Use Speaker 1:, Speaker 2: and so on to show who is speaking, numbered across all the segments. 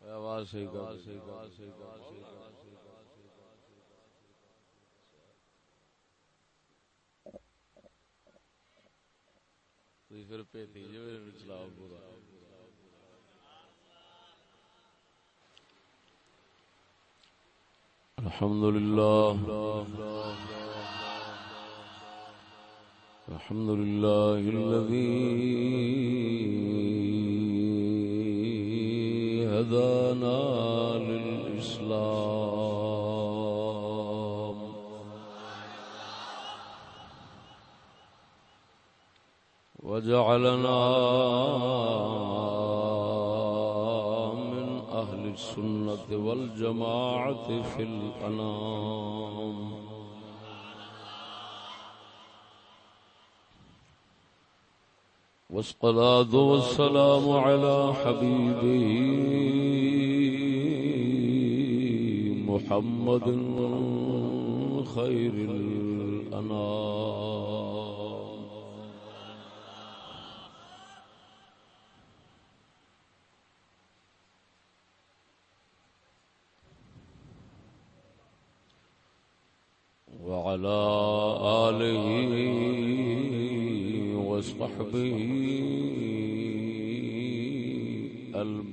Speaker 1: آواز صحیح کر پھر پیتی چلاؤ پورا الحمد لله الحمد لله الذي هدانا للإسلام. وجعلنا من أهل السنة والجماعة في الأنام. والصلاة والسلام على حبيبه محمد خير الأنام. وعلى آله وصحبه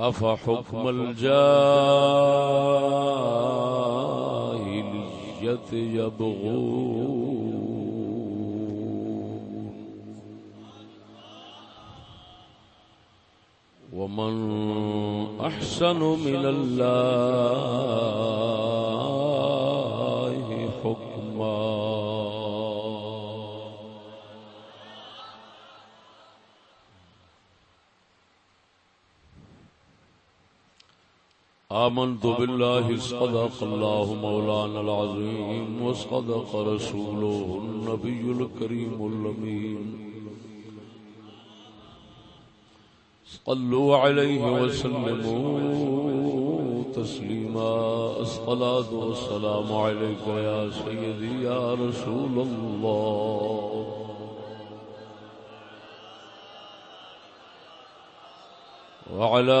Speaker 1: أفحكم الجاهلية يبغون؟ ومن أحسن من الله آمنت بالله صدق الله مولانا العظيم وصدق رسوله النبي الكريم اللمين صلوا عليه وسلموا تسليما الصلاة والسلام عليك يا سيدي يا رسول الله وعلى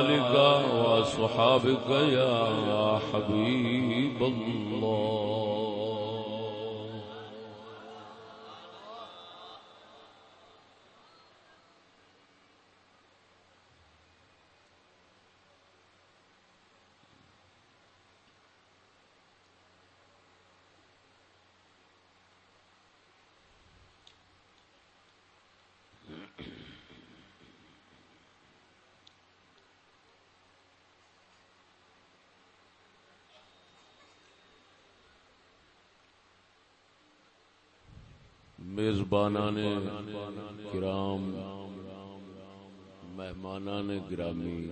Speaker 1: آلك وصحابك يا حبيب الله. میزبانان کرام مہمانان گرامی۔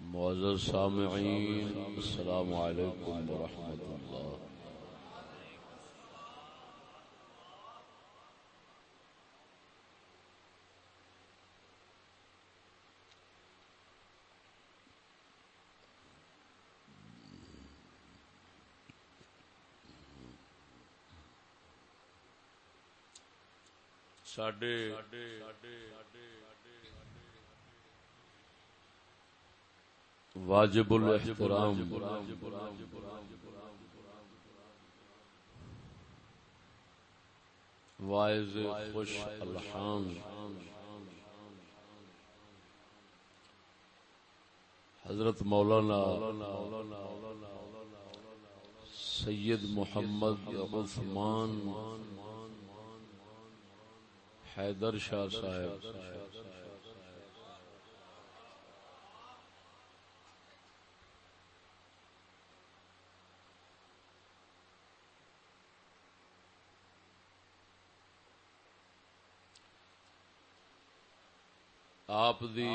Speaker 1: معزز سامعین السلام علیکم ورحمۃ اللہ۔ ساڈے واجب الاحترام وائز خوش الحان حضرت مولانا سید محمد عثمان حیدر شاہ صاحب۔ آپ دی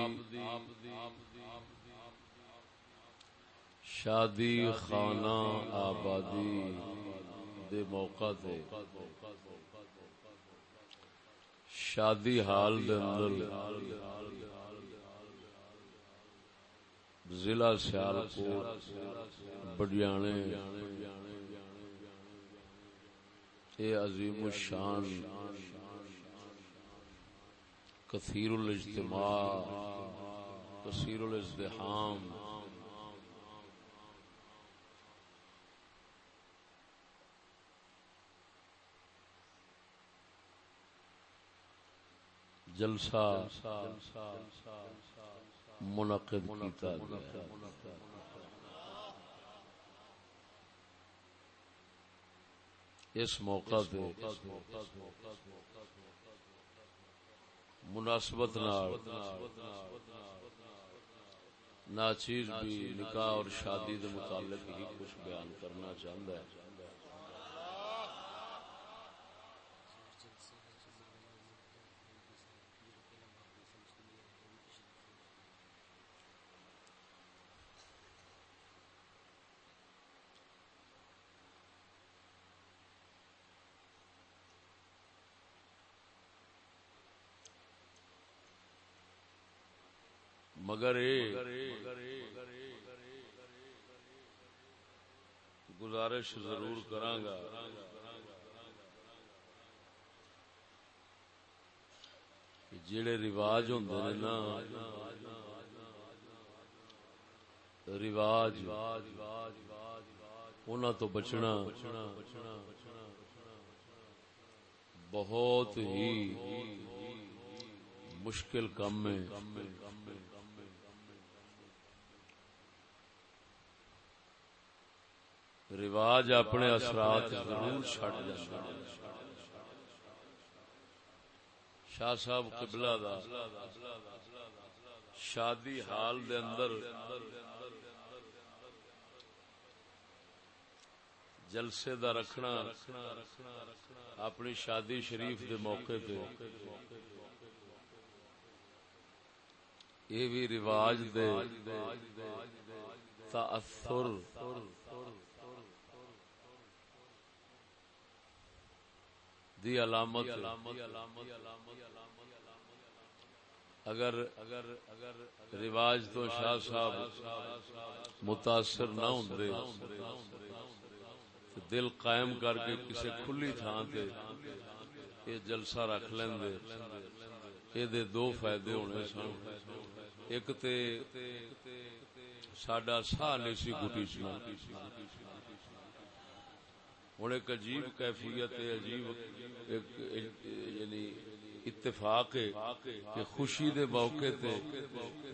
Speaker 1: شادی خانہ آبادی دے موقع تے شادی حال دے اندر ضلع سیالکوٹ بڈیانے اے عظیم الشان کثیر الاجتماع کثیر الازدحام جلسہ منعقد کیتا اس موقع پہ مناسبت ناچیز بھی نکاح اور شادی دے متعلق ہی کچھ بیان کرنا چاہتا ہے۔ مگر گزارش ضرور کرانگا جڑے رواج ہوں نا، رواج ان تو بچنا بہت ہی مشکل کم ہے۔ رواج اپنے اثرات ضرور چڈ جاتا شاہ صاحب قبلہ دا شادی حال دے اندر جلسے دا رکھنا، اپنی شادی شریف دے موقع پہ یہ بھی رواج دے تاثر دی علامت اگر رواج تو شاہ صاحب متاثر نہ ہوں دل قائم کر کے کسی کھلی تھان تے یہ جلسہ رکھ لیں دے دے دو فائدے ہونے سن۔ ایک تے ساڈا سا نہیں سی گٹی چنا۔ ہوں ایک عجیب کیفیت عجیب یعنی اتفاق ہے کہ خوشی دے موقع تے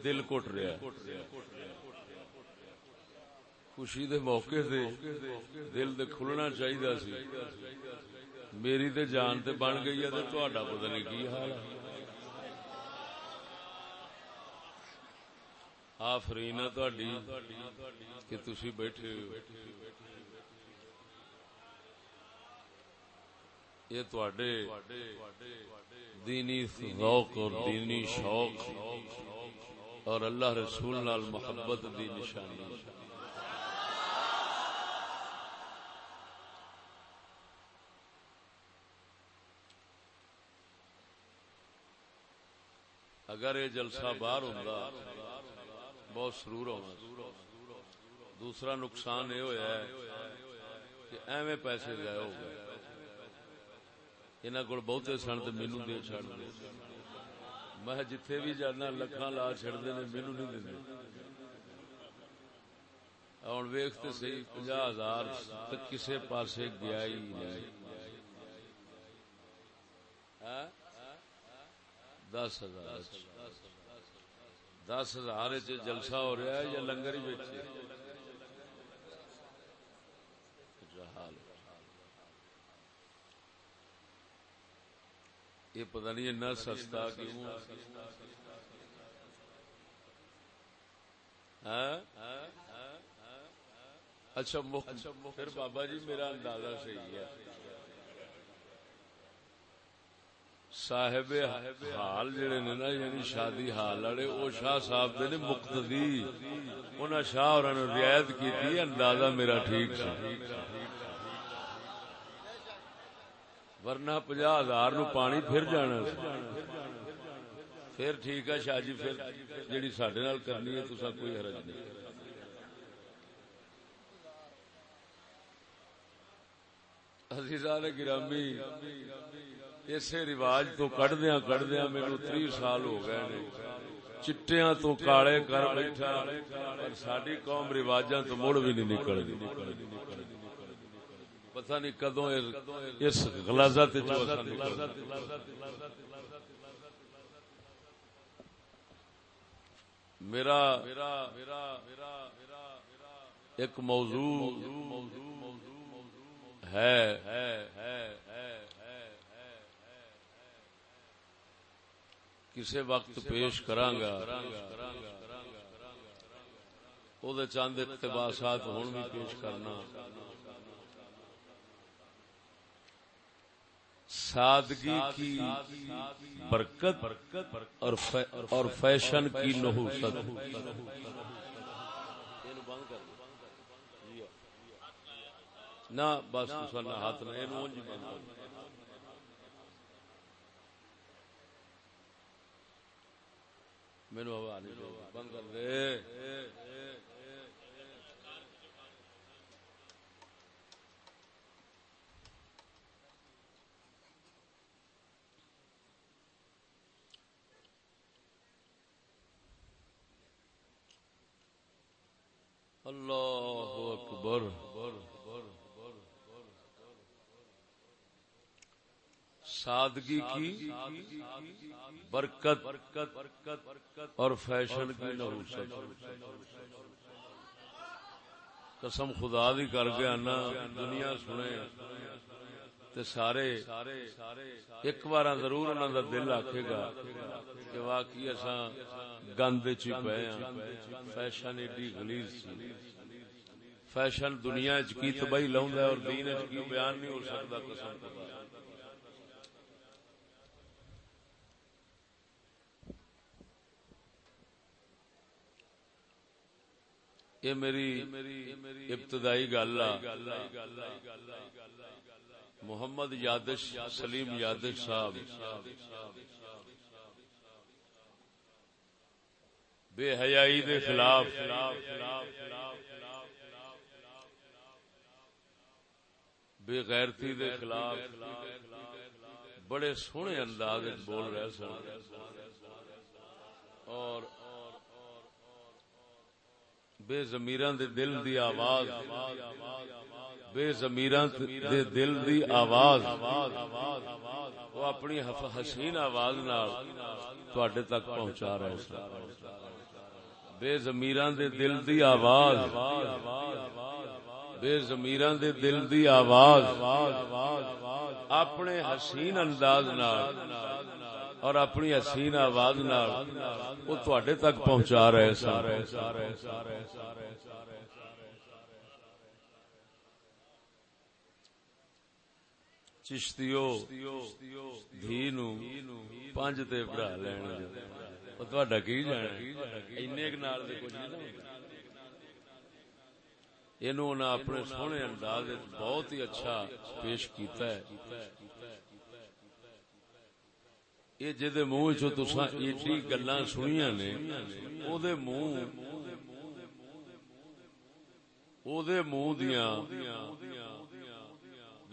Speaker 1: دل کٹ رہا خوشی دے موقع تے دل دے کھلنا چاہیے سی۔ میری تے جان تے بن گئی ہے تو پتہ نہیں کی حال ہے۔ آفرین کہ تسی بیٹھے ہو۔ یہ دینی ذوق اور دینی شوق اور اللہ رسول نال محبت دی نشانی۔ اگر یہ جلسہ باہر ہوں بہت سرور ہونا۔ دوسرا نقصان یہ ہوا ہے کہ ایویں پیسے ضائع ہو گئے۔ انہوں کو بہتے سن تو مینو دے چڑ دے میں جتھے بھی جانا لکھاں لا چڑھتے ہیں مینو نہیں دے ہوں ویختے سی پنجا ہزار کسے پاسے گیا ہی نہیں ہاں؟ دس ہزار دس ہزار جلسہ ہو رہا ہے یا لنگر ہی بچے یہ پتہ نہیں اتنا سستا کیوں ہاں؟ اچھا پھر بابا جی میرا اندازہ صحیح ہے۔ صاحب حال جڑے نے نا یعنی شادی حال والے، وہ شاہ صاحب دے نے مقتدی۔ انہاں شاہ اور رعایت کی اندازہ میرا ٹھیک سی۔ ورنہ پناہ ہزار نو پانی پھر جانا پھر ٹھیک ہے شاہ جی پھر جیڑی سڈے نال کرنی ہے تو کوئی حرج نہیں۔ عزیزان گرامی، اسے رواج تو کٹ دیا کٹ دیا میرے تری سال ہو گئے نے۔ چٹیاں تو کالے کر بیٹھا ساری قوم رواجاں تو مڑ بھی نہیں نکل پتہ نہیں کدو اس غلازت میرا ایک موضوع ہے۔ کسی وقت پیش کرانگا۔ وہ چاند اقتباسات ہوں بھی پیش کرنا۔ سادگی کی برکت اور فیشن کی نحوست۔ نہ، بس ہاتھ نہ بند میرے ہوا بند کر دے۔ اللہ اکبر۔ سادگی کی برکت اور فیشن کی نحوست قسم خدا دی کر گیا نا، دنیا سنے۔ تے سارے ایک بار ضرور انہوں دا دل آکھے گا کہ واقعی اصا گند چی پے ہاں۔ فیشن ایڈی گلیز سی۔ فیشن دنیا چ کی تباہی لاؤں اور دین چ کی بیان نہیں ہو سکتا قسم خدا۔ یہ میری ابتدائی گل محمد یادش سلیم یادش صاحب۔ بے حیائی دے خلاف۔ بے غیرتی دے خلاف۔ بڑے سونے انداز بول رہے سن۔ اور بے زمیران دے دل دی آواز۔ بے زمیران دے دل دی آواز۔ وہ اپنی حسین آواز نال تواڈے تک پہنچا رہے ہیں بے زمیران دے دل دی آواز۔ بے زمیران دے دل دی آواز۔ اپنے حسین انداز نال اور اپنی حسین آواز نال وہ تواڈے تک پہنچا رہے سارے سارے سارے سارے چشتیو دھی نو پانچ تے لین تہاڈا کی جانا اینے ک نال تے کچھ نہیں نے اپنے سونے انداز بہت ہی اچھا پیش کیتا ہے۔ یہ جی جہد منہ چسا ایڈی گلا سنیا نے منہ منہ دیا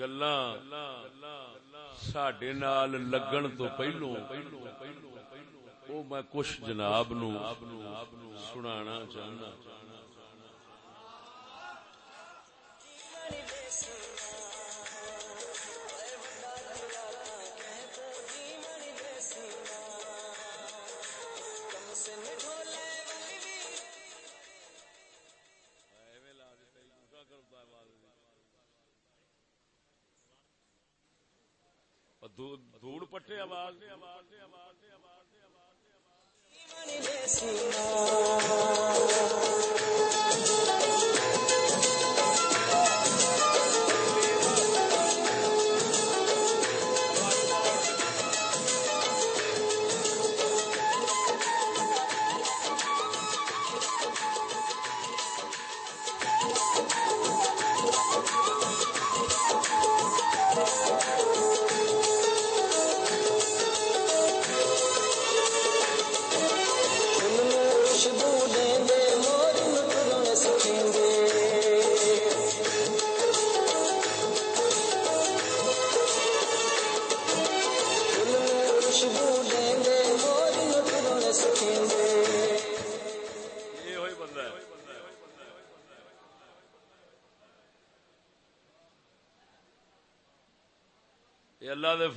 Speaker 1: گلا سڈے نال لگن تو پہلو وہ میں کچھ جناب نو سنا چاہنا چاہتا دھوڑ پٹے آواز۔ اللہ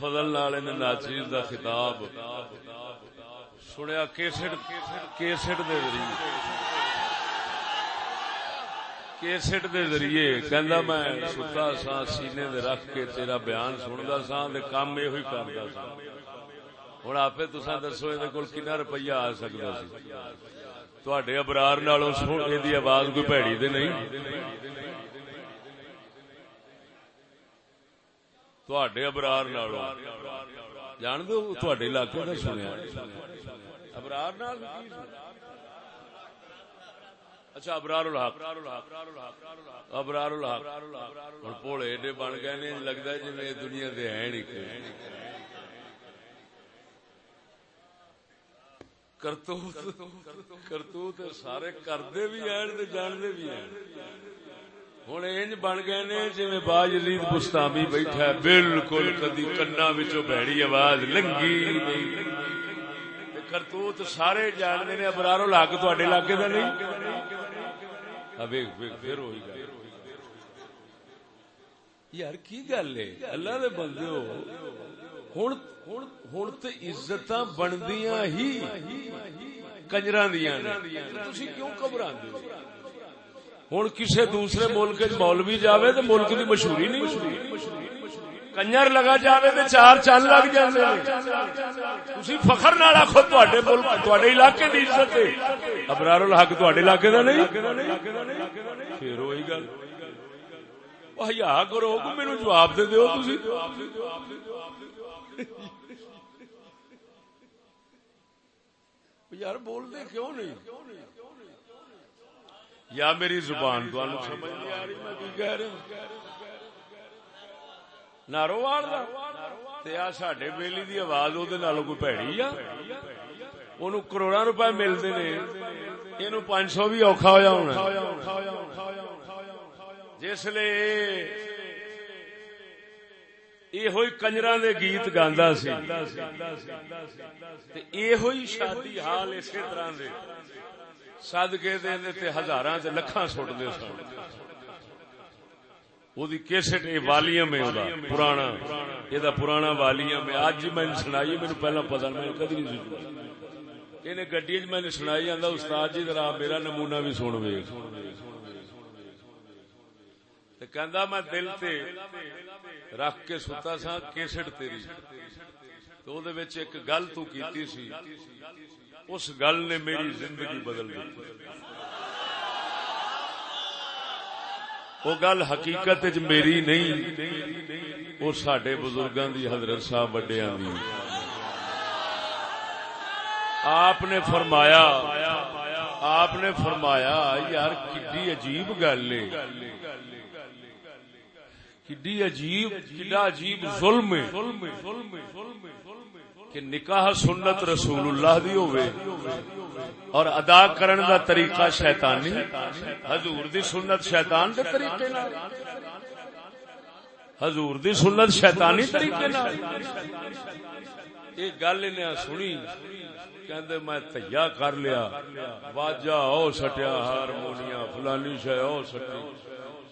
Speaker 1: فضل نال نے ناچیز دا خطاب۔ سنیا کیسٹ کیسٹ دے ذریعے۔ کیسٹ دے ذریعے کہندا میں ستا سا سینے دے رکھ کے تیرا بیان سندا سا تے کام ایہی کردا سا۔ ہن آپے تساں دسو اے کول کنا روپیہ آ سکدا سی۔ تواڈے ابرار نالوں سن دی آواز کوئی بھڑی تے نہیں۔ ابرار جان دو علاقے کا سنیا ابرار اچھا ابرار الحق ابرار الحق پوڑے ایڈے بن گئے لگتا ہے جی دنیا دے ہے نہیں کرتوت کرتوت سارے کرتے بھی ہیں جانتے بھی ہیں ہوں انج بن گئے نے جی با جدید بستامی بیٹھا بالکل کدی کنا بھڑی آواز لنگی کرتوت سارے جانتے نے ابرارو لاگ تے علاقے کا نہیں پھر ہوئی گل یار کی گل ہے اللہ دے بندے ہوں ہوں تو عزت بندیاں ہی کنجر دیا کیوں گھبرا ہوں کسی دوسرے ملک مولوی جائے تو ملک کی مشہوری نہیں کنجر لگا جائے تو چار چند لگ جائے فخر نہ آخو ملک علاقے کی عزت ابرار الحق تے علاقے کا نہیں؟ پھر وہی گل۔ ہیا کرو میرے جواب دے دو یار، بولتے کیوں نہیں؟ یا میری زبان سمجھ نہیں آ رہی، میں کہہ رہا دی آواز کوئی پیڑی آ کروڑا روپے ملتے نے یہ پانچ سو بھی اوکھا ہوا ہونا۔ جس یہ کنجر دے گیت گا سی۔ یہ شادی حال اسی طرح دے سد کے ہزار لکھان سٹ دے سن۔ کیسٹ والیم پرانا۔ یہ پرانا والیم اج جی میں سنائی میرے پہلا پتا میں کدی نہیں گڈی جی میں سنائی آتا استاد جی ذرا میرا نمونہ بھی سن وے کہ میں دل تے رکھ کے ستا سا کیسٹ تیری۔ تو ایک گل تو اس گل نے میری زندگی بدل دی وہ گل حقیقت میری نہیں، وہ سڈے بزرگاں دی، حضرت صاحب وڈیا آپ نے فرمایا، آپ نے فرمایا، یار کڈی عجیب گل ہے۔ کڈی عجیب، کڈا عجیب ظلم ہے۔ کہ نکاح سنت رسول اللہ دی ہوئے اور ادا کرن دا طریقہ شیطانی حضور دی سنت شیطان دے طریقے نال۔ حضور دی سنت شیطانی طریقے نال۔ یہ گل انہیں سنی، کہندے میں تیا کر لیا واجا او سٹیا، ہارمونیا فلانی شے او سٹی۔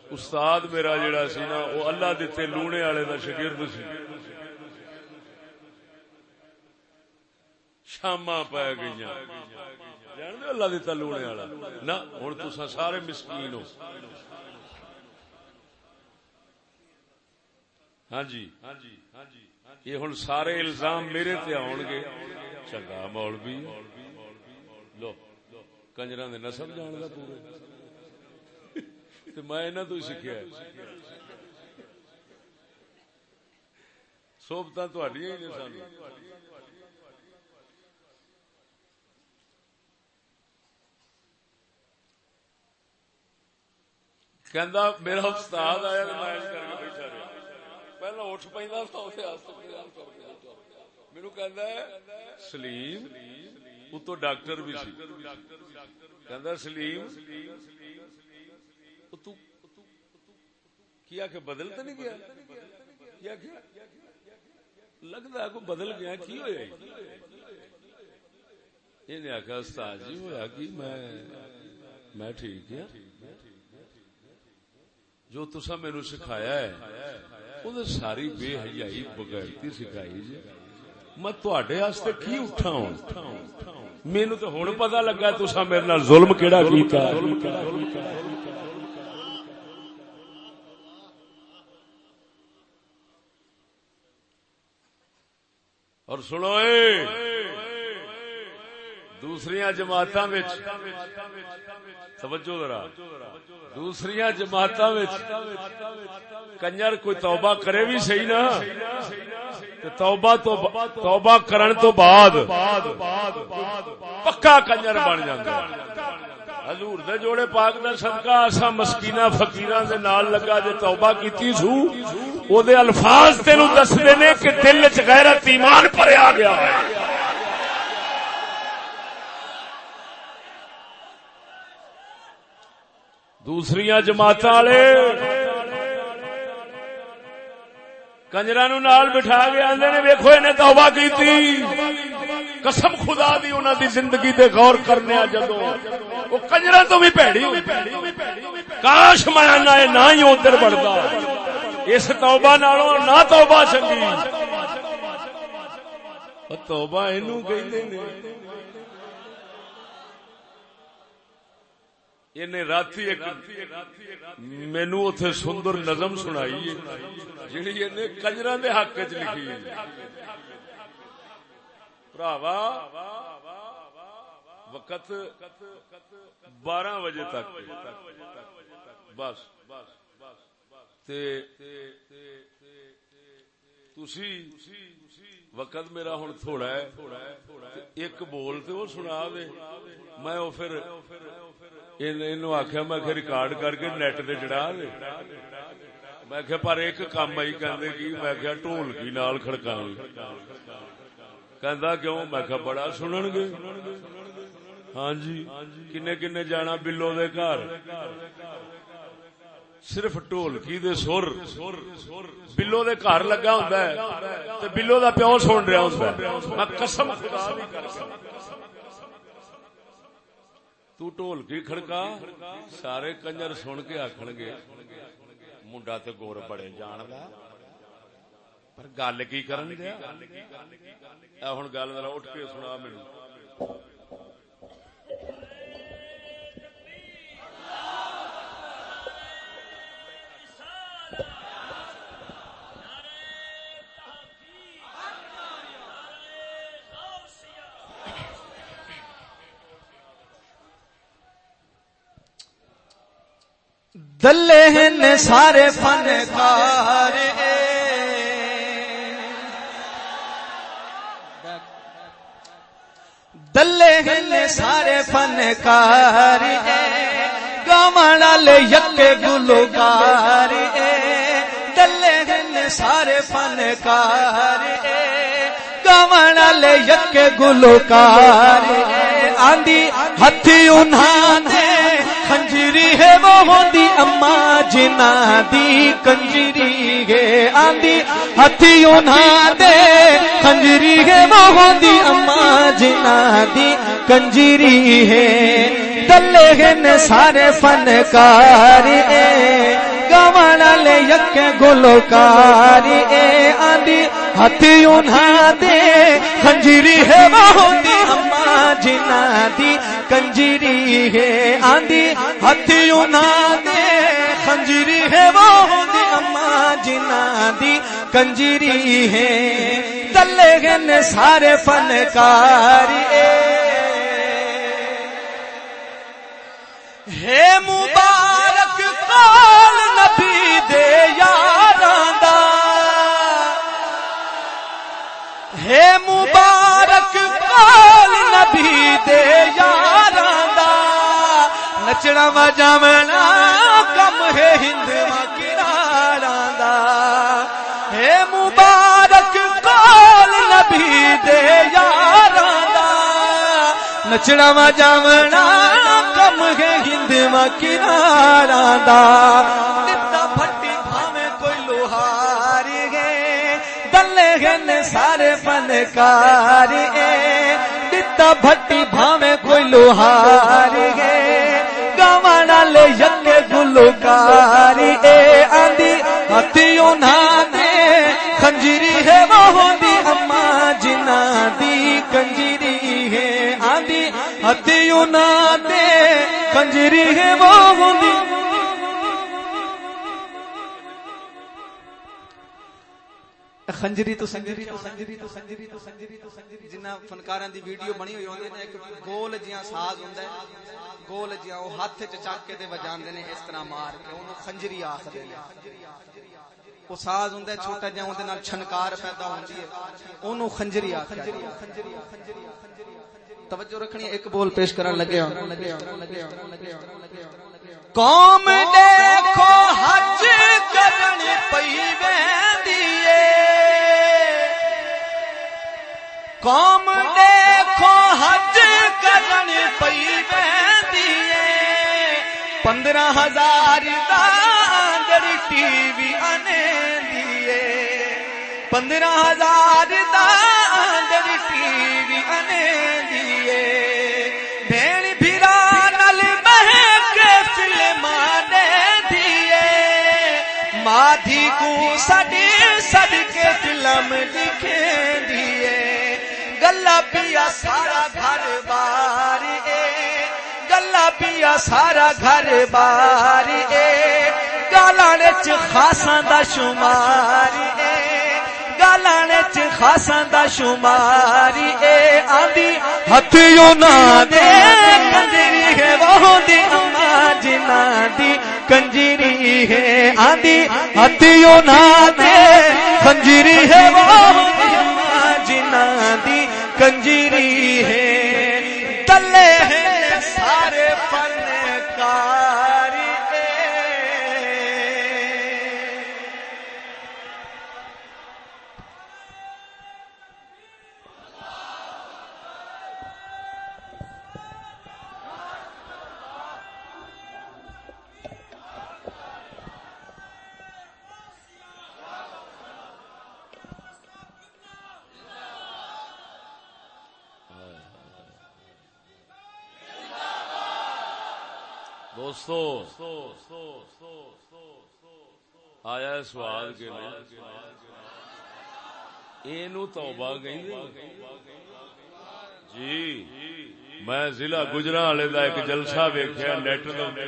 Speaker 1: استاد میرا جڑا سی نا، وہ اللہ دیتے لونے والے دا شاگرد سی۔ شاما پی گئی جان اللہ دیتا لونے والا؟ نہ ہوں تو سارے مسکین ہو۔ ہاں جی۔ یہ ہوں سارے الزام میرے تے آن گے۔ چنگا مولوی۔ لو کنجر نے نسل جان گا پورے۔ میں انہوں تو سیکھا سوبت ہی نے سامنے سان میرا استاد آیا کر کے بیٹھا رہا پہلا اٹھ پہ میرے کہ سلیم اتو ڈاکٹر بھی سی سلیم کیا کہ بدل تو نہیں گیا لگتا ہے کوئی بدل گیا کی ہوا یہ آخیا استاد جی ہوا کہ میں ٹھیک ہے جو تسا میرے سکھایا ہے وہ ساری بے حیائی بغیرتی سکھائی جی۔ میں تھوڑے کی اٹھا ہوں؟ مینو تو ہوں پتا لگا تسا میرے نال ظلم کہڑا کیتا اور سنو دوسری جماعت توجہ ذرا. دوسری جماعت کنجر کوئی توبہ کرے بھی صحیح نا؟ توبہ تو توبہ کرن تو بعد پکا کنجر بن جاتا حضور دے جوڑے پاک دا صدقہ اسا مسکینہ فقیراں دے نال لگا جے توبہ کیتی سو، او دے الفاظ تینو دس دے نے کہ دل وچ غیرت ایمان پر آ گیا ہے۔ دوسری جماعت والے کنجرا نو نال بٹھا کے آدھے نے ویکو انہیں توبہ کی قسم خدا دی انہوں دی زندگی دے غور کرنے جدو وہ کنجرا تو بھی پیڑی کاش میں نہ ہی ادھر بڑھتا۔ اس توبہ نالوں نہ توبہ چنگی۔ توبہ اینو کہندے نے۔ رات مینو اتے سندر نظم سنائی جی کجر دے حق چ لکھی براوا وقت بارہ بجے تک بس وقت میرا ہوں تھوڑا ہے، ایک بول تو وہ سنا دے۔ میں پھر آخیا میں ریکارڈ کر کے نیٹ دے چڑھا دے۔ میں کہ پر ایک کام آئی کہ میں ڈھولکی نال کھڑکا کہ کیوں؟ میں کہ بڑا سنن گے۔ ہاں جی۔ کنے کنے جانا بلو دے گھر۔ صرف ٹولکی دے سر بلو دے گھر لگا ہوں بلو دا پیو سن رہا ہوں میں قسم خدا نہیں کر تو ٹول کی کھڑکا سارے کنجر سن کے آخ گے منڈا تو گور بڑے جان گا پر گل کی کرن دیا ہوں گل ذرا اٹھ کے سنا میرے
Speaker 2: دلے ہیں سارے فن کار دلے ہیں سارے فن کار گاوان یک گلوکار دلے ہیں سارے فن کار گاوان یک گلوکار آندی ہاتھی انہاں کنجری ہے وہ ہوندی اما جنا دی کنجری ہے آندی ہتھی انہاں دے۔ کنجری ہے وہ ہوندی اما جنا دی کنجری ہے۔ دلے ہیں سارے فنکار اے گوانا لے یک گلوکاری اے۔ آندی ہتھی انہاں دے کنجری ہے وہ ہوندی اما جنا دی، کنجری ہے آندھی۔ ہاتھی دے، خنجری ہے وہ ہوندی اما جنا دی، کنجری ہے۔ تلے گن سارے فنکاری ہے مبارک کال نبی دے یاراں دے یاراں دا نچنا وجاونا کم ہے ہند کناراں دا ہے مبارک کال نبی دے یاراں دا نچنا وجاونا کم ہے ہند کناراں دا بھاویں کوئی گے سارے فنکار اے بھٹی بھاویں کوئی لوہاری گے گاوانا لے یکے گلوکاری اے آندی ہتھیوں نہ دے خنجری ہے وہ ہوندی اما جنا دی کنجری ہے آندی ہتھیوں نہ دے کنجری ہے وہ ہوندی خنجری تو سنجری تو سنجری تو سنجری تو سنجری تو سنجری
Speaker 3: جنہ فنکاراں دی ویڈیو بنی ہوئی ہوندی نے ایک گول جیاں ساز ہوندا ہے گول جیاں او ہاتھ وچ چک کے تے وجاندے نے اس طرح مار کے اونوں خنجری آکھدے نے۔ او ساز ہوندا ہے چھوٹا جیاں اون دے نال چھنکار پیدا ہوندی ہے۔ اونوں خنجری آکھدے توجہ رکھنی ہے ایک بول پیش کرن لگے ہاں۔
Speaker 2: قوم دیکھو حج کرن پئی ویندی قوم دیکھو حج کرن پئی ویندی پندرہ ہزار دا اندر ٹی وی انے دیے۔ پندرہ ہزار دا کو سڈی سڈ کے فلم لکھے دیے گلا پیا سارا گھر بار اے گلا پیا سارا گھر بار اے گالان چ خاصاں دا شمار اے گالان چ خاصاں دا شمار اے آندی ہتھیوں نہ دے کنجری ہے وہ دی اما جنا دی کنجری ہے آندی ہتھیوں نہ دے کنجری ہے وہ جنا دی کنجری
Speaker 1: دوستو، آیا ہے سوال کے اینو توبہ گئی جی میں ضلع گجرا والے دا ایک جلسہ ویکھیا، نیٹ دے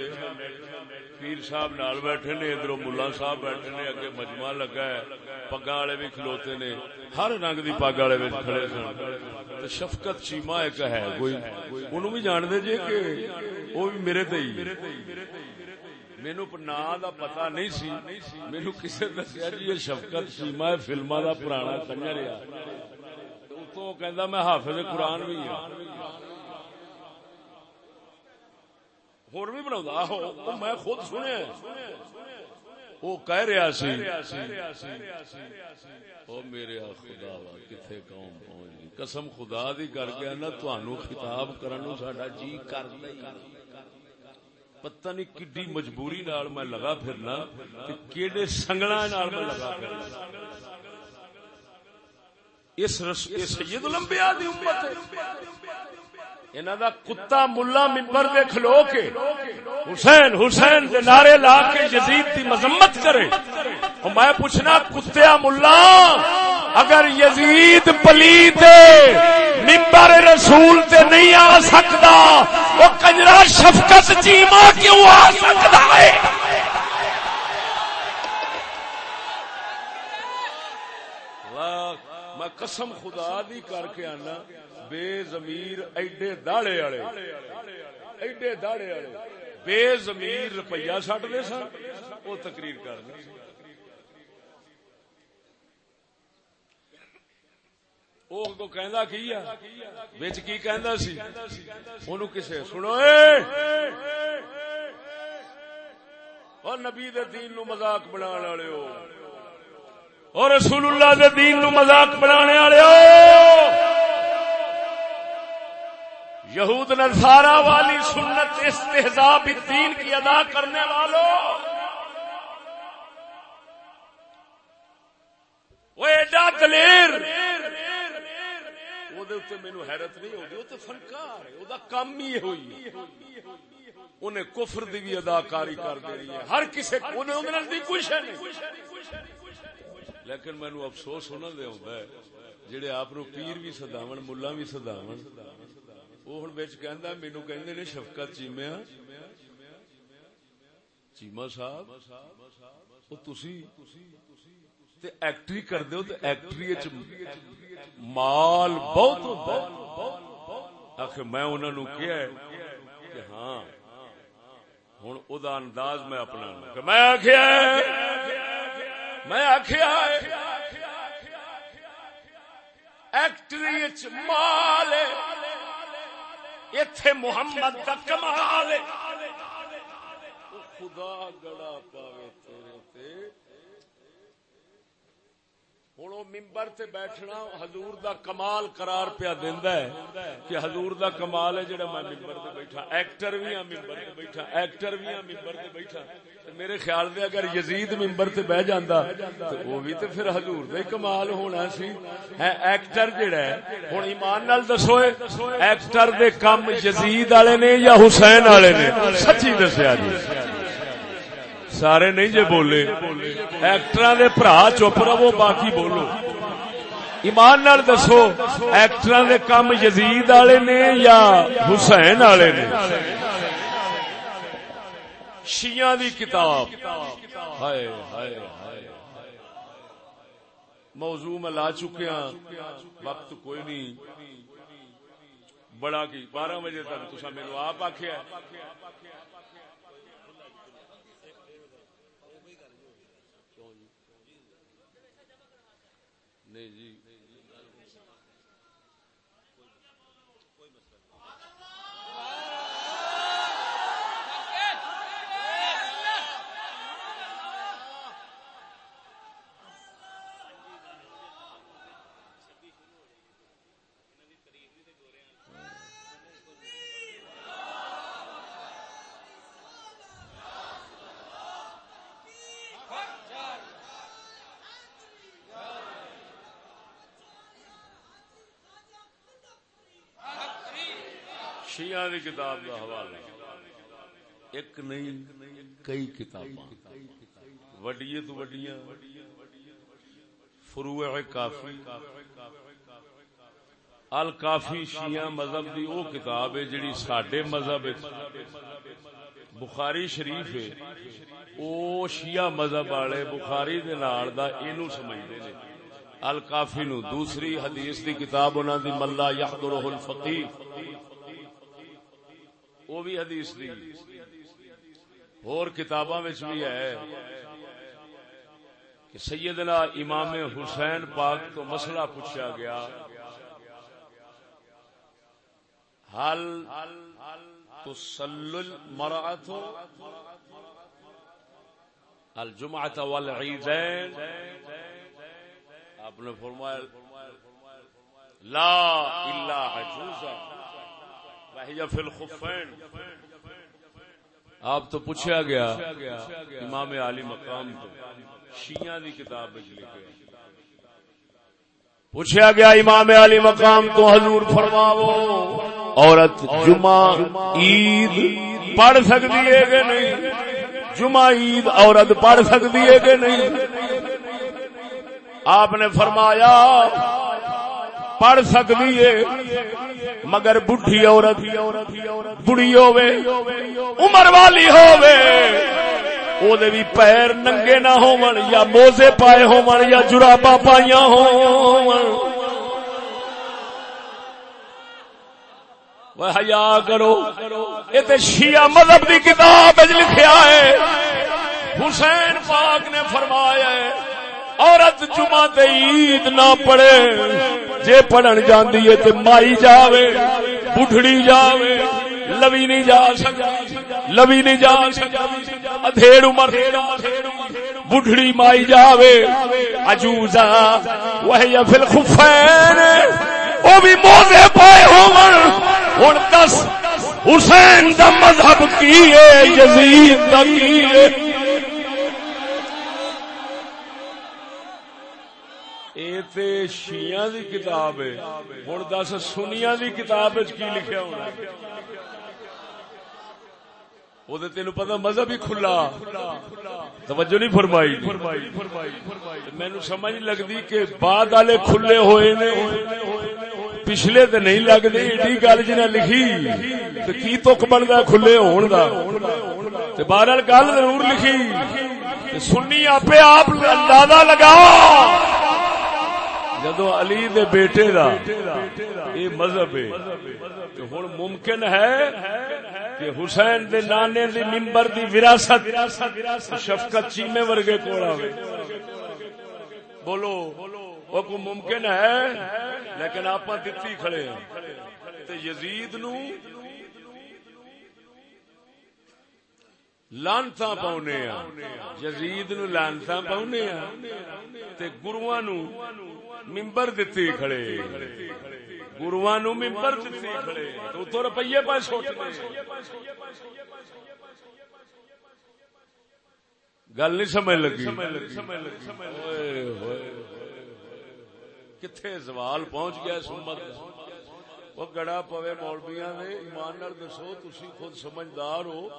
Speaker 1: پیر صاحب نال بیٹھے نے ادھر ملا صاحب بیٹھے نے، اگے مجمع لگا ہے، پگاں والے بھی کھلوتے نے۔ ہر رنگ دی پگ والے وچ کھڑے سن۔ تے شفقت چیما ایک ہے، کوئی اونوں بھی جان دے جے کہ وہ بھی میرے تے ہی۔ مینو نا دا پتا نہیں سی۔ مینو کسے دسیا جی یہ شفقت چیما فلما دا پرانا کنجر آ تو کہندا، میں حافظ قرآن بھی ہوں ہور بھی بنا ہو میں خود سنیا وہ کہہ رہا سی او میرے خدا وا کتھے قوم پہنچ گئی قسم خدا دی کر کے نا تانوں خطاب کرن نو ساڈا جی کردا ہی پتہ نہیں کڈی مجبوری نال میں لگا پھرنا تے کیڑے سنگنا نال میں لگا پھرنا اس رس سید الانبیاء دی امت ہے انہاں دا کتا ملا منبر دے کھلو کے حسین حسین دے نعرے لا کے یزید دی مذمت کرے۔ او میں پوچھنا کتیا ملا، اگر یزید پلیت منبر رسول تے نہیں آ سکدا او کنجرا شفقت چیما کیوں آ سکدا ہے؟ قسم خدا دی کر کے آنا۔ بے زمیر ایڈے داڑے والے ایڈے داڑے والے بے زمیر روپیہ سٹ دے سن وہ تقریر کر دے وہ کہندا کی ہے وچ کی کہندا سی اونوں کسے سنو اے اور نبی دے دین نو مذاق والے ہو اور رسول اللہ دے دین نو مذاق بنانے والے ہو یہود نصارا والی سنت استحزاء دین کی ادا کرنے والوں وہ ایڈا دلیر۔ مینو حیرت نہیں ہوگی وہ تو فنکار ہے وہ کام ہی ہوئی انہیں کفر دی بھی اداکاری کر دینی ہے۔ ہر کسی کچھ نہیں۔ لیکن مینو افسوس ہونا دے ہوتا ہے، جڑے آپ پیر بھی سداو ملا بھی سداو وہ ہوں بچ کہ مینو کہ شفقت چیمیا چیما صاحب وہ تسی ایکٹری کر دو تو ایکٹری مال بہت آخر میں انہوں نے کیا کہ ہاں ہوں ادا انداز میں اپنا میں آخیا میں آخیا ایکٹری مال اتے محمد کا کمال خدا گڑا پاوے۔ ہوں ممبر تے بیٹھنا حضور دا کمال قرار پیا دیندا ہے کہ حضور دا کمال ہے جڑا میں ممبر تے بیٹھا ایکٹر بھی ہاں ممبر تے بیٹھا ایکٹر بھی ہاں ممبر تے بیٹھا میرے خیال دے اگر یزید ممبر تے بیٹھ جاندا تے وہ بھی تے پھر حضور دا کمال ہونا سی ہے ایکٹر جڑا ہے ہن ایمان نال دسو ایکٹر دے کم یزید والے نے یا حسین والے نے سچی دسیا جی سارے نہیں جے بولے۔ ایکٹر دے برا چپ رہو، باقی بولو۔ ایمان نال دسو ایکٹر دے کم یزید والے نے یا حسین والے نے؟ شیعہ دی کتاب۔ ہائے ہائے موضوع میں لا چکے ہاں وقت کوئی نہیں۔ بڑا کی، بارہ بجے تک تصا میرے آپ آخیا نہیں جی شیعہ دی کتاب کا حوالہ۔ ایک نہیں، کئی کتاباں۔ وڈیے تو وڈیاں۔ فروع کافی۔ الکافی شیعہ مذہب دی او کتاب ہے جڑی ساڈے مذہب بخاری شریف ہے۔ او شیعہ مذہب والے بخاری دے نال دا اینو سمجھدے نے۔ الکافی نو دوسری حدیث دی کتاب انہاں دی ملا یحضرہ الفقیہ۔ وہ بھی حدیث دی۔ اور کتاباں بھی ہے کہ سیدنا امام حسین پاک تو مسئلہ پوچھا گیا حل تسل المرأة الجمعة والعیدین آپ نے فرمایا، لا الا عجوزا۔ آپ تو پوچھا گیا امام علی مقام شیعہ دی کتاب لکھے پوچھا گیا امام علی مقام تو حضور فرماو عورت جمعہ عید پڑھ سکتی ہے کہ نہیں؟ جمعہ عید عورت پڑھ سکتی ہے کہ نہیں؟ آپ نے فرمایا پڑھ سکتی ہے، مگر بڈھی عورت، بڑھی عمر والی ہوے او دے بھی پیر ننگے نہ ہون یا موزے پائے ہون یا جرابا پائیاں ہون ہیا کرو یہ تو شیعہ مذہب دی کتاب لکھیا ہے، حسین پاک نے فرمایا ہے عورت جمعہ تے عید نہ پڑھے، جے پڑھن جاندی ہے تے مائی جاوے، بڈھڑی جاوے، لوی نہیں جا سکتی لوی نہیں جا سکتی ادھیڑ عمر، بڈھڑی مائی جاوے۔ عجوزہ، وہی فی الخفین وہ بھی موزے پائے ہون۔ ہن دس، حسین دا مذہب کی ہے، یزید دا کی ہے اے تے شیعہ دی کتاب ہے۔ ہن دس سنیاں دی کتاب وچ کی لکھیا ہونا وہ تین پتا مذہب ہی کھلا۔ توجہ نہیں فرمائی۔ مینو سمجھ لگتی کہ بعد والے کھلے ہوئے نے۔ پچھلے تو نہیں لگتے ایڈی گل جنہیں لکھی۔ تو کی تک بنتا کھلے ہون دا؟ بہرحال گل ضرور لکھی۔ سنی آپ آپ اندازہ لگا جدو علی دے بیٹے دا، یہ مذہب ہے۔ ہوں ممکن ہے کہ حسین دے نانے دی ممبر دی وراثت شفقت چیمے ورگے کوڑا ہوئے بولو وہ کو ممکن ہے، لیکن آپ دتی کھڑے ہیں۔ تے یزید نو لانتا پاؤنے ہیں یزید نو لانتا پاؤنے ہیں تے گروہ نو ممبر دتی کھڑے۔ گروا نو ممبر دتی کھڑے۔ تو تو روپیے پہ سوٹ گل نہیں سمجھ لگی۔ کتنے سوال پہنچ گیا سمت وہ گڑا پوے مولبیاں نے ایمان نال دسو، تسی خود سمجھدار ہو۔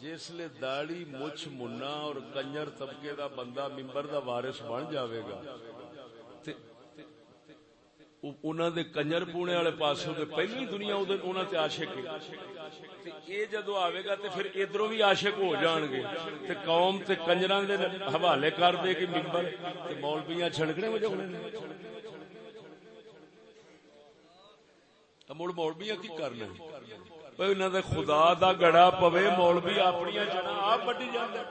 Speaker 1: جسل داڑی مچھ، منا اور کنجر طبقے دا بندہ ممبر دا وارث بن جاوے گا۔ انہوں دے کنجر پونے والے پاس پہلی دنیا انہوں تے عاشق ہے۔ یہ جدو آئے گا تے پھر ادھر بھی عاشق ہو جان گے۔ تے قوم تے کنجران دے حوالے کر دے کہ ممبر تے مولبیاں چھڑکنے وجہ مڑ مولبیاں کی کرنا دے خدا دا گڑا پوے مولبی اپنی جڑا آپ بڑی جانا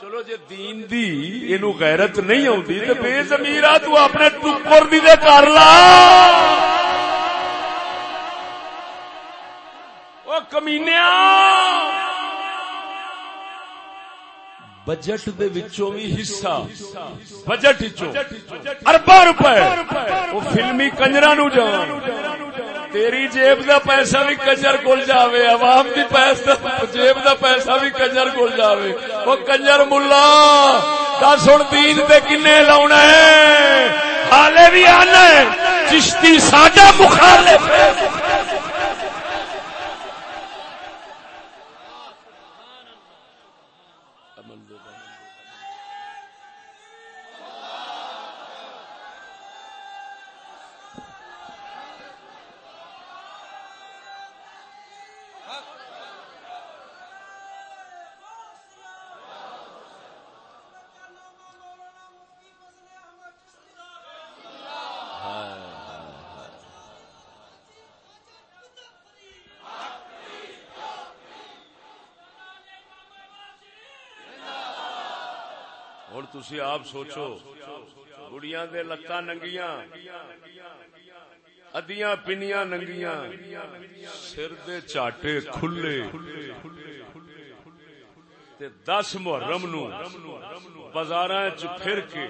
Speaker 1: چلو جی دین دی اینو غیرت نہیں آتی تو بے زمیرا تو اپنے ٹکر دی دے کر لا او بجٹ دے وچوں بھی حصہ بجٹ وچوں ارباں روپے او فلمی کنجراں نو جان تیری جیب دا پیسہ بھی کنجر کول جاوے، عوام دی پیسہ جیب دا پیسہ بھی کنجر کول جاوے۔ وہ کنجر ملا، دس ہوں دین تے کنے لاونا ہے۔ حالے بھی آنا ہے۔ چشتی ساڈا مخالف ہے۔ تھی آپ سوچو گڑیاں دے لتاں ننگیاں ادیاں پنیاں ننگیاں سر دے چاٹے کھلے تے دس محرم نو بازاراں چ پھر کے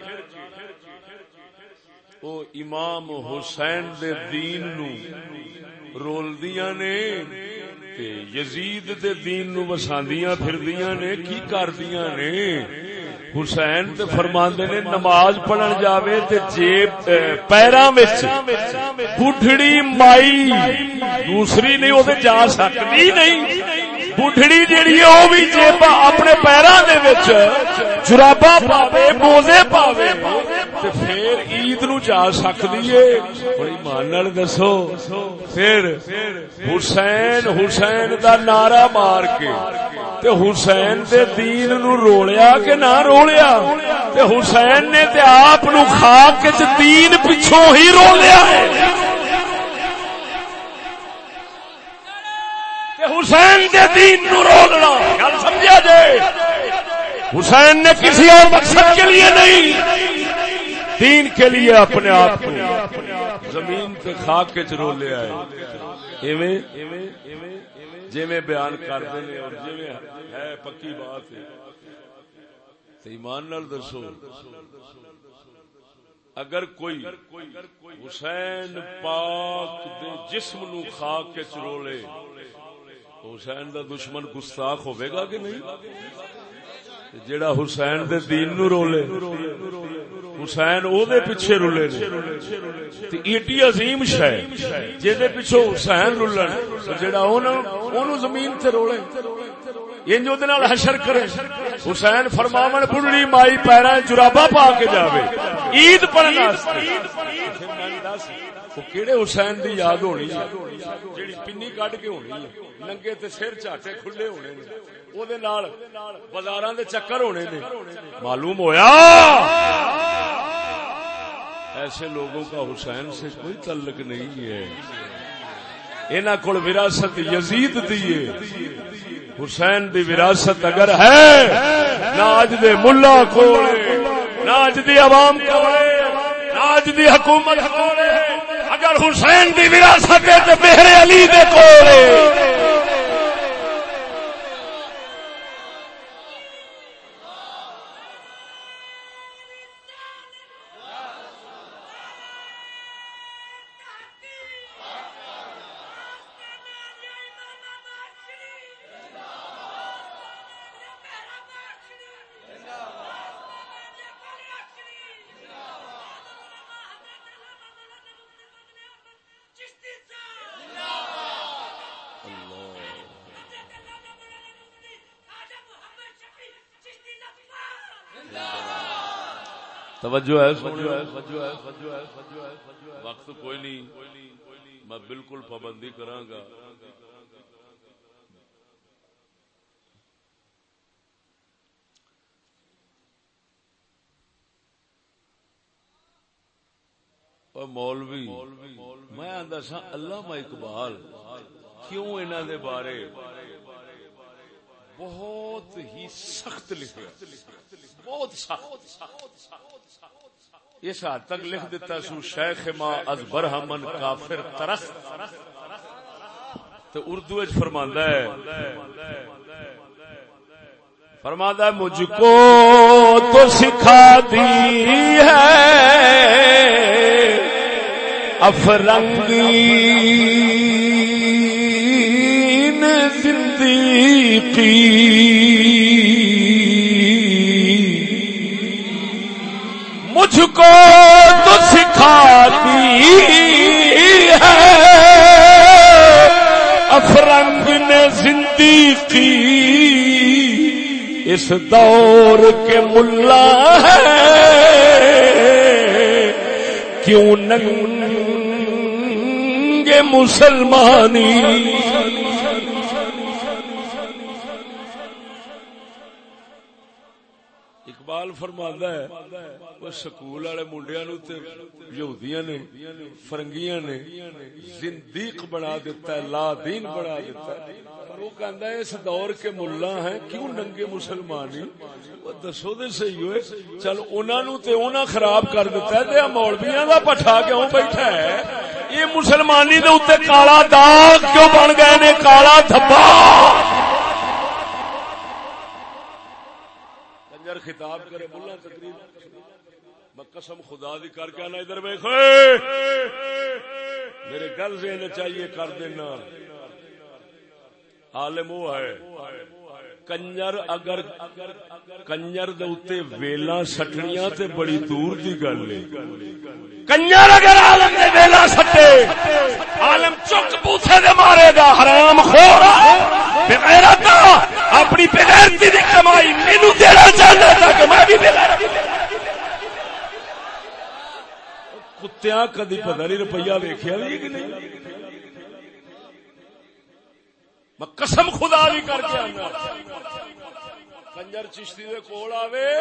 Speaker 1: او امام حسین دے دین نو رول دیاں نے تے یزید دے دین نو وساندیاں پھردیاں نے کی کردیاں نے حسین تے فرماندے نے نماز پڑھن جاوے تے جیب پیراں وچ۔ بڈھڑی مائی، دوسری نہیں، او تے جا سکدی نہیں۔ بڈھڑی جیڑی ہے بھی جیب اپنے پیراں دے وچ۔ جرابا پاوے موزے پاوے۔ تے پھر عید نو جا سکدی ہے مان نال دسو، پھر حسین حسین دا نعرہ مار کے تے حسین دے دین نو رولیا کہ نہ رولیا؟ تے حسین نے تے آپ نو خاک چ دین پچھوں ہی رولیا ہے۔ دے دین نو رولنا، گل سمجھا جائے۔ حسین نے کسی اور مقصد کے لیے نہیں۔ دین کے لیے اپنے آپ کو۔ زمین پہ خاک کے چرو لے آئے۔ جی میں بیان کرتے ہیں اور جی ہے پکی بات ہے۔ ایمان نال دسو، اگر کوئی حسین پاک دے جسم نو خاک کے چرولے حسین دا دشمن گستاخ ہوئے گا کہ نہیں؟ جڑا حسین دے دین نو رولے۔ حسین او دے پیچھے رولے تے ایٹی عظیم شے۔ جے دے پیچھے حسین رولن جڑا اونوں زمین تے رولے۔ انج اودے نال حشر کرے۔ حسین فرماون، بڑھڑی مائی پیراں جرابا پا کے جاوے۔ عید پڑھن واسطے۔ وہ کیڑے حسین دی یاد ہونی ہے؟ جیڑی پنی کڈ کے ہونی ہے۔ ننگے تے سر چاٹے کھلے ہونے نے۔ او دے نال بازاراں دے چکر ہونے نے۔ معلوم ہویا؟ ایسے لوگوں کا حسین سے کوئی تعلق نہیں ہے۔ انہاں کول وراثت یزید دیے حسین دی وراثت اگر ہے، نہ اج دے ملا کول، نہ اج دی عوام کول، نہ اج دی حکومت کول۔ اگر حسین دی وراثت ہے تے بہر علی دے کول۔ توجہ ہے وقت کوئی نہیں، میں بالکل پابندی کرا گا۔ مولوی، میں آدھا سا اللہ اقبال، کیوں انہوں دے بارے؟ بہت ہی سخت لکھے بہت سخت۔ اس حد تک لکھ دیتا سو شیخ ما از برہمن کافر ترخ تو اردو اچ فرماندا ہے۔ فرماندا ہے، مجھ کو تو سکھا دی ہے۔ افرنگی مجھ کو تو سکھاتی ہے۔ افرنگ نے زندگی اس دور کے ملا ہے۔ کیوں ننگے مسلمانی؟ فرماندا ہے، وہ سکول والے منڈیاں نو تے یہودیاں نے، فرنگیاں نے زندیق بنا دیتا ہے لا دین بنا دیتا ہے۔ پر وہ کہندا ہے، اس دور کے ملا ہیں، کیوں ننگے مسلمانی؟ وہ دسو دے صحیح ہوئے۔ چل انہاں نو تے انہاں خراب کر دیتا ہے، تے مولویاں دا پٹھا کیوں بیٹھا ہے؟ یہ مسلمانی دے اوتے کالا داغ کیوں بن گئے نے؟ کالا دھبا۔ خطاب کرے ملا تقریر۔ میں قسم خدا دی کر کے آنا ادھر ویخ میرے گل سے چاہیے کر دینا۔ عالم وہ ہے، کنجر اگر، کنجر دے ویلا سٹنیاں تے بڑی دور دی گل ہے۔ کنجر اگر عالم دے ویلا سٹے، عالم چک بوتھے دے مارے گا، حرام خور بغیرت اپنی بغیرتی دی کمائی، مینوں دینا چاہنا تھا کہ میں بھی بغیرتی کتیاں کدی پتہ نہیں روپیہ ویکھیا بھی کہ نہیں۔ میں قسم خدا بھی کر کے آنا کنجر چشتی دے کول آوے۔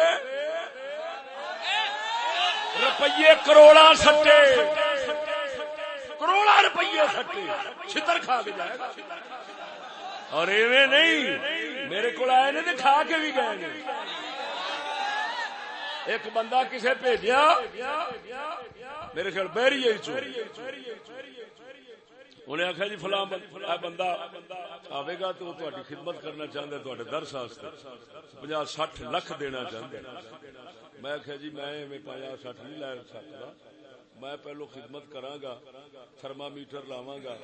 Speaker 1: روپیے کروڑا سٹے۔ کروڑا روپیے سٹے۔ چھتر کھا کے جائے۔ گا اور ایویں نہیں، میرے کو آئے نے تو کھا کے بھی گئے ایک بندہ کسے بھیجیا، میرے خیال بہری انہیں آخیا جی فلاں بندہ آئے گا تو تاری خدمت کرنا چاہتا ہے درس پناہ سٹھ لکھ دینا چاہتے میں آخیا جی میں پناہ سٹھ نہیں لے سکتا میں پہلو خدمت کرا گا تھرما میٹر لاوا گا۔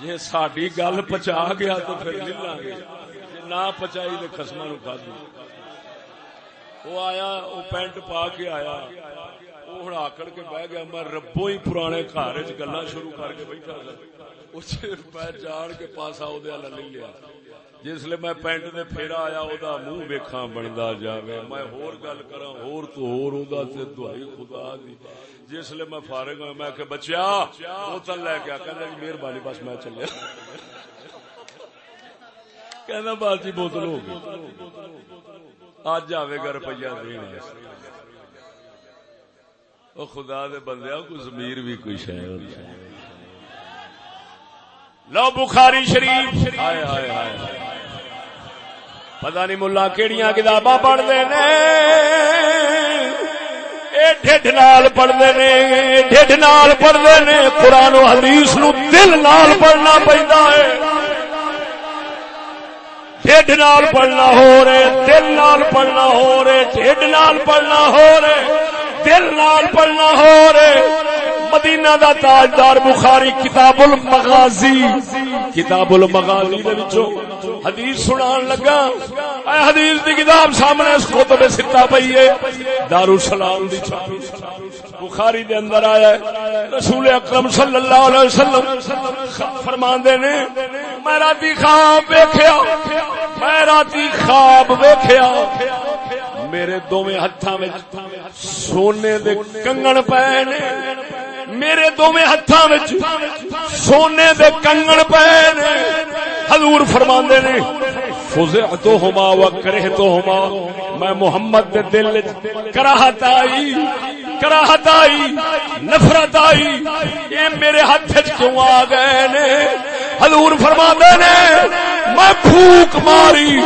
Speaker 1: جی ساری گل پچا گیا تو پھر لے لیں گے نہ پچائی تو خسما نو کھا وہ آیا وہ پینٹ پا کے آیا۔ وہ ہوں آکڑ کے بہ گیا۔ میں ربو ہی پرانے گھر چ گلا شروع کر کے بیٹھا اس پہ جان کے پاسا وہ لے لیا۔ جس لیے میں پینٹ دے پھیرا آیا، او دا منہ ویکھاں بندا جاوے۔ میں ہور گل کراں، ہور تو ہور او دا تے دعائی خدا دی۔ جس لیے میں فارغ ہوں، میں کہ بچیا بوتل لے کے کہندا جی مہربانی، بس میں چلیا۔ کہنا بس جی بوتل ہو گئی۔ اج آئے گا روپیہ دین او خدا دے بندے کو ضمیر بھی، کوئی شاید لو بخاری شریف۔ ہائے ہائے ہائے۔ پتا نہیں ملا کہڑی کتاباں پڑھتے نے۔ ڈھڈ نال پڑھتے نے ڈھڈ نال پڑھتے نے۔ قرآن و حدیث نو دل نال پڑھنا پہنتا ہے۔ ڈھڈ نال پڑھنا ہو رہے، دل نال پڑھنا ہو رہے ڈھڈ نال پڑھنا ہو رہے، دل نال پڑھنا ہو رہے۔ مدینہ دا تاجدار بخاری کتاب المغازی کتاب المغازی دے وچوں۔ حدیث سنان لگا۔ اے حدیث دی کتاب سامنے اس کتب ستا پئی ہے۔ دار السلام دی چھاپی بخاری دے اندر آیا ہے۔ رسول اکرم صلی اللہ علیہ وسلم فرماندے نے، میں راتی خواب ویکھیا۔ میں راتی خواب ویکھیا۔ میرے دوویں ہتھاں وچ سونے دے کنگن پے نے۔ میرے دونوں ہاتھ سونے دے کنگن پے حضور فرما نے فضے تو و کرے تو میں محمد دے دل کراہت آئی کراہت آئی، نفرت آئی یہ میرے ہاتھ وچ کیوں آ گئے نے؟ حضور فرما نے، میں پھوک ماری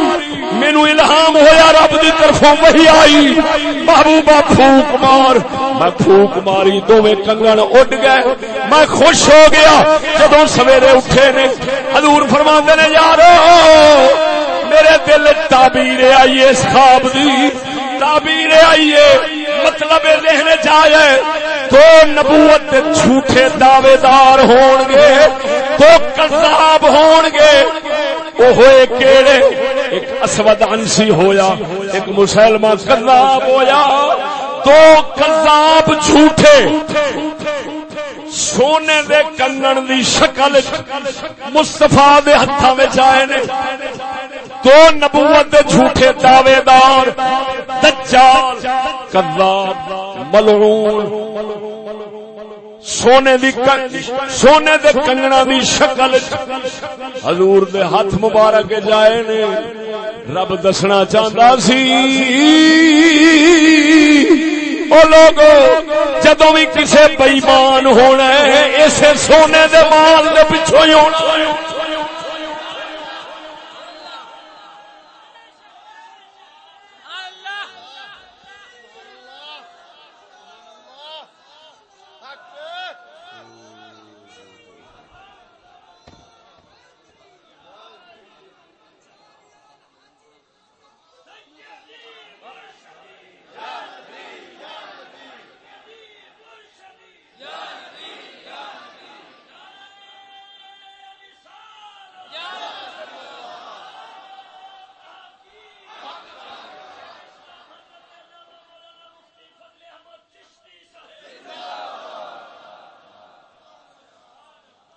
Speaker 1: مینو الہام ہویا رب دی طرفوں وہی آئی۔ محبوبہ پھوک مار، میں پھوک ماری دونوں کنگن اڈ گئے۔ میں خوش ہو گیا جدو سویرے اٹھے نے۔ حضور فرما نے، یارو میرے دل تعبیر آئیے اس خواب دی۔ تعبیر آئیے مطلب ذہن چاہے تو نبوت جھوٹے دعوے دار ہون گے تو کذاب ہون گے وہ ہوئے کیڑے۔ ایک اسود انسی ہویا۔ ایک مسلمان کذاب ہویا۔ تو کذاب جھوٹے۔ سونے دے کنگن دی شکل مستفا دے ہاتھوں میں آئے نے۔ تو نبوت دے جھوٹے دعوے دار دجال، کذاب، ملعون۔ سونے دی سونے دے کنگنا دی شکل حضور دے ہاتھ مبارک جائے نے، رب دسنا چاہتا سی۔ لوگ جدو بھی کسی بئیمان ہونا ہے، اسے سونے دے مال دے پچھو ہی ہونا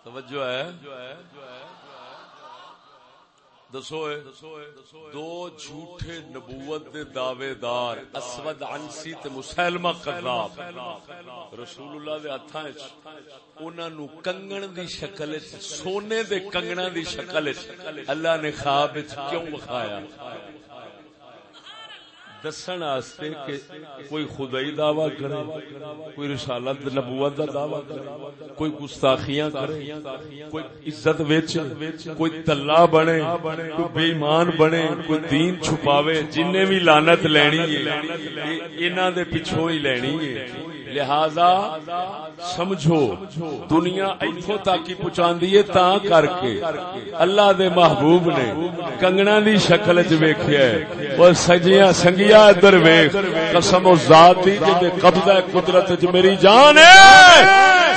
Speaker 1: توجہ ہے دسو دو جھوٹے نبوت دے دعوے دار اسود عنسی تے مسلمہ قذاب. رسول اللہ دے ہتھاں وچ انہاں نو کنگن دی شکل وچ، سونے دے کنگنا دی شکل وچ اللہ نے خواب وچ کیوں بخایا دسن واسطے کہ کوئی خدائی دعوی کرے، کوئی رسالت نبوت دا دعوی کرے، کوئی گستاخیاں کرے، کوئی عزت ویچے، کوئی تلا بنے، کوئی بے ایمان بنے، کوئی دین چھپاوے جن نے بھی لانت لینی ہے انہاں دے پیچھوں ہی لینی ہے۔ لہذا سمجھو، دنیا ایتھوں تک ہی پہنچاندی ہے تاں کر کے۔ اللہ دے محبوب نے کنگنا دی شکل وچ ویکھیا ہے۔ او سجیاں سنگیا ادھر ویخ، قسم و ذات دی جے جی قبضہ قدرت وچ جی، میری جان ہے۔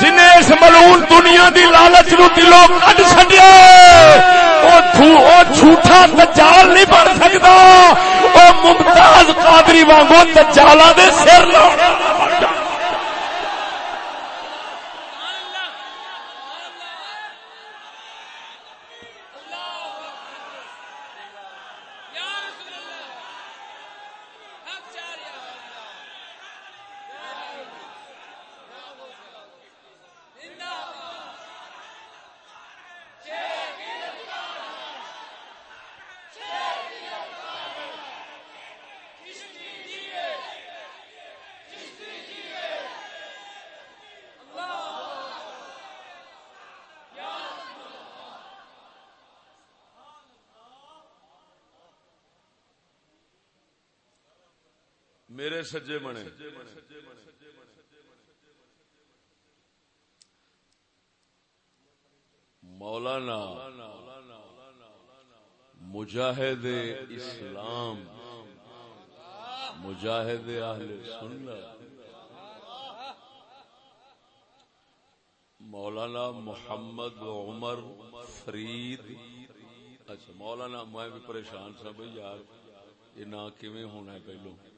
Speaker 1: جن اس ملعون دنیا دی لالچ نو دلوں کڈ چھڈیا او جھو او جھوٹا دجال نہیں بن سکدا او ممتاز قادری وانگو دجالاں دے سر لاؤ بن جا میرے سجے بنے۔ مولانا، مجاہد اسلام، مجاہد اہل سنت۔ مولانا محمد عمر فرید۔ اچھا مولانا، میں بھی پریشان سا بھائی یار، یہ نا کیویں ہونا ہے پہلو؟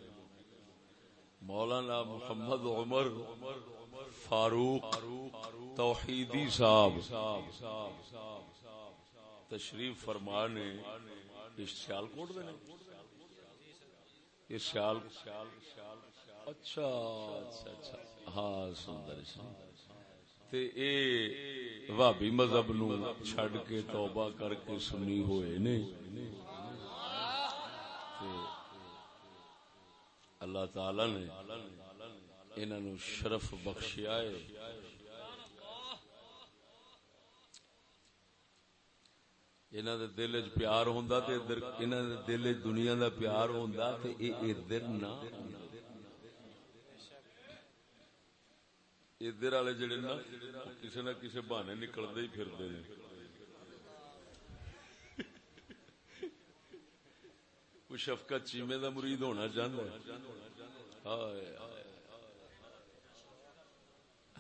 Speaker 1: مولانا محمد عمر فاروق توحیدی صاحب تشریف فرما نے اس سیال کوٹ دے اس سیال اچھا اچھا اچھا۔ ہاں سندر جی۔ تے اے وابی مذہب نو چھڈ کے توبہ کر کے سنی ہوئے نے۔ اللہ تعالی نے انہوں نے شرف بخشیا ہے۔ انہوں دے دل چ پیار ہوندا تے ادھر انہوں دے دل چ دنیا دا پیار ہوندا تے اے ادھر نہ۔ ادھر والے جڑے نا کسی نہ کسی بہانے نکلتے ہی پھرتے ہیں۔ کوئی شفقت چیمے دا مرید ہونا چاہتا ہے۔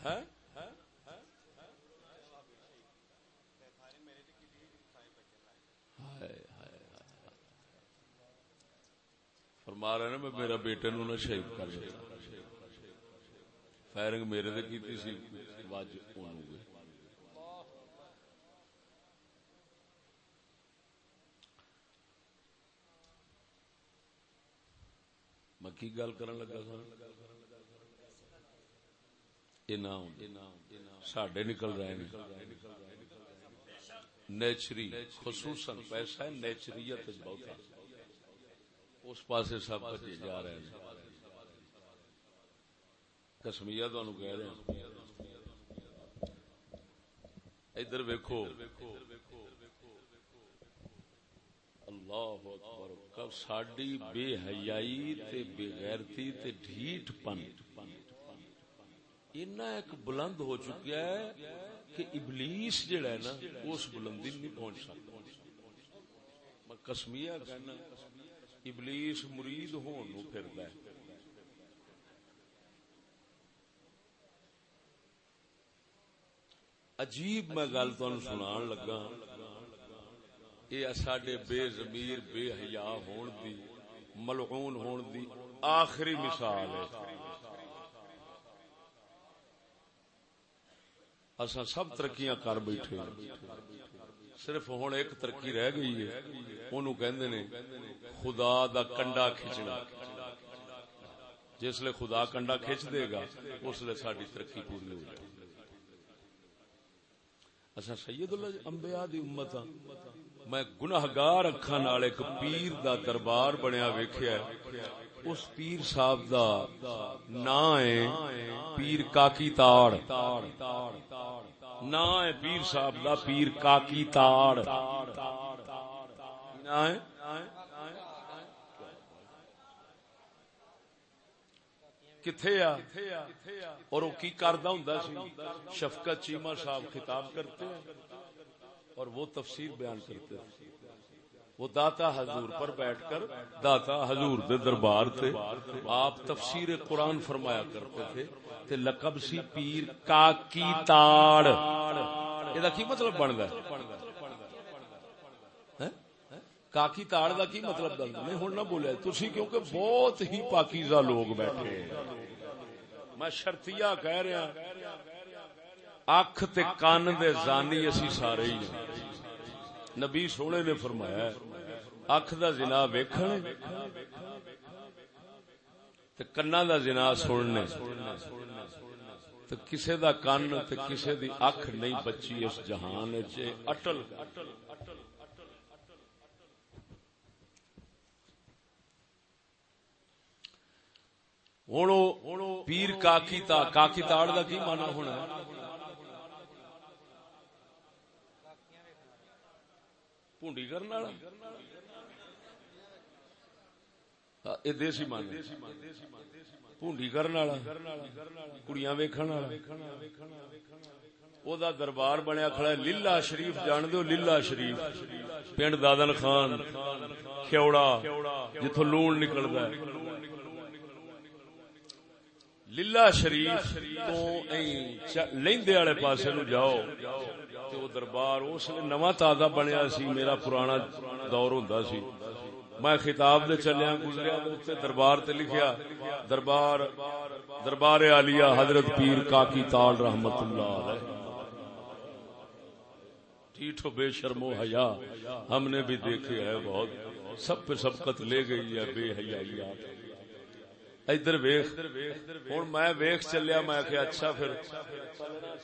Speaker 1: ہاں؟ فرما رہے نا میں میرا بیٹے نو نہ شہید کر دیتا۔ فائرنگ میرے تے کیتی سی واج اونوں گئے میں کی گل کرن لگا سا؟ ساڈے نکل رہے ہیں۔ نیچری، خصوصاً پیسہ ہے، نیچریت بہت اس پاسے سب بچے جا رہے ہیں۔ کسمیا تہن کہہ رہے ہیں۔ ادھر ویکو اللہ اکبر ساڈی بے حیائی تے بے غیرتی تے ڈھیٹ پن۔ اینا ایک بلند ہو چکیا ہے کہ ابلیس جڑا ہے نا، اس بلندی نہیں پہنچ سکتا۔ میں کسمیا کہنا، ابلیس مرید ہون نو پھردا ہے۔ عجیب میں گل تہن سنان لگا۔ یہ سڈے بے زمیر بے حیا ہون دی، ملعون ہون دی، آخری مثال ہے۔ اصا سب ترقیاں کر بیٹھے صرف ہوں ایک ترقی رہ گئی ہے انہوں کہندے نے، خدا دا کنڈا کھچنا۔ جس لیے خدا کنڈا کھچ دے گا، اس لیے ساری ترقی پوری ہو جائے۔ اصا سید اللہ انبیاء دی امت ہاں۔ میں گناہگار اکھاں نال ایک پیر دا دربار بنیا ویکھیا ہے۔ اس پیر صاحب دا نام ہے پیر کاکی تاڑ۔ نام ہے پیر صاحب دا پیر کاکی تاڑ۔ نام ہے۔ کتھے آ؟ اور وہ کی کردا ہوندا سی؟ شفقت چیما صاحب خطاب کرتے ہیں۔ اور وہ تفسیر بیان کرتے ہیں۔ وہ داتا حضور پر بیٹھ کر داتا حضور دے دربار تے آپ تفسیر قرآن فرمایا کرتے تھے تے لقب سی پیر کاکی تاڑ۔ یہ کی مطلب بنتا ہے کاکی تاڑ دا کی مطلب بنتا میں ہوں نہ بولیا تھی کیونکہ بہت ہی پاکیزہ لوگ بیٹھے میں شرطیا کہہ رہا اکھ تے کان دے زانی اسی سارے ہی ہیں نبی سونے نے فرمایا اکھ دا زنا ویکھن تے کنا دا زنا سننے تے کسے دا کان تے کسے دی اکھ نہیں بچی اس جہان وچ اٹل ہوں پیر کاکی تا کاکی تاڑ دا کی مانا ہونا ہے پونڈی کرنے والا یہ دیسی مان پونڈی کرنے والا کڑیاں ویکھن او دا دربار بنیا کھڑا ہے لیلا شریف جان دو لیلا شریف پنڈ دادن خان کھیوڑا جتھوں لون نکلدا ہے لیلا شریف تو لیندے والے پاسے نو جاؤ تے او دربار اس لیے نواں تازہ بنیا سی، میرا پرانا دور ہوندا سی۔ میں خطاب دے چلیا، گزریا تے دربار تے لکھیا، دربار دربار عالیہ حضرت پیر کاکی تال رحمت اللہ علیہ۔ ٹھیٹھو بے شرم و حیا، ہم نے بھی دیکھے ہے بہت۔ سب پہ سبقت لے گئی ہے، بے حیائیات۔ ادھر ویخ۔ ہوں میں ویخ چلیا، میں کہ اچھا پھر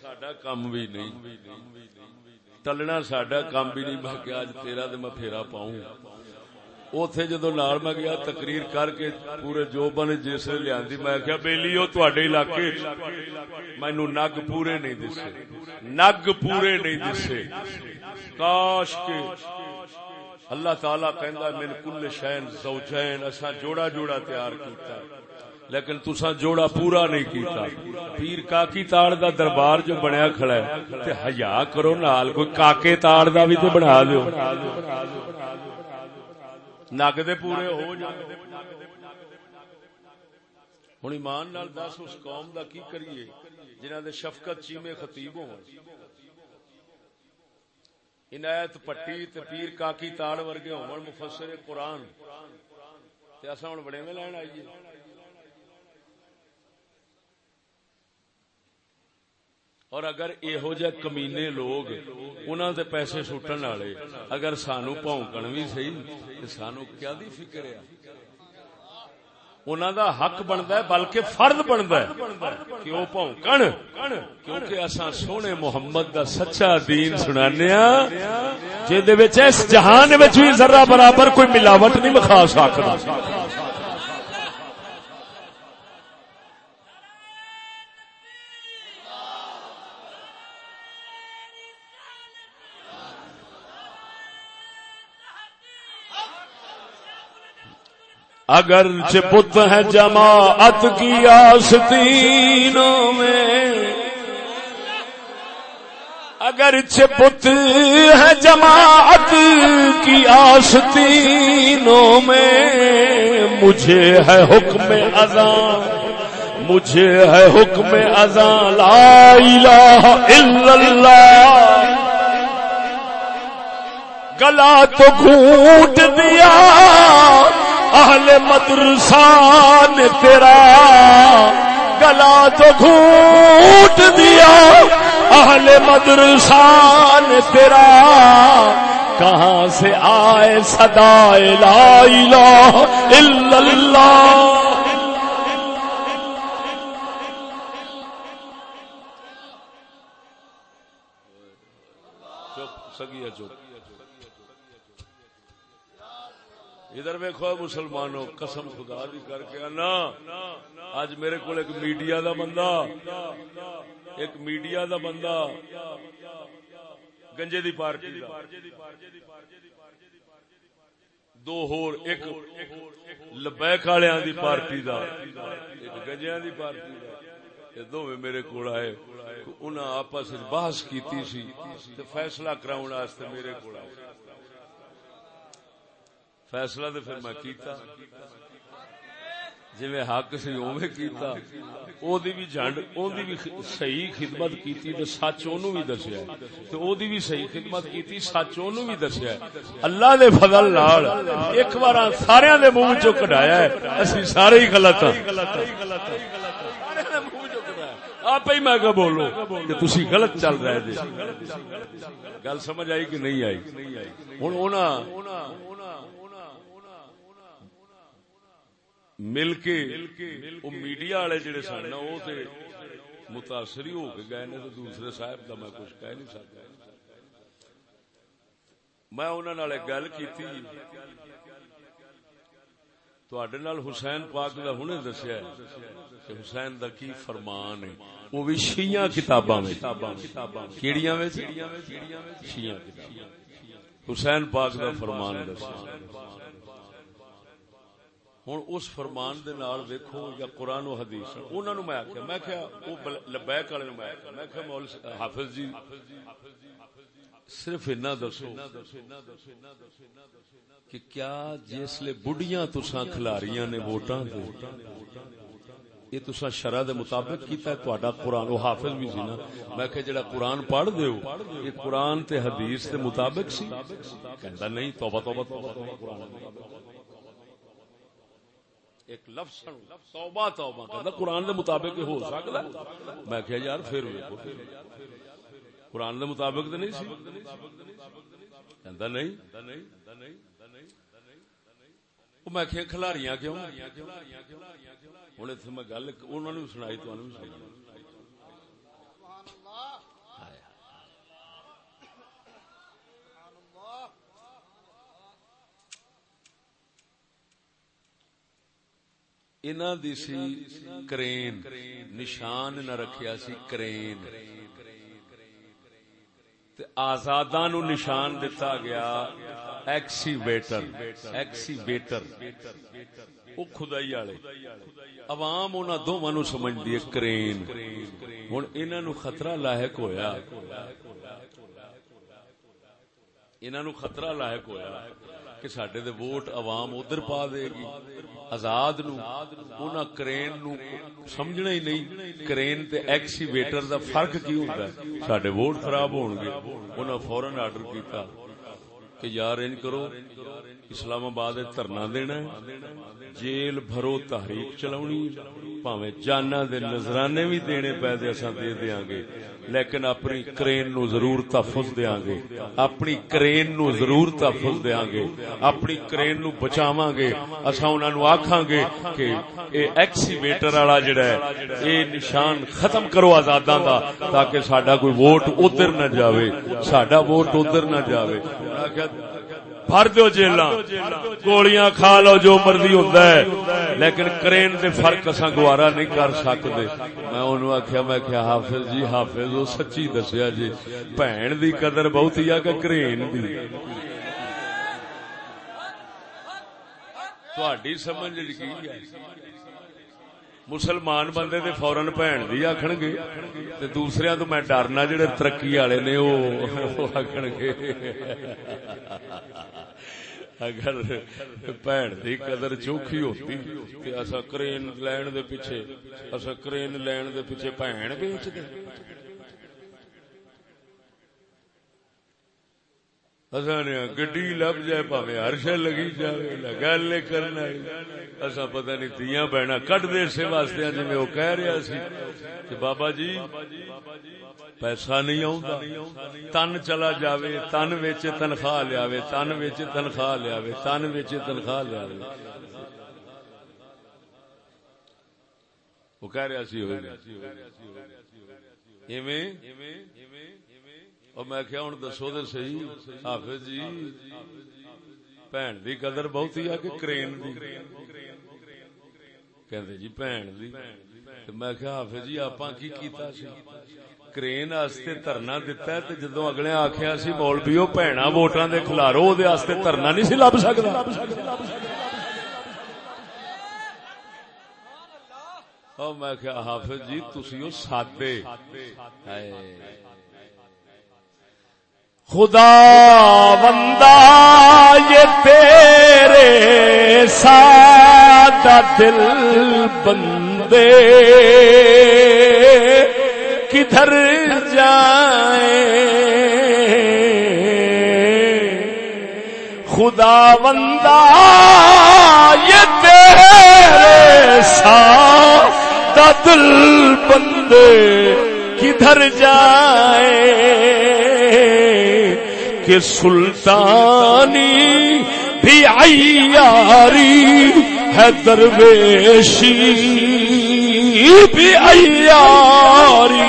Speaker 1: ساڈا کام بھی نہیں۔ ٹلنا ساڈا کام بھی نہیں، میں کہ اج تیرا تو میں پھیرا پاؤں۔ اوتھے جدو نال میں گیا، تقریر کر کے پورے جو بن جس لیا میں کیا بیلی وہ تے علاقے۔ مینو نگ پورے نہیں دسے۔ نگ پورے نہیں دسے۔ کاش کے اللہ تعالی کہندا من کل شین زوجین اسا جوڑا جوڑا تیار کیتا لیکن تسا جوڑا پورا نہیں کیتا۔ پیر کاکی تاڑ دا دربار جو بنیا کھڑا ہے، تے حیا کرو، نال کوئی کاکے تاڑ دا بھی تے بنا دیو نگ دے پورے ہو جائے ہوں ایمان نال دس، اس قوم دا کی کریے؟ جنہ دے شفقت چیمے خطیب ہو عنایت پٹی تے پیر کاکی تاڑ ورگے ہون مفسر قرآن۔ تے اساں ہن بڑے میں لین آئیے۔ اور اگر ایہو جہ کمینے لوگ انہوں دے پیسے سٹن والے اگر سانو پونکن بھی صحیح، تے سانو کیا دی فکر ہے؟ انہوں دا حق بنتا ہے، بلکہ فرد بنتا ہے۔ کہ وہ پونکن؟ کیونکہ اصا سونے محمد دا سچا دین سنانے جہد اس جہان بھی ذرا برابر کوئی ملاوٹ نہیں مخا سکتا اگر بت ہے جماعت کی آستینوں میں، اگر بت ہے جماعت کی آستینوں میں، مجھے ہے حکم ازان مجھے ہے حکم ازان لا الہ الا اللہ۔ گلا تو گھونٹ دیا۔ اہل مدرسان تیرا گلا تو گھوٹ دیا۔ اہل مدرسان تیرا کہاں سے آئے؟ سدائے لا الہ الا اللہ۔ ادھر ویکو مسلمانوں، قسم خدا دی کر کے آنا اج میرے کو ایک میڈیا دا بندہ۔ ایک میڈیا دا بندہ۔ گنجے دی پارٹی دا۔ دو ہور، ایک لبیک والےاں دی پارٹی دا۔ ایک گنجیاں دی پارٹی دا۔ یہ دونوں میرے کو آئے۔ انہاں آپس وچ بحث کیتی سی تے فیصلہ کراون واسطے میرے کو آئے۔ فیصلہ تو پھر میں کیتا۔ جی میں حق سی اوے کیتا۔ او دی بھی جھنڈ او دی بھی صحیح خدمت کیتی تے سچ اونوں بھی دسیا تے او دی بھی صحیح خدمت کیتی، سچ اونوں بھی دسیا اللہ دے فضل نال ایک بار سارے دے منہ چوں کڈایا ہے۔ اسی سارے ہی غلط ہاں۔ آپ ہی میں بولو کہ تسی غلط چل رہے جی۔ گل سمجھ آئی کہ نہیں آئی؟ ہن انہاں مل کے وہ میڈیا والے جڑے سن وہ تے متاثر ہی ہو کے گئے نے تو دوسرے صاحب کا میں کچھ کہہ نہیں سکتا۔ میں انہوں نے گل کی حسین پاک کا ہنے دسیا کہ حسین دا کی فرمان ہے۔ وہ بھی شیعہ کتاباں میں کیڑیاں میں شیعہ کتاباں۔ حسین پاک دا فرمان دسیا۔ ہوں اس فرمان دے نال ویکھو یا قرآن و حدیث۔ انہوں نے میں آخیا میں کیا وہ لبیک والے میں آخیا میں کیا مول حافظ جی صرف اتنا دسو کہ کیا جسے بڑھیاں تسا کھلاریاں نے ووٹاں دے؟ یہ تسا شرع دے مطابق کیتا ہے، تہاڈا قرآن وہ حافظ بھی سی نا۔ میں کہ جڑا قرآن پڑھ دیو یہ قرآن تے حدیث دے مطابق سی۔ کہندا نہیں، توبہ توبہ توبہ توبہ، قرآن۔ ایک لفظ توبہ توبہ کہتا قرآن دے مطابق ہو سکتا میں کہا یار پھر قرآن دے مطابق تو نہیں سی؟ کہتا نہیں۔ میں کہ کھلاریاں کیوں؟ ہوں اتنے میں گل انہوں نے سنائی تو سنائی۔ دی سی کرین نشان نہ رکھیا سی کرین تے آزاداں نو نشان دتا گیا ایکسی ویٹر ایکسی ویٹر او خدائی والے عوام انہاں دوواں نو سمجھدی ہے کرین ہن انہاں نو خطرہ لاحق ہویا انہاں نو خطرہ لاحق ہویا کہ سڈے دے ووٹ عوام ادھر پا دے گی۔ آزاد نو کرین نو سمجھنا ہی نہیں۔ کرین تے ایکسیویٹر دا فرق کی ہوندا ہے؟ ساڈے ووٹ خراب ہون گے۔ انہاں فورن آرڈر کیتا کہ یار ان کرو، اسلام آباد دھرنا دینا جیل بھرو تحریک چلاونی پاویں جانا دے نظرانے بھی دینے پے دے، اساں دے دیاں گے۔ لیکن اپنی کرین نو ضرور تحفظ دیاں گے۔ اپنی کرین نو ضرور تحفظ دیاں گے۔ اپنی کرین نو بچاواں گے۔ اساں انہاں نو آکھاں گے کہ اے ایکسیویٹر والا جڑا ہے، اے نشان ختم کرو آزاداں دا تاکہ ساڈا کوئی ووٹ ادھر نہ جاوے۔ ساڈا ووٹ ادھر نہ جاوے۔ بھر دو جیل گولیاں کھا لو جو مرضی ہوتا ہے۔ لیکن کرین دے فرق اصا گوارا نہیں کر سکتے میں انہوں آخیا میں کیا حافظ جی حافظ وہ سچی دسیا جی۔ بھن دی قدر بہت ہی کہ کرین دی۔ تھوڑی سمجھ کی مسلمان بندے تے فورن بھن دی آخن گے تے دوسرے تو میں ڈرنا جڑے ترقی والے نے وہ آخن گے اگر بھن دی قدر چوکھی ہوتی کہ اصا کرین لین دے پیچھے اصا کرین لین دے پیچھے بھن بیچ دے۔ گڈی لب جائے پاوے ہر شہ لگی جائے گل کرنا اصا پتہ نہیں تیا بہنا کٹ دے سے واسطے جی وہ کہہ رہا سی کہ بابا جی پیسہ نہیں آؤں تن چلا جاوے، تن ویچ تنخواہ لیا تن ویچ تنخواہ لیا تن ویچ تنخواہ لیا وہ کہہ رہا سی اور میں کیا ہوں دسو دے سہی۔ حافظ جی بھین دی قدر بہتی ہے کہ کرین دی۔ جی بھین میں کہ حافظ جی آپاں کی کرین واسطے دھرنا دتا ہے جدو اگلے آخیا سی مول پیو بھنا دے کھلارو او دے واسطے دھرنا نہیں سی لب سکتا او میں حافظ جی تسی سادے۔ خدا بندہ، یہ تیرے سادہ دل بندے۔ کدھر جائیں؟ خدا بندہ، یہ تیرے سادہ دل بندے۔ کدھر جائیں؟ کہ سلطانی بھی عیاری ہے درویشی، بھی عیاری۔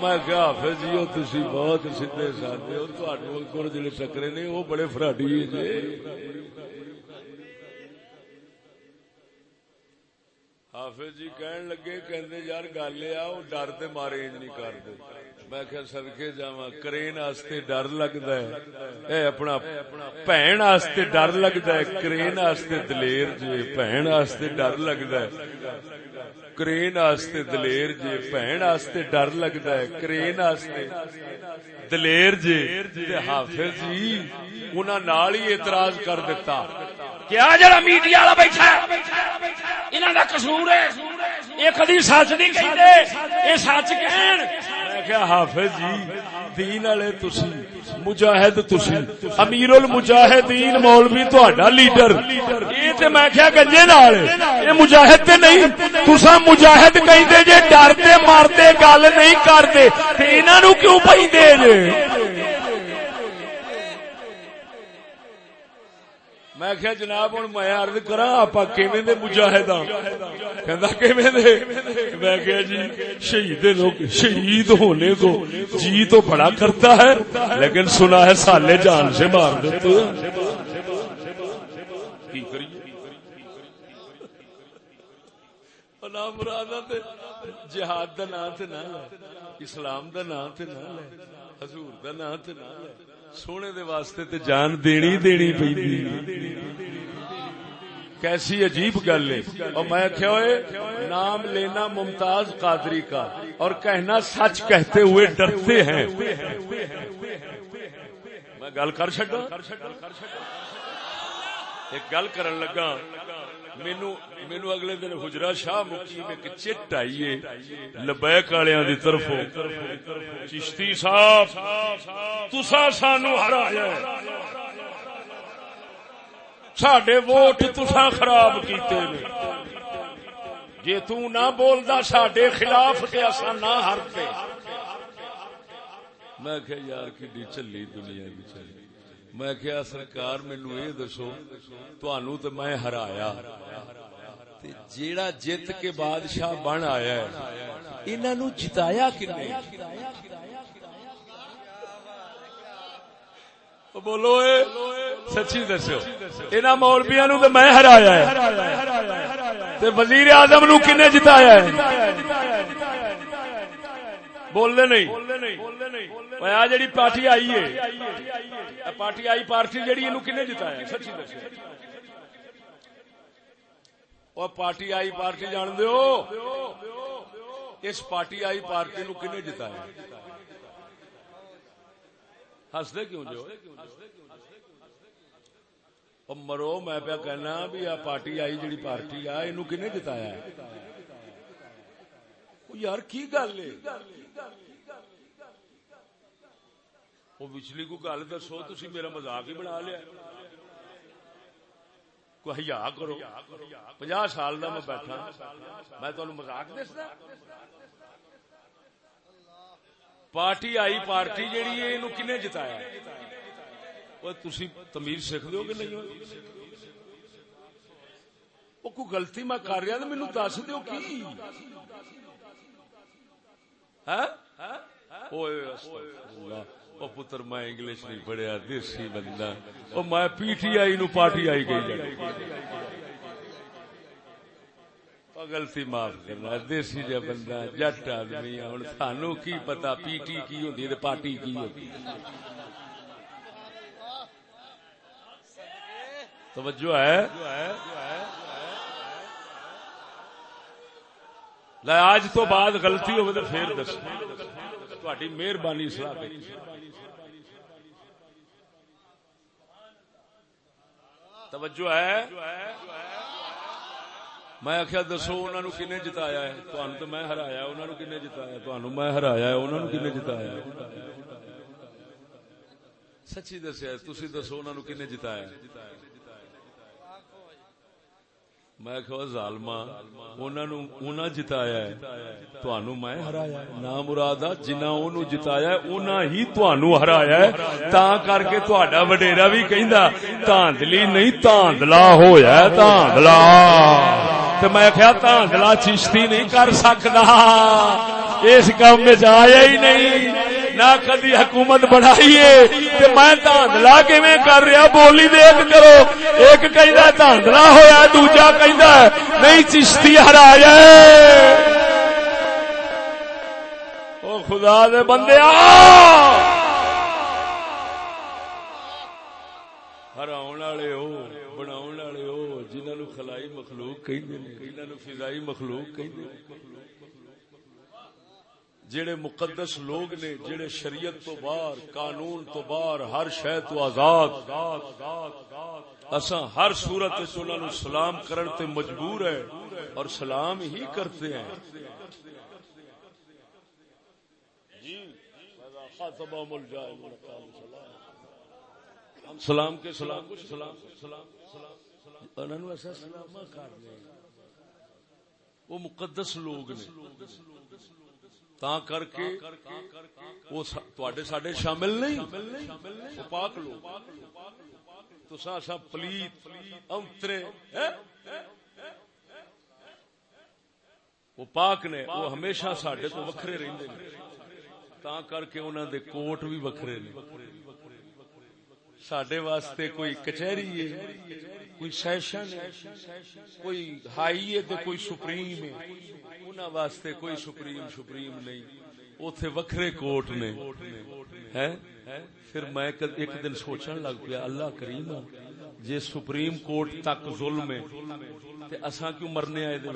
Speaker 1: میں کیا حافظ جی وہ تھی بہت سیدھے سادے ہو تھوڑے جڑے ٹکرے نے وہ بڑے فراڈی جی۔ حافظ جی کہن لگے، کہندے، یار گل آ، وہ ڈر تے مارے انج نہیں کرتے۔ میں کہ صدقے جاواں، کرین واسطے ڈر لگدا ہے۔ اے اپنا بہن واسطے ڈر لگدا ہے، کرین واسطے دلیر جے بہن واسطے ڈر لگدا ہے۔ کرین واسطے دلیر جے بہن واسطے ڈر لگدا ہے۔ کرین واسطے دلیر جے، تے حافظ جی انہاں نال ہی اعتراض کر دیتا۔ کیا جڑا میڈیا والا بیٹھا ہے؟ انہاں دا قصور ہے۔ یہ کدی سچ نہیں کہندے۔ یہ سچ کہن۔ میں کہا، حافظ جی دین والے تسی، مجاہد تسی امیر المجاہدین مولوی تہاڈا لیڈر۔ یہ تے میں کہا، گنجے نال۔ یہ مجاہد تے نہیں۔ تساں مجاہد کہندے جے ڈرتے، مارتے، گل نہیں کرتے تے انہاں نو کیوں پیندے جے؟ میں کیا جناب، ہوں میں ارد کرا آپ دے مجاہد میں کیا جی شہید لوگ شہید ہونے کو جی تو بڑا کرتا ہے، لیکن سنا ہے سالے جان سے مار دیتے مراد جہاد کا نام تو نہ اسلام کا نام تو نہ حضور کا نام تو نہ سونے دے واسطے تے جان دینی دینی پی کیسی عجیب گل ہے۔ اور میں کیا ہوئے، نام لینا ممتاز قادری کا۔ اور کہنا سچ کہتے ہوئے ڈرتے ہیں۔ میں گل کر چکا ایک گل کرن لگا۔ مینو مینو اگلے دن حجرا شاہ مکی ایک چٹ آئیے لبیک والوں کی طرف چشتی صاحب تسا سانو ہرایا سڈے ووٹ تسا خراب کیتے جی تہ بولتا سڈے خلاف تے اصا نہ ہرتے۔ میں کہ یار کی چلی دنیا کی چلی میں کیا سرکار مینو یہ دسو تنوع تو میں ہرایا. جیڑا جیت کے بادشاہ بن آیا ہے انہوں جتایا کن بولو اے، سچی دسو انہوں مولبیا نو تو میں ہرایا ہے۔ وزیر اعظم نو کن جتایا ہے؟ بولنے نہیں۔ آ جڑی پارٹی آئی ہے پارٹی آئی پارٹی جڑی یہ کنے جتایا سچی دس اور پارٹی آئی پارٹی جان دو اس پارٹی آئی پارٹی نو کنے جتایا ہستے کیوں جو مرو میں پیا کہنا بھی آ پارٹی آئی جڑی پارٹی آ یہ کنے جتایا یار کی گل ہے وہ پچھلی کو گل دسو تھی میرا مزاق ہی بنا لیا۔ کوئی ہیا کرو۔ پناہ سال کا میں بیٹھا۔ میں تمہیں مزاق دستا پارٹی آئی، پارٹی جیڑی ہے یہ کنے جتایا؟ تھی تمیر سیکھ دو کہ نہیں؟ وہ کوئی گلتی میں کر رہا تو مینو دس دو کی؟ ہاں؟ اوئے او پتر، میں انگلش نہیں پڑھیا، دیسی بندہ۔ او میں P T I know party آئی گئی۔ جانے غلطی معاف کرنا، دیسی جا بندہ، جٹ آدمی ہوں سانو کی پتا، پی ٹی کی ہوتی ہے پارٹی کی ہوتی توجہ ہے؟ آج تو بعد غلطی ہو تو پھر دس تھی مہربانی سلاح توجہ ہے؟ میں آخیا، دسو انہوں نے کن جتایا ہے؟ تہن تو میں ہرایا انہوں نے کن جتایا تہن میں ہرایا انہوں نے کن جتایا سچی دسیا تھی دسو انہوں نے کن جتایا میں ظالما جتایا ہے تہن میں ہرایا نہ مراد جنا جتایا انہیں ہی تہن ہرایا ہے، تا کر کے تھوڑا وڈیرا بھی کہ تاندلی نہیں، تاندلا ہویا تاندلا. تو میں کیا تانگلا چشتی نہیں کر سکتا اس کام میں آیا ہی نہیں. نہ کدی حکومت بڑھائیے میں تانگلا کی کر رہا بولی دیکھ کرو، ایک کہ تانگلا ہوا دوجا کہ نہیں چشتی ہرایا او خدا دے بندے، آ! ہرا والے ہو خلائی مخلوق فضائی مخلوق جڑے مقدس لوگ نے جڑے شریعت تو باہر قانون تو باہر ہر شہ تو آزاد۔ اساں ہر صورت نو سلام کرن تے مجبور ہے اور سلام ہی کرتے ہیں۔ جی، سلام کے سلام سلام سلام وہ مقدس لوگ نے۔ تا کر کے وہ سڈے شامل نہیں پاک لوگ تو سا پلیت اترے وہ پاک نے وہ ہمیشہ سڈے تو وکھرے رہتے تا کر کے انہوں دے کوٹ بھی وکھرے نے سڈے واسطے کوئی کچہری ہے کوئی سیشن کوئی ہائی ہے کوئی سپریم ہے انہوں واسطے کوئی سپریم سپریم نہیں۔ اتے وکھرے کوٹ نے۔ پھر میں ایک دن سوچن لگ پیا، اللہ کریم ہاں، جے سپریم کورٹ تک ظلم ہے، تے اساں کیوں مرنے آئے دے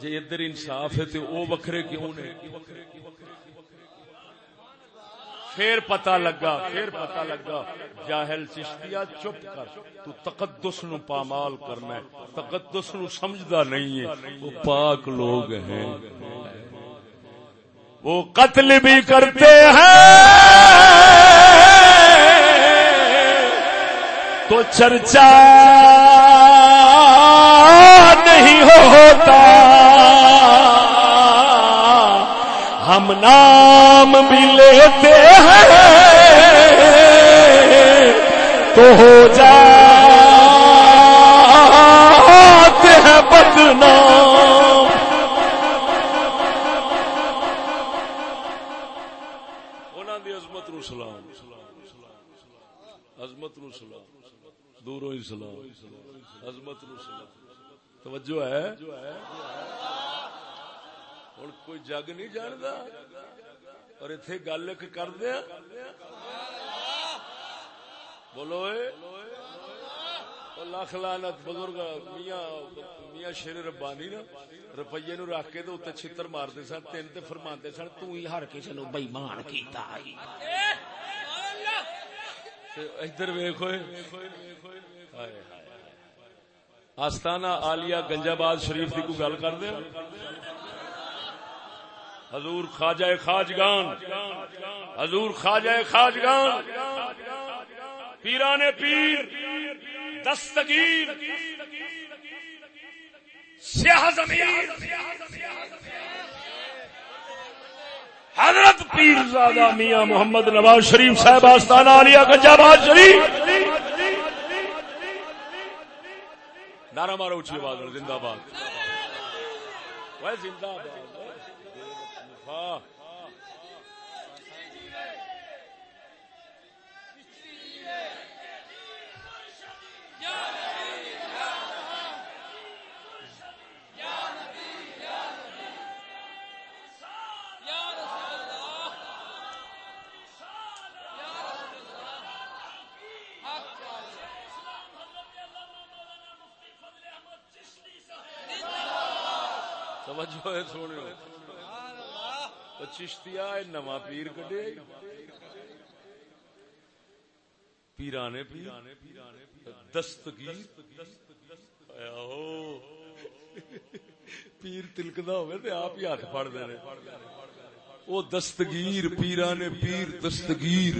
Speaker 1: جے ادھر انصاف ہے تے او وکھرے کیوں نے؟ پھر پتا لگا، پھر پتا لگا، جاہل چشتیا چپ کر، تو تقدس نو پامال کرنا ہے۔ تقدس نو سمجھدا نہیں ہے۔ وہ پاک لوگ ہیں۔ وہ قتل بھی کرتے ہیں۔ تو چرچا نہیں ہوتا۔ ہم نام بھی لیتے تو ہو جاتے ہیں بدنام۔ عظمت نو سلام۔ عظمت نو سلام۔ دوروں ہی سلام۔ عظمت نو سلام۔ توجہ ہے؟ ہوں کوئی جگ نہیں جانتا اور اتنے گل ایک کر دیا ہاں؟ بولو لکھ لانت بزرگ میاں میاں شیر ربانی نا روپیے نو رکھ کے اتنے چھتر مارتے سن، تین تے فرما سن تھی ہر کسی نو بےمان کیتا ادھر ویخ آستانہ آلیا گنجاباد شریف کی کوئی گل کر دیا حضور خواجہ خاجگان۔ حضور خواجہ خاجگان۔ پیران پیر، دستگیر، سیاہ زمین، حضرت پیر زادہ میاں محمد نواز شریف صاحب آستانہ علیہ گنجاباد شریف۔ نعرہ مارو اچھی آواز زندہ باد زندہ باد توجہ ہے سونے چشتیا نواں پیر کٹے پیرانے پیرانے پیرانے دستگیر پیر تلکدا ہوئے تے آپ ہی ہاتھ پھڑ دے او دستگیر، پیرانے پیر، دستگیر۔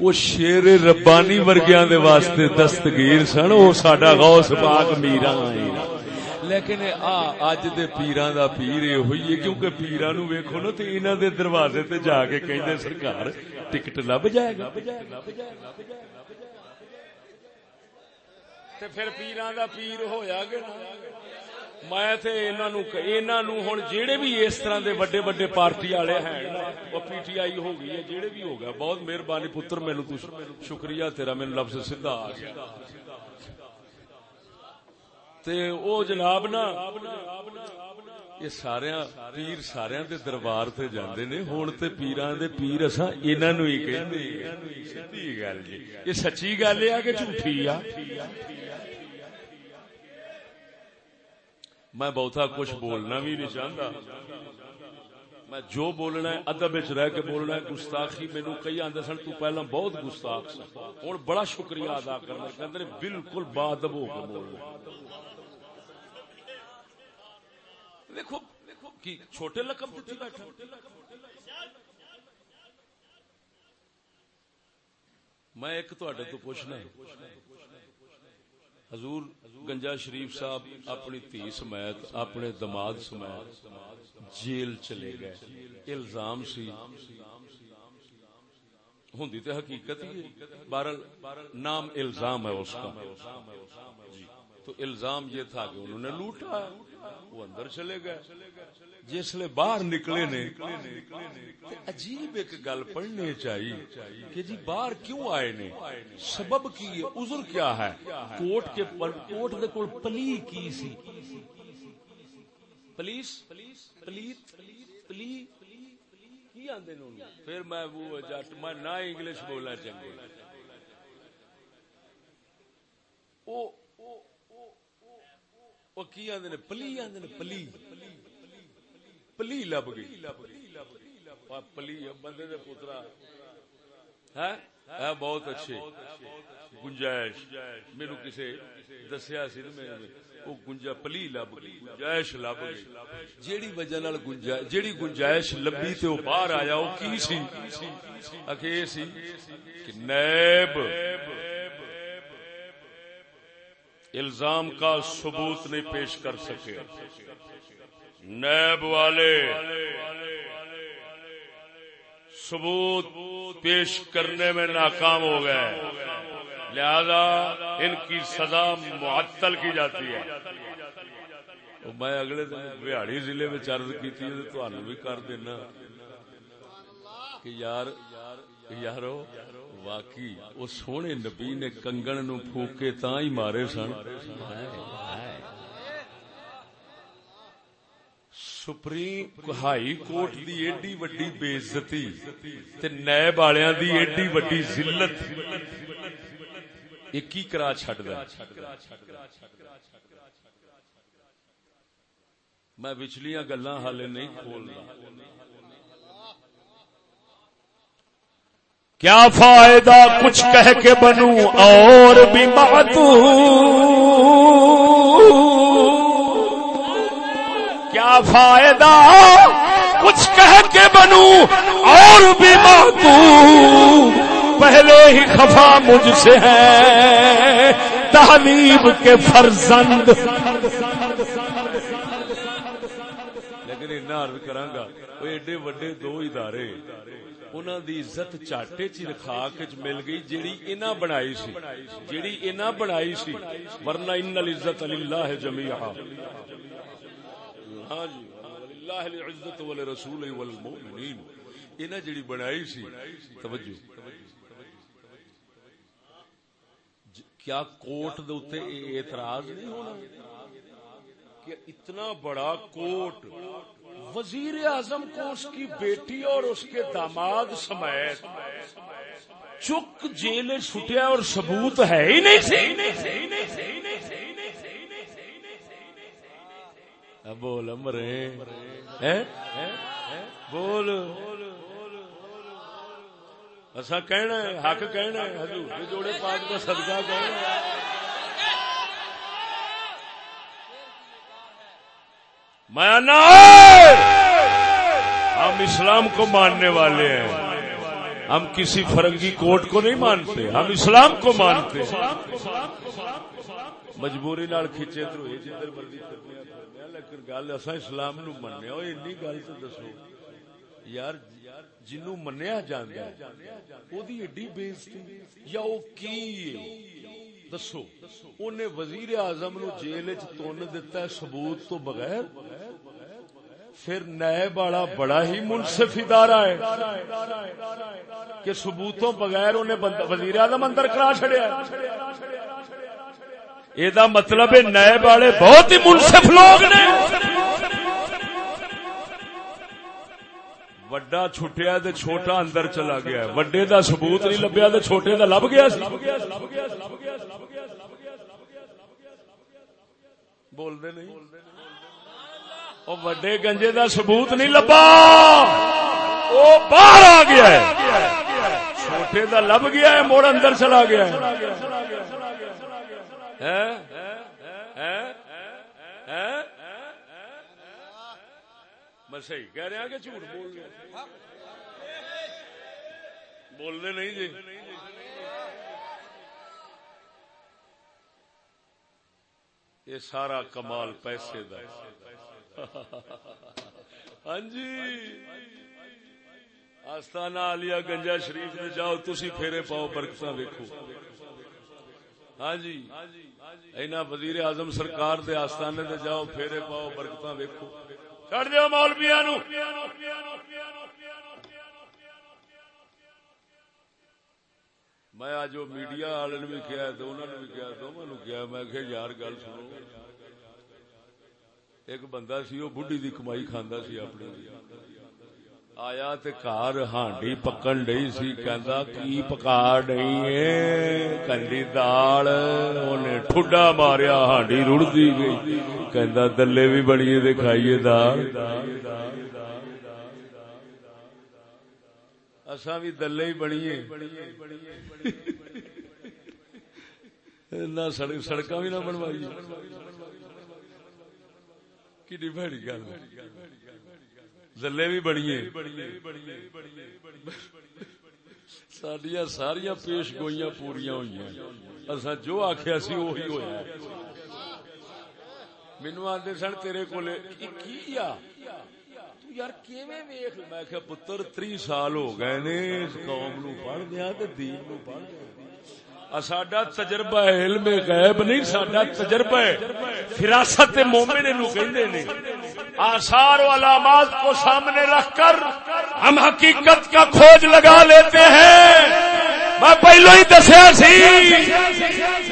Speaker 1: او شیر ربانی ورگیاں دے واسطے دستگیر سن، او ساڈا غوث پاک میرا ہے لیکن آ، اج دے پیران دا پیر یہ ہوئی ہے، کیونکہ پیران نو ویکھو نا تے انہاں دے دروازے تے جا کے کہندے سرکار، ٹکٹ لب جائے گا۔ تے پھر پیران دا پیر ہویا کہ میں تے انہاں نو انہاں نو ہن جڑے بھی اس طرح دے بڑے بڑے پارٹی والے ہیں او پی ٹی آئی ہو گئی ہے جڑے بھی ہو گیا بہت مہربانی پتر، مینوں تو شکریہ، تیرا مینوں لفظ سیدھا آ گیا۔ تے او جناب نا یہ سارے پیر سارے دے دربار تے جاندے نے ہن تے پیراں دے پیر اساں انہاں نو ہی کہندے سچی گل جی یہ سچی گل ہے کہ جھوٹھی آ میں بہتا کچھ بولنا بھی نہیں چاہتا میں جو بولنا ہے ادب رہ کے بولنا ہے گستاخی مینو کئی آدھے سن تو پہلا بہت گستاخ سن ہوں بڑا شکریہ ادا کرنا کہ بالکل با ادب ہو کے بولنا دیکھو، کی چھوٹے لقب دیتی بیٹھا۔ میں ایک تو پوچھنا حضور گنجا شریف صاحب اپنی تھی سمیت، اپنے دماد سمیت جیل چلے گئے۔ الزام سی۔ ہوں تو حقیقت ہی بارل نام الزام ہے اس کا۔ جی۔ تو الزام یہ تھا کہ انہوں نے لوٹا، وہ اندر چلے گئے۔ جسے باہر نکلے نے عجیب ایک گل پڑھنی چاہیے کہ جی باہر کیوں آئے نے؟ سبب کی عذر کیا ہے؟ کوٹ کے کوٹ دے کول پلی کی سی؟ پلیس؟ پلیت؟ پلی؟ کی آندے نے پھر میں وہ جٹ، میں نہ انگلش بولنا چنگے۔ او وہ کی آدھے نے پلی آدھے نے پلی پلی لب گئی پلی بندے دے پترا ہے بہت اچھے گنجائش میرے کسی دسیا سی وہ گنجا پلی لب گئی گنجائش لب گئی جیڑی وجہ نال گنجائش جیڑی گنجائش لبی تے وہ باہر آیا وہ کی سی اکے سی کہ نیب الزام کا ثبوت نہیں پیش کر سکے۔ نیب والے، ثبوت پیش کرنے میں ناکام ہو گئے۔ لہذا ان کی سزا معطل کی جاتی ہے۔ میں اگلے دن بہاڑی ضلع میں چرد کی تھی، تو بھی کر دینا کہ یار یارو، واقعی وہ سونے نبی نے کنگن نو پھوکے تا ہی مارے سن۔ سپریم ہائی کورٹ دی ایڈی وڈی بےزتی تے نیب والےاں دی ایڈی وڈی ذلت ایک ہی کرا چھڈدا میں وچلیاں گلاں حالے نہیں کھولدا کیا فائدہ کچھ کہہ کے بنوں اور بھی ماتو کیا فائدہ کچھ کہہ کے بنوں اور بھی ماتو پہلے ہی خفا مجھ سے ہے تعلیم کے فرزند۔ لیکن کروں گا ایڈے وڈے دو ادارے۔ انہاں دی عزت چاٹے چ رکھا کے مل گئی جیڑی انہاں بنائی سی، جیڑی انہاں بنائی سی۔ ورنہ ان العزت للہ جميعا ہاں جی للہ العزت ولرسول والمؤمنین۔ انہاں جیڑی بنائی سی، توجہ۔ جی، کیا کوٹ دے اوتے اعتراض نہیں ہونا؟ کہ اتنا بڑا کوٹ وزیر اعظم کو اس کی بیٹی اور اس کے داماد سمیت چک جیل چھٹیا اور ثبوت ہے ہی نہیں بول مرے ہیں؟ بول۔ اصا کہنا ہے، حق کہنا ہے، حضور جوڑے پاک کا صدقہ کہنا ہے۔ میں نہ ہم اسلام کو ماننے والے ہیں۔ ہم کسی فرنگی کوٹ کو نہیں مانتے۔ ہم اسلام کو مانتے مجبوری نال کھچے تو جدھر مرضی کرنے لیکن گل اصا اسلام نو مننے او اینی گل تو دسو۔ یار، جنو منیا جاندا ہے ایڈی بےزتی یا او کی دسو، اونے وزیر اعظم نو جیل وچ دتا ہے ثبوت تو بغیر، پھر نیب والا بڑا ہی منصف ادارہ ہے کہ ثبوتوں بغیر انہیں وزیر اعظم اندر کرا چڑیا یہ مطلب ہے نیب والے بہت ہی منصف لوگ نے۔ وڈا چھٹیا تے چھوٹا اندر چلا گیا وڈے دا ثبوت نہیں لبیا تے چھوٹے دا لب گیا سی بول دے نہیں او وڈے گنجے دا ثبوت نہیں لبا او باہر آ گیا ہے چھوٹے دا لب گیا ہے موڑ اندر چلا گیا ہے میں صحیح کہہ رہا کہ جھوٹ بول رہا بولنے نہیں جی۔ یہ سارا کمال پیسے دا۔ ہاں جی۔ آستانہ آلیا گنجا شریف میں جاؤ، تسی پھیرے پاؤ برکت ویکو ہاں جی۔ اینا وزیر اعظم سرکار دے آستانے دے جاؤ، پھیرے پاؤ برکت ویکو چڑھ دو مولبیا نو میں آج وہ میڈیا والے نے بھی کیا تو انہوں نے بھی کیا تو میں کیا میں کہ یار گل سنو ایک بندہ سی وہ بڈھی دی کمائی کھاندا سی اپنے آیا تے گھر ہانڈی پکن ڈئی سی، کہندا کی پکا ڈئی اے؟ کنڈی دال، اونے ٹھڈا ماریا، ہانڈی رڑدی گئی۔ کہندا دلے بھی بنیے تے کھائیے دال۔ اساں بھی دلے ہی بنیے نہ سڑک سڑکاں بھی نہ بنوائیے۔ کڈی بڑی گل ہے۔ دلے بھی بنیے سڈیا ساریا پیش گوئیاں پوریا ہوئی اصا جو آخیا سی وہی ہوا مینو آدھے سن تیرے کو یار کیویں میں کہ پتر، تری سال ہو گئے نے، اس قوم نو پڑھ دیا تے دین نو پڑھ دیا۔ ساڈا تجربہ ہے علم غیب نہیں، ساڈا تجربہ ہے۔ فراست مومن نو کہندے نے، آثار و علامات کو سامنے رکھ کر ہم حقیقت کا کھوج لگا لیتے ہیں۔ میں پہلو ہی دسیا سی،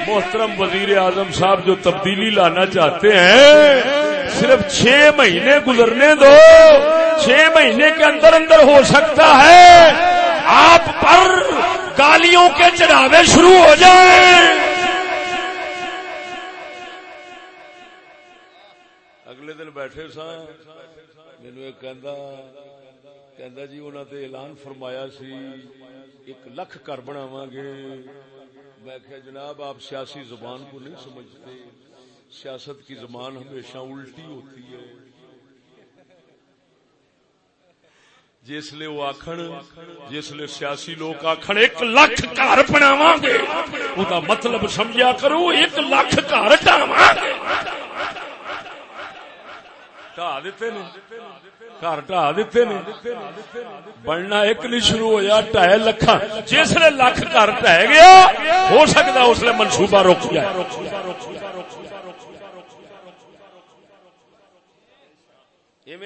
Speaker 1: محترم وزیر اعظم صاحب جو تبدیلی لانا چاہتے ہیں، صرف چھ مہینے گزرنے دو، چھ مہینے کے اندر اندر ہو سکتا ہے۔ آپ پر گالیوں کے چڑھاوے شروع ہو جائیں۔ اگلے دن بیٹھے سا مینو ایک کہندا کہندا جی انہوں نے اعلان فرمایا سی، ایک لکھ کر بناواں گے۔ میں کہ جناب، آپ سیاسی زبان کو نہیں سمجھتے۔ سیاست کی زبان ہمیشہ الٹی ہوتی ہے۔ جس لیے وہ آکھن جس لیے سیاسی لوگ آکھن، ایک لکھ گھر بناواں گے وہ دا مطلب سمجھا کرو، ایک لکھ گھر ڈاواں گے ٹا دیتے نے، گھر ٹا دیتے نے۔ بننا ایک نہیں شروع ہوا ٹائے لکھا جس نے لکھ گھر ٹہ گیا، ہو سکتا اس نے منصوبہ روک جائے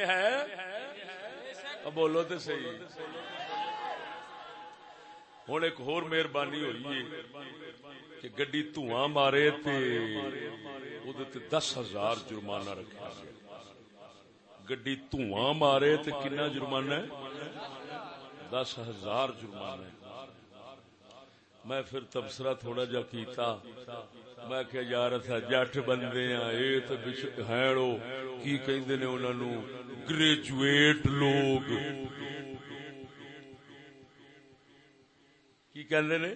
Speaker 1: ہے؟ بولو تو صحیح۔ ہوں ایک ہور مہربانی ہوئی کہ گڈی دھواں مارے تے دس ہزار جرمانہ رکھا گڈی دھواں مارے تے کنا جرمانہ ہے؟ دس ہزار جرمانہ ہے۔ میں پھر تبصرہ تھوڑا جا کیتا۔ میں کہ یار تھا جٹ بندے ہیں یہ تو ہیں کی کہندے نے انہاں گریجویٹ لوگ کی کہندے نے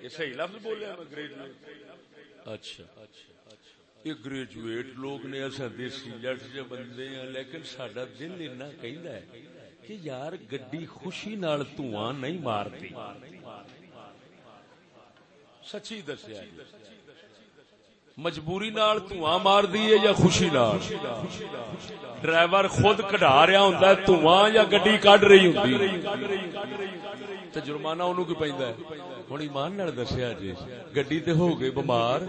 Speaker 1: یہ صحیح لفظ بولیا میں گریجویٹ اچھا یہ گریجویٹ لوگ نے اصا دیسی جٹ بندے ہیں لیکن سڈا دل اینا کہندا ہے کہ یار گڈی خوشی نال دھواں نہیں مارتی سچی دسیا جی۔ مجبوری نال دھواں مار دیے یا خوشی نال؟ ڈرائیور خود کڈا رہا ہوندا ہے، دھواں یا گڈی کڈ رہی ہوندی؟ تے جرمانہ اونوں کی پیندا ہے۔ ہن ایمان نال دسیا جی گڈی تے ہو گئی بیمار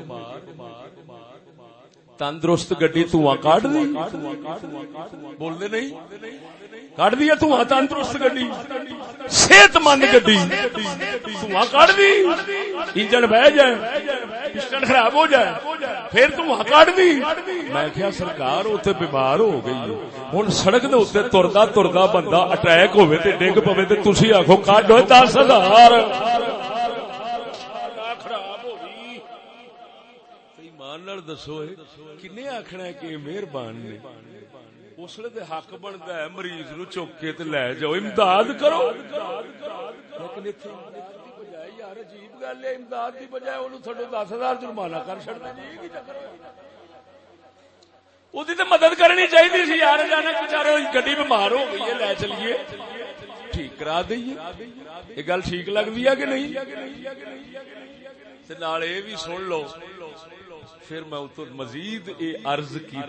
Speaker 1: تندرست گڈی تواں دی بول دے نہیں کاٹ دیا تندرست گڈی صحت مند گڈی تواں دی انجن بہ جائے پسٹن خراب ہو جائے پھر تواں دی میں کہیا سرکار اوتے بیمار ہو گئی ہوں سڑک دے اوتے تردا تردا بندہ اٹیک ہوگ تے ڈگ پوے تے تسی آکھو کاڈو 10000 ایمان نال دسو کنے آخنا ہے کہ مہربان نے۔ اس حق بنتا ہے، مریض نو چک کے لے جاؤ۔ امداد کرو۔ لیکن یار، عجیب گل ہے۔ امداد کی بجائے تھوڑے دس ہزار جرمانہ کر چڑتے وہ مدد کرنی چاہیے سی۔ یار، جانا بچارے گڈی بیمار ہو گئی ہے، لے چلیے۔ ٹھیک کرا دئیے۔ یہ گل ٹھیک لگتی ہے کہ نہیں؟ یہ بھی سن لو۔ پھر میں مزید یہ عرض کی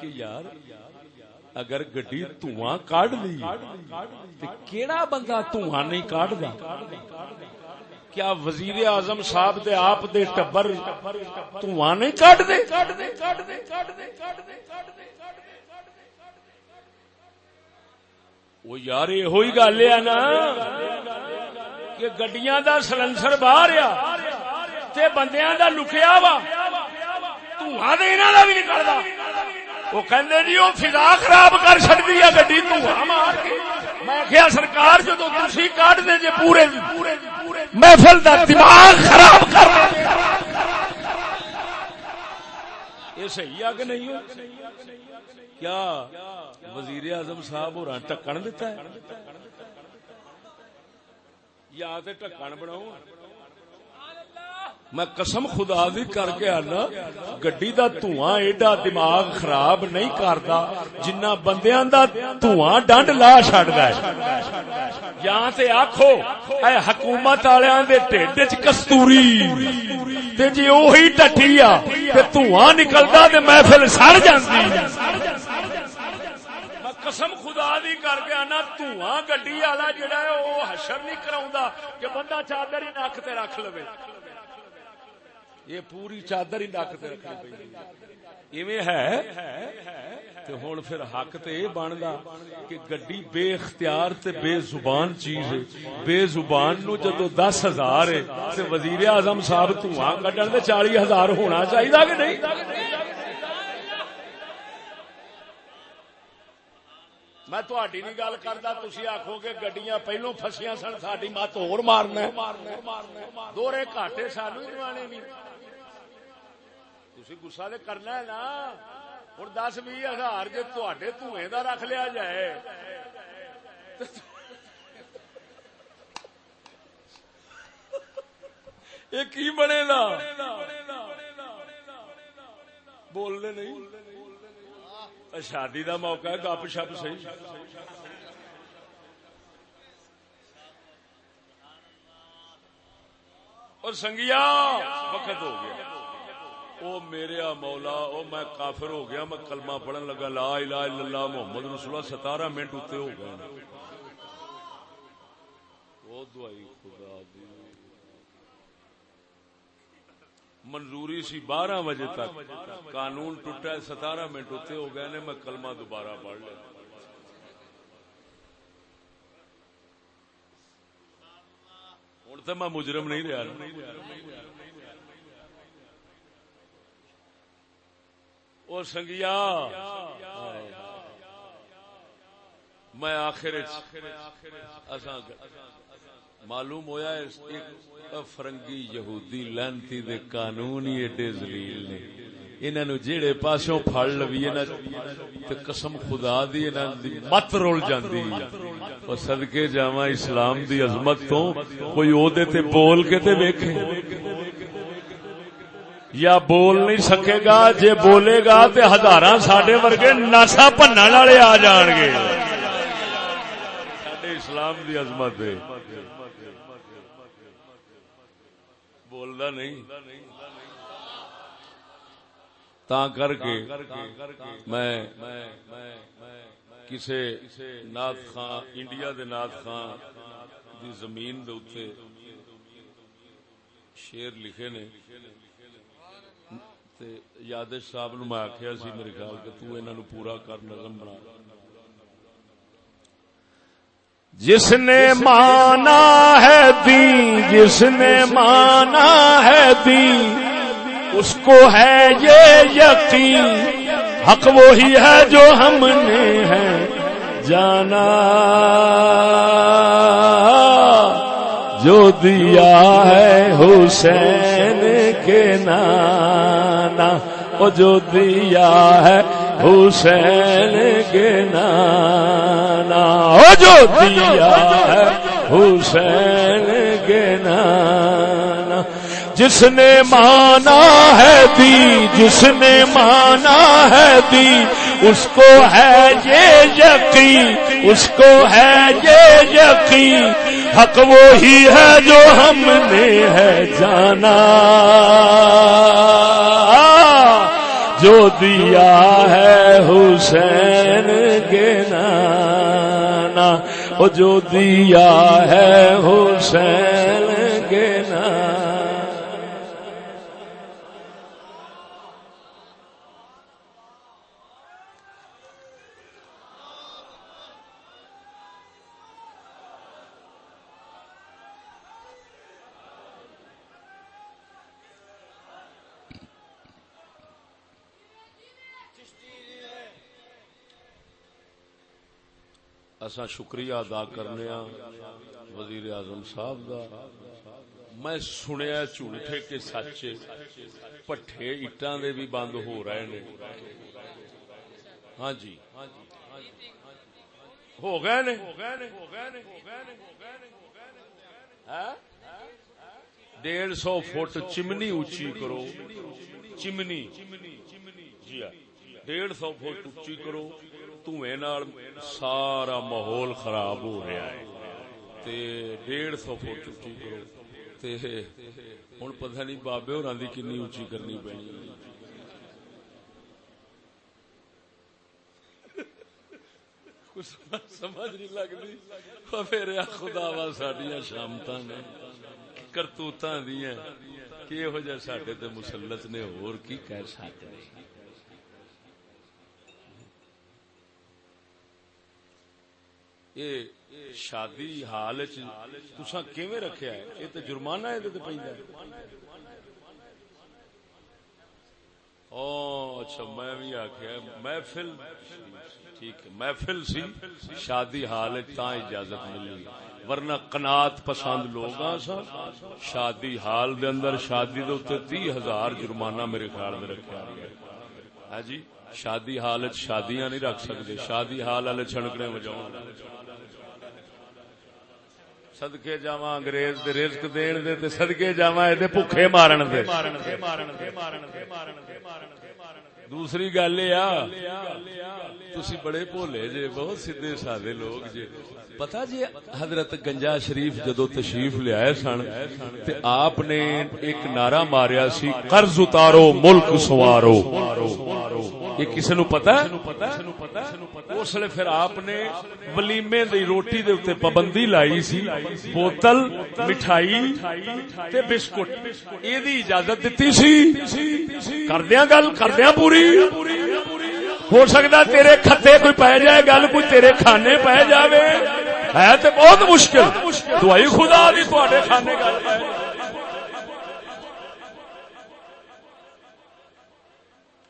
Speaker 1: کہ یار، اگر گڈی تواں دھواں کڈ دی کیڑا بندہ دھواں نہیں کڈدا کیا وزیر اعظم صاحب دے آپ دے ٹبر دھواں نہیں کڈ دے وہ یار یہ گل ہے نا کہ گڈیاں دا سلنسر باہر آ۔ تے بندیاں دا لکیا وا، دھواں دے انہاں دا بھی نکلدا وہ کہندے جی وہ فضا خراب کر چڑتی ہے گڈی مار کے۔ میں کیا سرکار جدو تھی کٹ دے جے پورے محفل دا دماغ خراب کر۔ یہ صحیح ہے کہ نہیں کیا وزیر اعظم صاحب ہو ٹکن دیتا ہے؟ یا ٹکن بناؤ۔ میں قسم خدا دی کر کے آنا، گڈی دا دھواں ایڈا دماغ خراب نہیں کرتا، جنہ بندیاں دا دھواں ڈنڈ لا چڈتا ہے۔ یا تے آخو اے حکومت والوں دے ٹھڈ چ کستوری۔ تے جی اوہی ٹٹھی آ تے دھواں نکلدا تے محفل سڑ جاندی۔ قسم خدا دی کر کے آنا، دھواں گڈی والا جڑا ہے وہ حشر نہیں کراؤں کہ بندہ چادر ہی نک تے رکھ لوے۔ یہ پوری چادر ہی ڈک رکھنی پی ہے۔ ہوں پھر حق تو یہ بنتا کہ گڈی بے اختیار تے بے زبان چیز ہے۔ بے زبان نو جدو دس ہزار ہے تے وزیر اعظم صاحب دھواں کڈن تے چالی ہزار ہونا چاہیے کہ نہیں؟ میں تھوڑی نہیں گل کرتا تھی آخو گے گڈیاں پہلو فسیاں سن ساری مت ہو مارنا دورے گاٹے سانو نہیں تھی گسا تو کرنا ہے نا ہوں دس بھی ہزار جی تے دھوئے رکھ لیا جائے یہ کی بنے گا بولنے نہیں شادی دا موقع ہے گپ شپ صحیح اور سنگیا وقت ہو گیا او میرے مولا، او میں کافر ہو گیا، میں کلمہ پڑھن لگا، لا الہ الا اللہ محمد رسول اللہ، ستارہ منٹ اتے ہو گئے وہ دعائی خدا دی۔ منظوری سی بارہ بجے تک۔ قانون ٹوٹا ہے، ستارہ منٹ اتے ہو گئے نے میں کلمہ دوبارہ پڑھ لیا ہوں تو میں مجرم نہیں رہا۔ اور سنگیا۔ میں آخر معلوم ہوا فرنگی یہودی لانتی دے قانون ہی ایڈے زلیل نے۔ انہاں نو جیڑے پاسوں پھڑ لوی انہاں تے قسم خدا دی انہاں دی مت رول جاندی۔ او صدکے جاواں اسلام دی عظمت تو کوئی او دے تے بول کے تے ویکھے۔ یا بول نہیں سکے گا، جے بولے گا تے ہزاراں ساڈے ورگے ناسا بنن والے آ جان گے۔ ساڈے اسلام دی عظمت ہے۔ بولدا نہیں۔ تا کر کے میں کسے نات خان انڈیا دے نات خان دی زمین دے اوتے شیر لکھے نے۔ تے یادش صاحب نو میں آخیا سی میرے خیال کہ تو انہاں نو پورا کر، نظم بنا۔ جس نے مانا ہے دی جس نے مانا ہے دی اس کو ہے یہ یقین، حق وہی ہے جو ہم نے ہے۔ جانا، جو دیا ہے حسین کے نانا، وہ جو دیا ہے، حسین کے نانا۔ وہ جو دیا ہے، حسین کے نانا۔ جس نے مانا ہے دی، جس نے مانا ہے دی، اس کو ہے یہ یقین، اس کو ہے یہ یقین۔ حق وہی ہے جو ہم نے ہے جانا۔ جو دیا ہے حسین کے نانا۔ وہ جو دیا ہے حسین کے نانا۔ اسا شکریہ ادا کرنے ہاں وزیر اعظم صاحب دا۔ میں سنیا جھوٹے کے سچ پٹھے اٹان دے بھی بند ہو رہے نے۔ ہاں جی۔ ہو گئے نے؟ ہاں؟ ڈیڑھ سو فٹ چمنی اونچی کرو۔ چمنی۔ جی ہاں۔ ڈیڑھ سو فٹ اونچی کرو۔ نال سارا ماحول خراب ہو رہا ہے ڈیڑھ سو فٹ اچھی کرو ہوں پتہ نہیں بابے ہو کنی اچھی کرنی پی سمجھ نہیں لگتی میرے خدا وا سڈیا شامت نے کرتوت دیا کہ مسلط نے ہور کی کہہ سکتے شادی حال تسا کیویں رکھیا ہے؟ یہ تو جرمانہ ہے تے پیندا او اچھا میں بھی آکھیا محفل، ٹھیک ہے، محفل سی شادی حال تا اجازت ملی۔ ورنہ قنات پسند لوگ سا شادی حال دے اندر شادی دے اوتے 30000 جرمانہ میرے خیال میں رکھیا گیا ہے۔ ہاں جی شادی حال شادیاں نہیں رکھ سکتے شادی حال والے چھڑکنے بجاؤ سدکے جا انگریز دے رزق دین دے تے سدکے جا اے بھوکے مارن دے دوسری گل یہ تسی بڑے بھولے جے، بہت سیدھے سادے لوگ جے۔ پتا جی حضرت گنجا شریف جدو تشریف لیا سن، تے آپ نے ایک نعرہ ماریا سی، قرض اتارو، ملک سوارو یہ کسی نو پتا اس لیے پھر آپ نے ولیمے دی روٹی دے اتنے پابندی لائی سی، بوتل، مٹھائی تے بسکٹ۔ اجازت دیتی سی۔ کردیا گل کردیا پوری۔ پوری ہو سکتا تیرے کھتے کوئی پہ جائے، گل کوئی تیرے کھانے پہ جاوے۔ ہے تو بہت مشکل۔ دوائی خدا دی تھوڑے کھانے گل پہ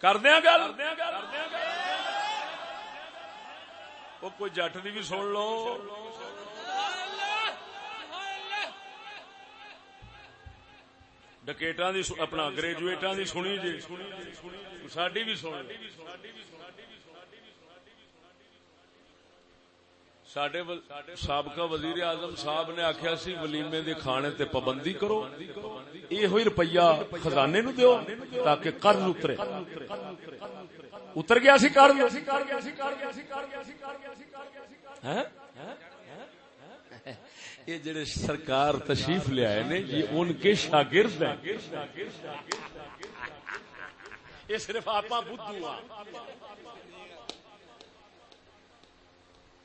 Speaker 1: کردیا ہاں گل؟ وہ کوئی جٹ دی بھی سن لو۔ ڈکیٹاں دی اپنا گریجویٹاں دی سنی جی ساڈی بھی سن ساڈے سابقہ وزیر اعظم صاحب نے آخیا سی ولیمے دے کھانے تے پابندی کرو یہ ہوئی روپیہ خزانے نو دیو تاکہ قرض اترے اتر گیا سی قرض ہیں؟ یہ جڑے سرکار تشریف لے آئے نے، یہ ان کے شاگرد ہیں۔ یہ صرف آپ بدھو ہاں۔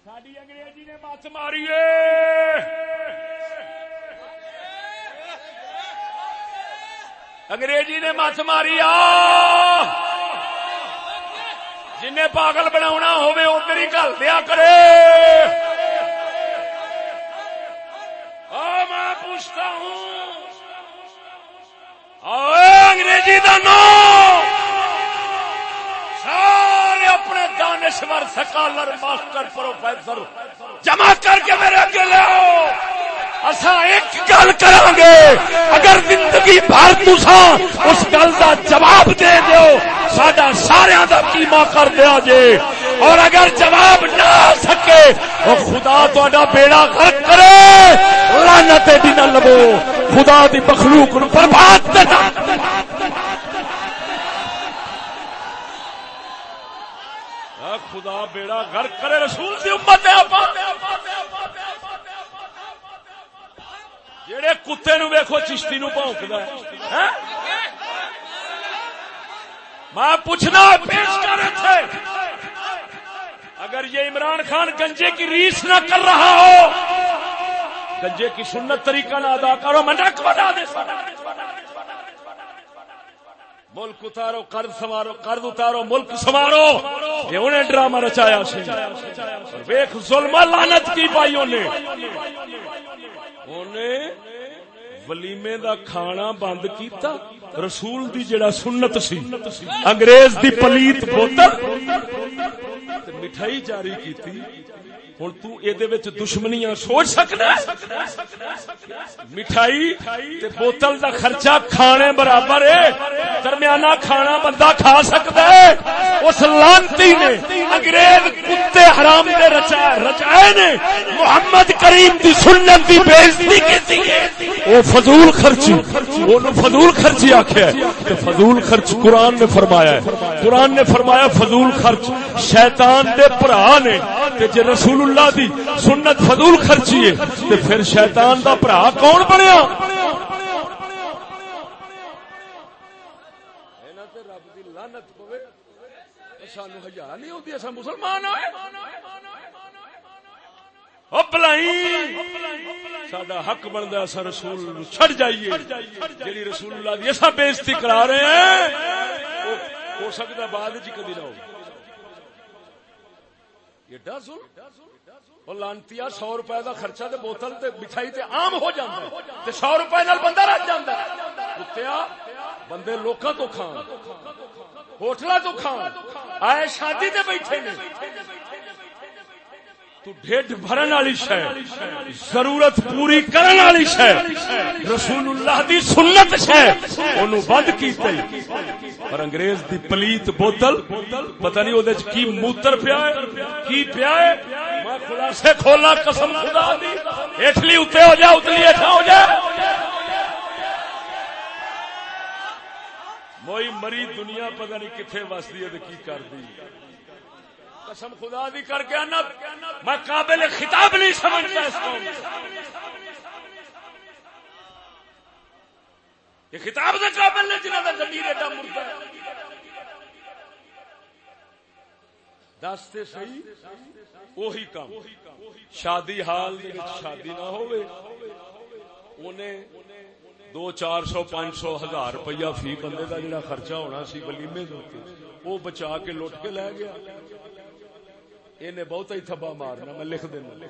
Speaker 1: ساری انگریزی نے مت ماری انگریزی نے مت ماری جن پاگل بنا ہوے ادھر ہی گل دیا کرے۔ پوچھتا ہوں۔ انگریزی کا نام سارے اپنے دانشور، سکالر، ماسٹر، پروفیسر جمع کر کے میرے اگے لے آؤ۔ اسا ایک گل کران گے اگر زندگی بھر تسا اس گل دا جواب دے دیو، ساڈا سارے دا قیمہ کر دیا جے۔ اور اگر جواب نہ آ سکے، او خدا تہاڈا بیڑا غرق کرے۔ لعنت دی نہ لبو۔ خدا دی مخلوق نو برباد تے خدا بیڑا غرق کرے۔ رسول دی امت ہے آپ جڑے کتے نو ویکھو، چشتی نو بھونکدا ہے۔ ہاں؟ میں پوچھنا، پیش کر تھے۔ اگر یہ عمران خان گنجے کی ریس نہ کر رہا ہو، گنجے کی سنت طریقہ نہ ادا کرو، میں ملک اتارو، قرض سوارو قرض اتارو، ملک سوارو یہ انہیں ڈرامہ رچایا سی۔ ویخ ظلم لانت کی پائی انہیں انہیں ولیمے دا کھانا بند کیتا۔ رسول دی جڑا سنت سی، انگریز دی پلیت بوتل مٹھائی جاری کیتی۔ ہوں تو دشمنیاں سوچ سکنا مٹھائی تے بوتل دا خرچہ کھانے برابر ہے، درمیانہ کھانا بندہ کھا سکتا ہے۔ اس لانتی نے انگریز کتے حرام نے رچائے رچائے نے محمد کریم دی سنت دی بےزتی کیتی۔ وہ فضول خرچی وہ فضول خرچی آخیا ہے۔ تے فضول خرچ قرآن نے فرمایا ہے۔ قرآن نے فرمایا فضول خرچ۔ شیطان دے بھرا نے، تے جے رسول اللہ دی سنت فضول خرچی ہے، تے پھر شیطان دا بھرا کون بنیا؟ سانو ہزار نہیں ہوتی اصا مسلمان ہوئے سڈا حق بنتا اصا رسول چڑ جائیے۔ جی رسول اللہ دی اصا بےزتی کرا رہے ہیں ہو سکتا بعد چ کدی نہ ہو۔ ایڈا ظلم لانتی سو روپے کا خرچہ تے بوتل تے مٹھائی تے عام ہو جاتا ہے۔ سو روپے نال بندہ رہ جاتا ہے۔ کتیا بندے لوکاں تو کھان ہوٹل تو کھان۔ آئے شادی تے بیٹھے نے۔ تو ڈھڈ بھرن والی شے، ضرورت پوری کرن والی شے رسول اللہ دی سنت شے، اونوں بند کیتے۔ پر انگریز دی پلیت بوتل، پتہ نہیں اودے وچ کی موتر پیا ہے، کی پیا ہے۔ میں خلاصے کھولا، قسم خدا دی۔ ہٹلی اوتے ہو جا، اتلی ہٹا ہو جا۔ موئی مری دنیا پتہ نہیں کتنے وسدی ہے تے کی کردی قسم خدا دی کر کے آنا میں قابل خطاب نہیں سمجھتا اس کو۔ یہ خطاب سے قابل نہیں جنہوں کا زمین ایڈا مرتا ہے۔ دستے صحیح وہی کام۔ شادی حال شادی نہ ہوئے انہیں دو چار سو، پانچ سو، ہزار روپیہ فی بندے کا جڑا خرچہ ہونا سی ولیمے وہ بچا کے لٹ کے لے گیا۔ انہیں بہت ہی تھبا مارنا میں لکھ دینا۔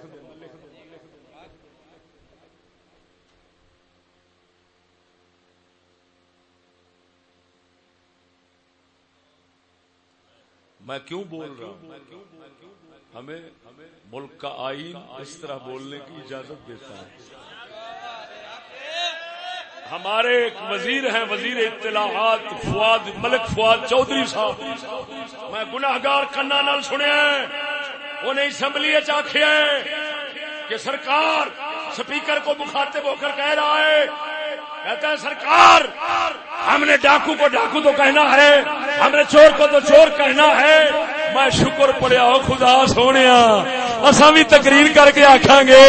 Speaker 1: میں کیوں بول رہا ہوں؟ ہمیں ملک کا آئین اس طرح بولنے کی اجازت دیتا ہے۔ ہمارے ایک وزیر ہیں، وزیر اطلاعات، فواد، ملک فواد چودھری صاحب۔ میں گناہگار کنا نال سنیا انہیں اسمبلی آخیا کہ سرکار سپیکر کو مخاطب ہو کر کہہ رہا ہے، کہتا ہے سرکار، ہم نے ڈاکو کو ڈاکو تو کہنا ہے، ہم نے چور کو تو چور کہنا ہے۔ میں شکر پڑیا ہو، خدا سونے اصا بھی تقریر کر کے آخا گے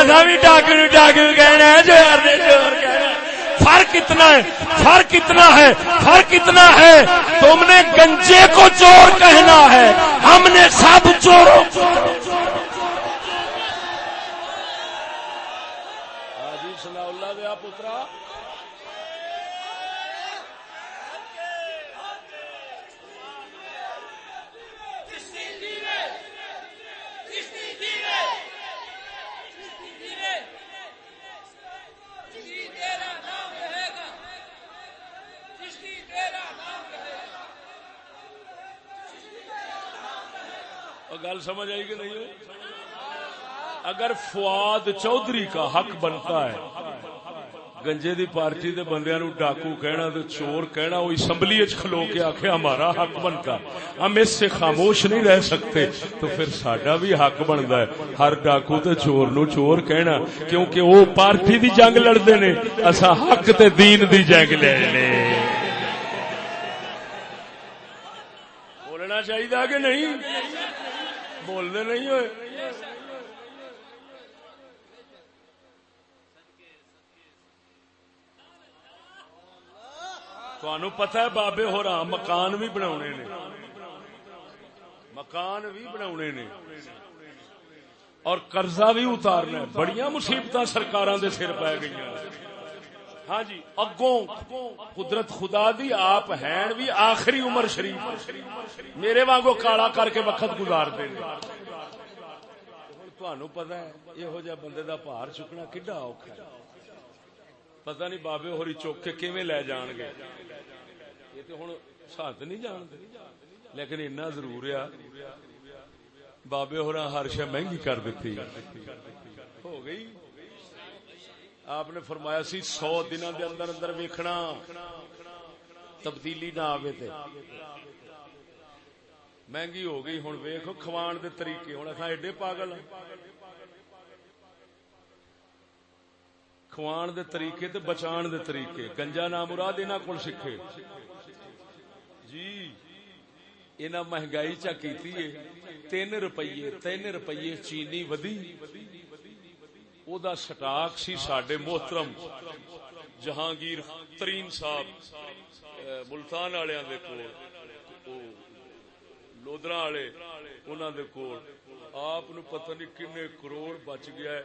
Speaker 1: اصا بھی ڈاکو ڈاکو کہنا ہے چور چور کہنا فرق اتنا ہے، فرق اتنا ہے، فرق اتنا ہے۔ تم نے گنجے کو چور کہنا ہے، ہم نے سب چوروں کو۔ گل سمجھ آئی کہ نہیں اگر فواد چودھری کا حق بنتا ہے، گنجے دی پارٹی دے بندیاں نو ڈاکو کہنا تو چور کہنا، وہ اسمبلی کھلو کے آخر ہمارا حق بنتا ہم اس سے خاموش نہیں رہ سکتے، تو پھر ساڈا بھی حق بنتا ہے۔ ہر ڈاکو تے چور نو چور کہنا، کیونکہ وہ پارٹی دی جنگ لڑتے نے اصا حق تے دین دی جنگ لے بولنا چاہیے کہ نہیں؟ بولنے نہیں ہوئے۔ تہن پتا ہے بابے ہو رہا مکان بھی بنا مکان بھی بنا اور قرضہ بھی اتارنا بڑی مصیبت سرکار دے سر پی گئی ہاں جی اگوں قدرت خدا دی، آپ ہیں بھی آخری عمر شریف۔ میرے وانگو کالا کر کے وقت گزار دیں تہن پتا ہے، یہو جہ بندے دا پار چکنا کڈا اوکھا ہے۔ پتہ نہیں بابے ہوری چوک کے کیویں لے جان گے۔ یہ تو ہوں سات نہیں جانتے۔ لیکن اتنا ضرور ہے۔ بابے ہو ہر شہ مہنگی کر دیتی۔ ہو گئی۔ آپ نے فرمایا سی سو دن دے اندر اندر ویکھنا۔ تبدیلی نہ آوے تے۔ مہنگی ہو گئی ہوں ویخ کھوان دے طریقے۔ ہوں اصا ایڈے پاگل ہاں۔ کھوان دے طریقے تے بچان دے طریقے۔ گنجا نام مراد انہاں کول سکھے۔ جی اینا مہنگائی چا کیتی ہے۔ تین روپیے تین روپیے چینی ودی او دا سٹاک سی ساڈے محترم جہانگیر ترین صاحب ملتان والے دے کول لودرا والے انہاں دے کول آپ نو پتہ نہیں کنے کروڑ بچ گیا ہے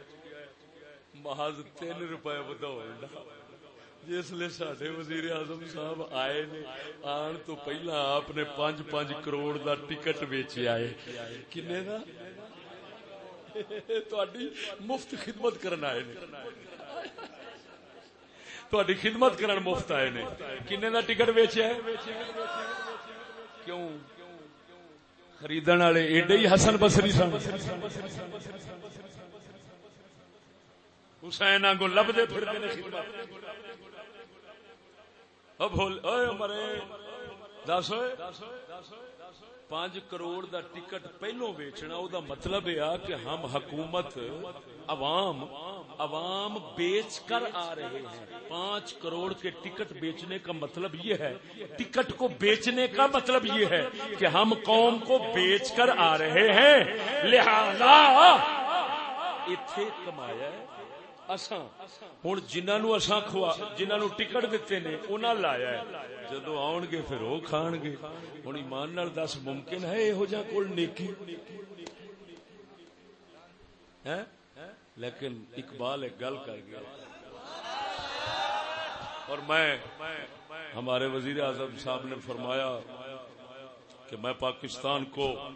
Speaker 1: محض تین روپے وداؤ جس لیے سڈے وزیر اعظم صاحب آئے نے آن تو پہلا آپ نے پانچ پانچ کروڑ دا ٹکٹ ویچے آئے کنے دا تھی مفت خدمت کرن آئے نے تھی خدمت کرن مفت آئے نے کنے دا ٹکٹ ویچے آئے کیوں خریدن والے ایڈے ہی حسن بسری سن حسین آگو لبدے پھر خدمت مرے دس ہوئے پانچ کروڑ دا ٹکٹ پہلو ویچنا، او دا مطلب یہ کہ ہم حکومت عوام عوام بیچ کر آ رہے ہیں۔ پانچ کروڑ کے ٹکٹ بیچنے کا مطلب یہ ہے، ٹکٹ کو بیچنے کا مطلب یہ ہے کہ ہم قوم کو بیچ کر آ رہے ہیں۔ لہذا اتنے کمایا ہوں جنہوں اصا جنہوں ٹکٹ دیتے نے انہیں لایا ہے۔ جدو آن گے پھر وہ کھان گے ہوں ایمان نال دس، ممکن ہے یہو جہ کول نیکی؟ لیکن اقبال ایک گل کر گیا۔ اور میں، ہمارے وزیر اعظم صاحب نے فرمایا کہ میں پاکستان کو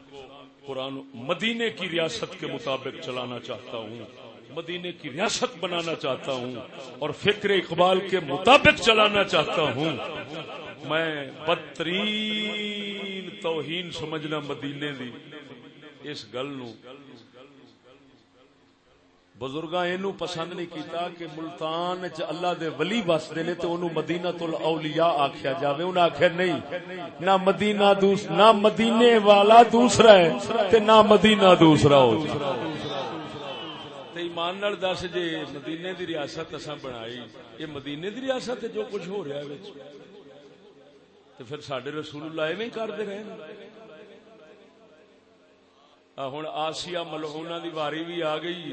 Speaker 1: قرآن مدینے کی ریاست کے مطابق چلانا چاہتا ہوں۔ مدینے کی ریاست بنانا چاہتا ہوں اور فکر اقبال کے مطابق چلانا چاہتا ہوں۔ میں بدترین توہین سمجھنا مدینے دی اس گل نو بزرگاں اینو پسند نہیں کیتا کہ ملتان چ اللہ دے ولی بسدے نے تے اونوں مدینہ الاولیاء آکھیا جاوے۔ انہاں آکھیا نہیں، نہ مدینہ دوس، نہ مدینے والا دوسرا ہے تے نہ مدینہ دوسرا ہو۔ ایمان نال دس جے مدینے دی ریاست اساں بنائی، یہ مدینے دی ریاست جو کچھ ہو رہا ہے وچ۔ تے پھر ساڈے رسول اللہ ایویں کردے رہے ہوں آسیا ملہونا دی واری بھی آ گئی۔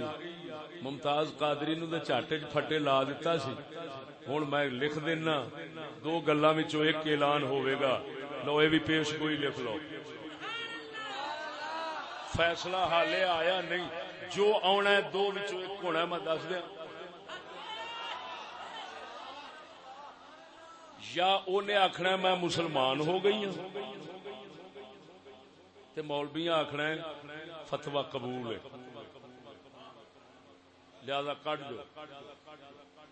Speaker 1: ممتاز قادری نو چاٹے چ پھٹے لا دیتا سی۔ ہوں میں لکھ دینا، دو گلاں وچوں ایک اعلان ہوئے گا لو، یہ بھی پیش گوئی لکھ لو۔ فیصلہ حالے آیا نہیں۔ جو آنا ہے، دو وچوں ایک ہونا ہے، میں دس دیا۔ یا انہیں آخنا میں مسلمان ہو گئی ہوں تے مولبیاں آخنا فتوا قبول ہے۔ لہذا کٹ دو۔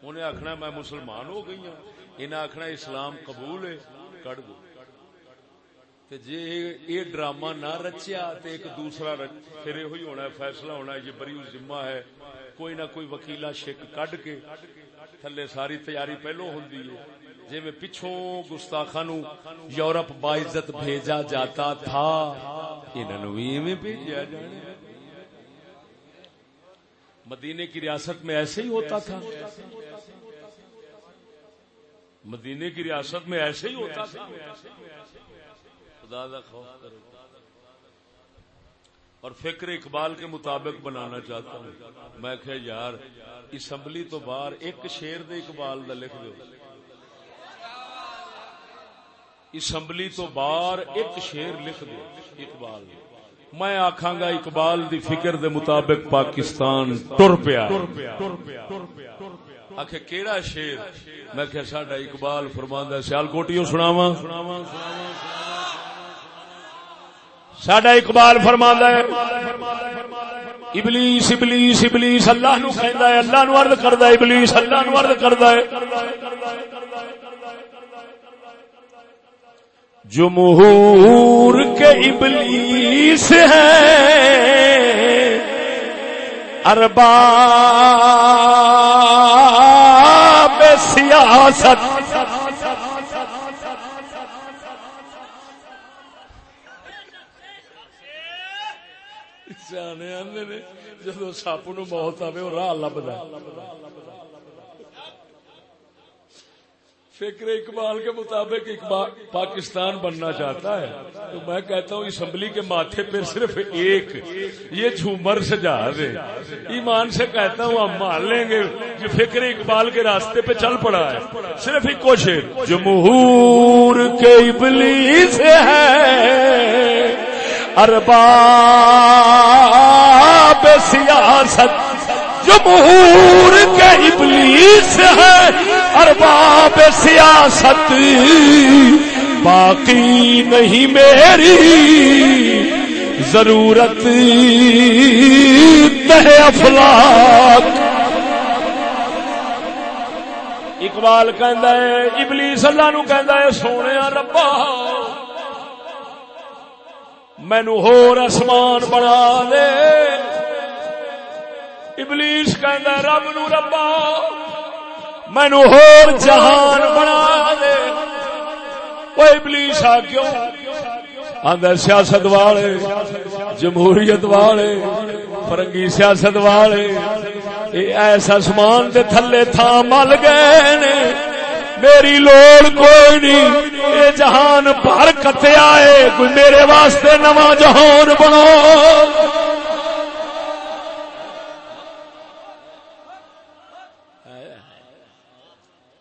Speaker 1: انہیں آخنا میں مسلمان ہو گئی ہوں انہیں آخنا اسلام قبول ہے۔ کٹ دو۔ تے جے یہ ڈرامہ نہ رچیا تے ایک دوسرا پھر یہ ہونا ہے فیصلہ ہونا ہے یہ بری ذمہ ہے کوئی نہ کوئی وکیلا شک کڈ کے تھلے ساری تیاری پہلو ہوں جی میں پچھوں گستاخا نو یورپ باعزت بھیجا جاتا تھا انہوں بھی بھیجا جانا مدینے کی ریاست میں ایسے ہی ہوتا تھا مدینے کی ریاست میں ایسے ہی ہوتا تھا خدا دا خوف کرو۔ اور فکر اقبال کے مطابق بنانا چاہتا ہوں۔ میں کہ یار، اسمبلی تو باہر ایک شیر دے اقبال دا لکھ دو۔ اسمبلی تو باہر ایک شیر لکھ دو اقبال۔ میں آخا گا، اقبال دی فکر دے مطابق پاکستان ٹر پیا۔ آخ کیڑا شیر میں کہ ساڈا اقبال فرماندہ سیال کوٹیوں سناوا ساڈا اقبال فرماندہ ہے۔ ابلیس ابلیس ابلیس، اللہ نو کہندا ہے، اللہ نو عرض کردا ہے، ابلیس، اللہ نو عرض کردا ہے۔ جمہور کے ابلیس ہے۔ ارباب سیاست۔ جدو سپ نو موت آئے وہ راہ لبدا فکر اقبال کے مطابق اقبال پاکستان بننا چاہتا ہے۔ تو میں کہتا ہوں، اسمبلی کے ماتھے پہ صرف ایک، یہ جھومر سجا دے ایمان سے کہتا ہوں، ہم مان لیں گے کہ فکر اقبال کے راستے پہ چل پڑا ہے۔ صرف ایک کوشش، جمہور کے ابلیس ہے۔ ارباب سیاست جمہور کے ابلیس ہے۔ ارباب سیاست باقی نہیں میری۔ ضرورت افلاق اقبال کہندا ہے، ابلیس اللہ نو کہندا ہے سونے ربا۔ مینو ہور آسمان بنا دے۔ ابلیس کہندا رب نو ربا، مینو ہور جہان بنا دے۔ وہ ابلیس آ کیوں؟ آدھا سیاست والے، جمہوریت والے، فرنگی سیاست والے ایسا سمان دے تھلے تھا مل گئے نے۔ میری لوڑ کوئی نہیں۔ یہ جہان بھر کتے آئے، کوئی میرے واسطے نواں جہان بنو۔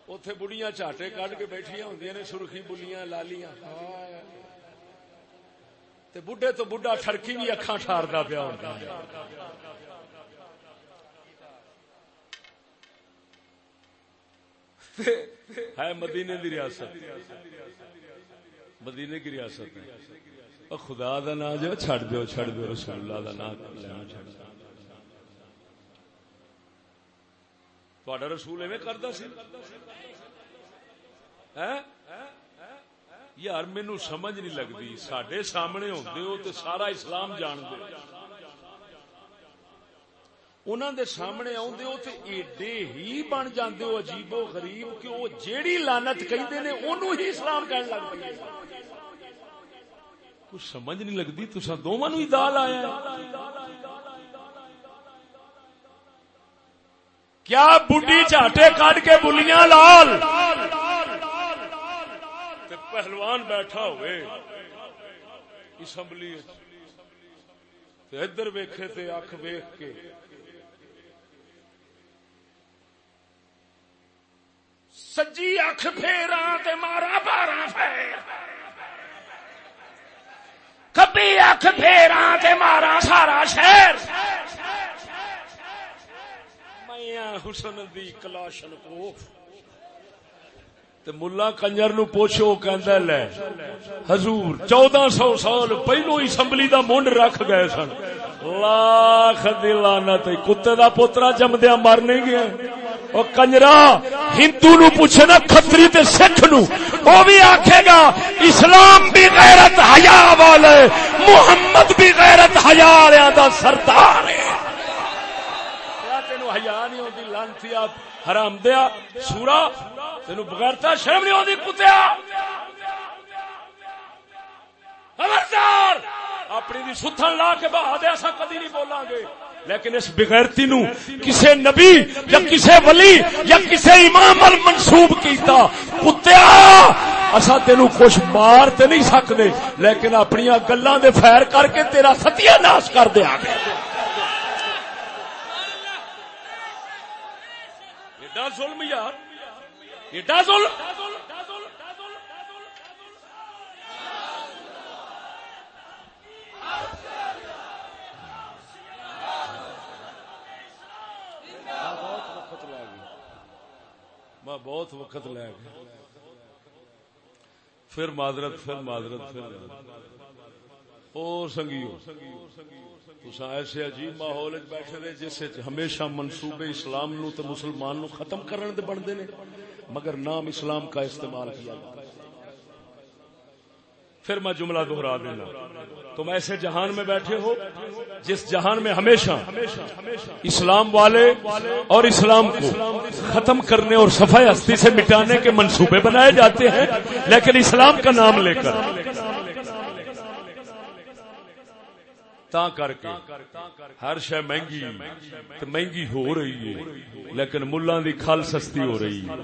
Speaker 1: اتے بڑھیا چاٹے کڈ کے بیٹھیا ہوں نے، سرخی، بلیاں، لالیاں۔ بڈھے تو بڈھا، ٹھڑکی بھی اکھا ٹھاردا پیا ہوتا ہے مدینے کی ریاست۔ مدینے کی ریاست خدا دا نا جو چھڑ دو چھڑ دو رسول اللہ دا نا لینا چھڑ دو تھوڑا رسول ایویں کرتا سی؟ یار مینو سمجھ نہیں لگتی سڈے سامنے ہوتے ہو تو سارا اسلام جان دے۔ انہوں دے سامنے آدھے ہو تو ایڈے ہی بن جاندے ہو عجیبو غریب کہ وہ جیڑی لانت کہندے نے انہوں ہی اسلام کہنے لگ پہ کچھ سمجھ نہیں لگتی تسا دونوں ہی دال آیا ہے۔ کیا بڈی چاٹے کٹ کے بلیاں لال؟ تے پہلوان بیٹھا ہوئے اسمبلی تے ادھر ویکھے تے اکھ ویکھ کے۔ سجی اکھ پھیرا تے مارا بارہ پھیر کبھی اکھ پھیرا تے مارا سارا شہر میں حسن دی کلاشن کو تے ملا کنجر نو پوچھو کہندا لے حضور چودہ سو سال پہلو اسمبلی دا منڈ رکھ گئے سن لاکھ دی لعنت کتے دا پوترا جمدیا مر نہیں گیا او کنجرا، ہندو نو پوچھے نا، کھتری تے سکھ نو۔ او بھی آکھے گا، اسلام بھی غیرت حیا والے، محمد بھی غیرت حیا والے دا سردار ہے۔ تینو حیا نہیں ہوندی؟ لعنتی حرام دیا، سورا۔ تینو بغیرتا شرم نہیں ہوندی، کتیا؟ خبردار! اپنی دی ستھن لا کے بہا دے اسا کدی نہیں بولاں گے۔ لیکن اس بغیرتی نو کسے نبی یا کسے ولی یا کسے امام المنصوب کیتا، کتیا! اسا تینو کچھ مار تے نہیں سکدے، لیکن اپنی گلاں دے فیر کر کے تیرا ستیہ ناش کر دیا گے ایڈا ظلم یار، ایڈا ظلم! میں بہت وقت لے گیا۔ پھر معذرت پھر معذرت، پھر او سنگیو تسا ایسے عجیب ماحول بیٹھے رہے جس ہمیشہ منصوبے اسلام نو تے مسلمان نو ختم کرنے دے بنتے نے، مگر نام اسلام کا استعمال کیا جاتا پھر میں جملہ دہرا دینا۔ تم ایسے جہان میں بیٹھے ہو جس جہان میں ہمیشہ اسلام والے اور اسلام کو ختم کرنے اور صفائی ہستی سے مٹانے کے منصوبے بنائے جاتے ہیں، لیکن اسلام کا نام لے کر تا کر کے ہر شہ مہنگی، تو مہنگی ہو رہی ہے، لیکن ملا دی کھل سستی ہو رہی ہے۔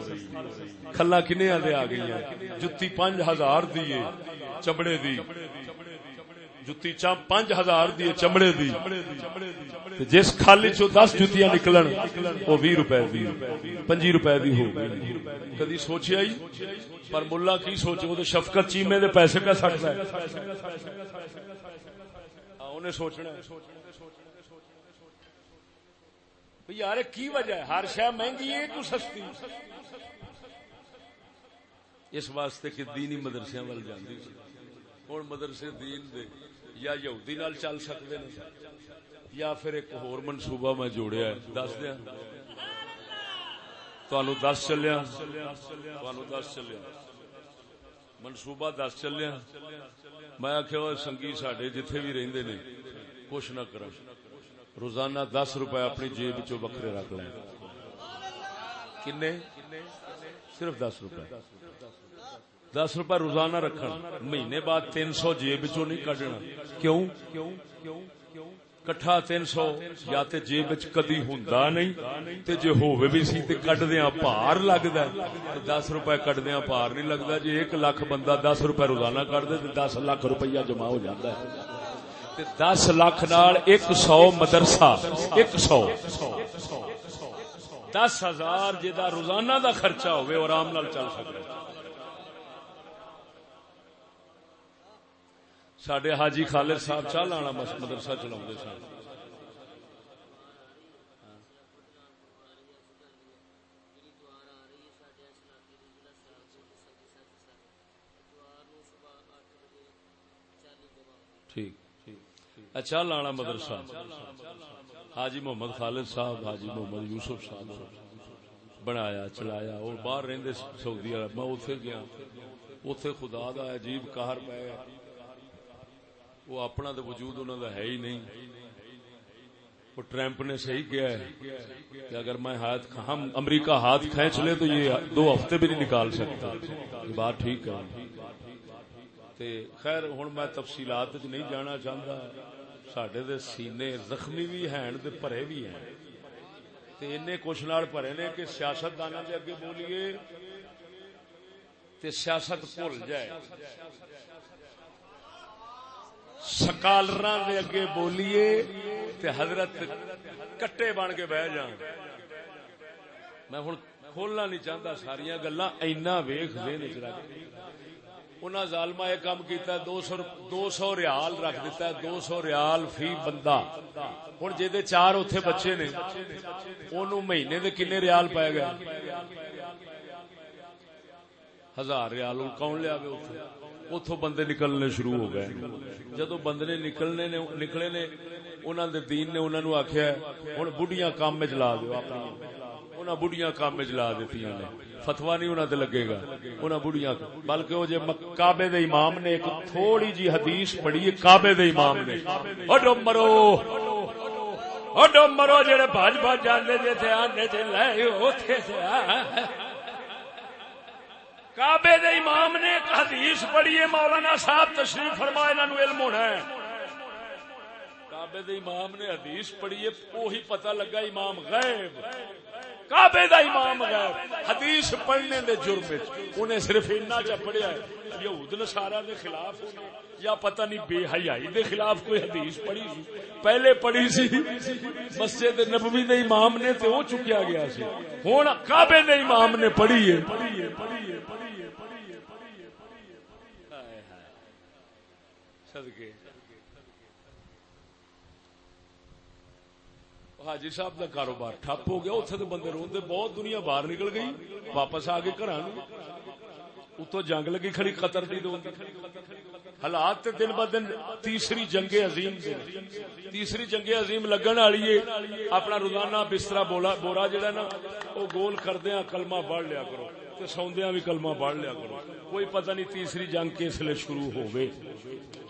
Speaker 1: کھلا کنے آ گئی ہیں جتی پانچ ہزار دیے چمڑے دی۔ جتی پانچ ہزار دی چمڑے دی۔ جس خالی چو دس جتیاں نکلن، وہ بھی روپے دی۔ پنجی روپے دی ہو کدی سوچیا ہی؟ پر ملا کی سوچے؟ وہ تو شفقت چیمے دے پیسے پہ سکتا ہے انہیں سوچنا یار، کی وجہ ہے؟ ہر شہ مہنگی ہے تو سستی؟ اس واسطے کہ دینی مدرسے وال جاندی۔ ہوں مدرسے دین دے، یا یہودی نال چل سکتے ہیں، یا پھر ایک ہور منصوبہ میں جوڑیا ہے۔ دس دیا۔ تہن دس چلیا۔ تہن دس چلیا۔ منصوبہ دس چلیا۔ میں آخیا سنگی سڈے جتھے بھی رہندے نے، کچھ نہ کر روزانہ دس روپے اپنی جیب چ وکھرے رکھ لیں کنے؟ صرف دس روپے۔ دس روپے روزانہ رکھن۔ مہینے بعد تین سو جیب چو نہیں کڈنا۔ کیوں؟ کٹھا تین سو، یا تے جیب کدی ہوندا نہیں، تے جے ہووے بھی سی تے کڈدیاں پار لگدا تے دس روپے کڈدیاں پار نہیں لگدا، جے ایک لاکھ بندہ دس روپے روزانہ کٹ دے تے دس لاکھ روپیہ جمع ہو جاتا ہے۔ دس لاکھ نال ایک سو مدرسہ، ایک سو۔ دس ہزار جا روزانہ دا خرچہ ہوئے آرام نال چل سکتا سڈے حاجی خالد صاحب چال آنا مدرسہ چلا سن اچھا لانا مدرسہ حاجی محمد خالد صاحب حاجی محمد یوسف صاحب بنایا چلایا وہ باہر رہندے سعودی عرب میں اتنے گیا اتنے خدا دا عجیب کہر پہ, وہ اپنا تو وجود انہوں کا ہے ہی نہیں۔ وہ ٹرمپ نے صحیح کیا ہے کہ اگر میں ہاتھ ہم امریکہ ہاتھ کھینچ لے تو یہ دو ہفتے بھی نہیں نکال سکتا۔ یہ بات ٹھیک ہے۔ تے خیر ہوں میں تفصیلات نہیں جانا چاہتا سڈے دے سینے زخمی بھی ہیں، تے بھرے بھی ہیں۔ تے انے کچھ نال بھرے نے کہ سیاست دانا دے اگے بولیے، تے سیاست بھول جائے۔ سکالر دے اگے بولیے تے حضرت کٹے بن کے بہ جان میں ہوں کھولنا نہیں چاہتا ساریا گلا اینا ویخ دین چ رکھ۔ انہاں ظالما یہ کام کیتا ہے، دو سو دو سو ریال رکھ دیتا ہے، دو سو ریال فی بندہ۔ ہوں جی چار اتنے بچے نے انہوں مہینے دے کنے ریال پائے گئے۔ ہزار ریال کون لیا اتو بندے نکلنے شروع ہو گئے۔ جدو بندے نکلنے نے نکلے نے انہوں دے دین نے انہوں نے آخیا ہوں بڑھیاں کام میں چلا دو انہوں بڑھیاں کام میں چلا دیتی نے۔ فتوا نہیں انہوں تے لگے گا۔ انہوں بڑھیاں بلکہ وہ جے کعبے دے امام نے ایک تھوڑی جی حدیث پڑھی ہے، کعبے دے امام نے۔ اڈو مرو! اڈو مرو جڑے بھاج بھاج جاندے جے تھے آندے تھے لے اوتھے سے کعبے دے امام نے ایک حدیث پڑھی ہے، مولانا صاحب تشریف فرما انہوں علم ہونا ہے۔ کعبے دے امام نے حدیث پڑھی ہے وہی پتہ لگا امام غیب۔ کعبے دا امام غیب۔ حدیث پڑھنے دے جرم انہیں صرف اتنا چا پڑھیا ہے، یہود نصارا دے خلاف یا پتہ نہیں بے حیائی دے خلاف کوئی حدیث پڑھی سی۔ پہلے پڑھی سی، مسجد نبوی دے امام نے تے وہ چکیا گیا سی۔ ہن کعبے دے امام نے پڑھی ہے۔ صدقے۔ حاجی صاحب کا کاروبار ٹھپ ہو گیا اتنے تو بندے روندے بہت دنیا باہر نکل گئی۔ واپس آ کے گھر اتو جنگ لگی کھڑی، قطر دی دو حالات تے دن ب دن تیسری جنگ عظیم تیسری جنگ عظیم لگن والی ہے۔ اپنا روزانہ بستر بولا بورا جڑا نا وہ گول کردیا کلمہ پڑھ لیا کرو۔ تے سوندیا بھی کلمہ پڑھ لیا کرو۔ کوئی پتہ نہیں تیسری جنگ کس لیے شروع ہو گئے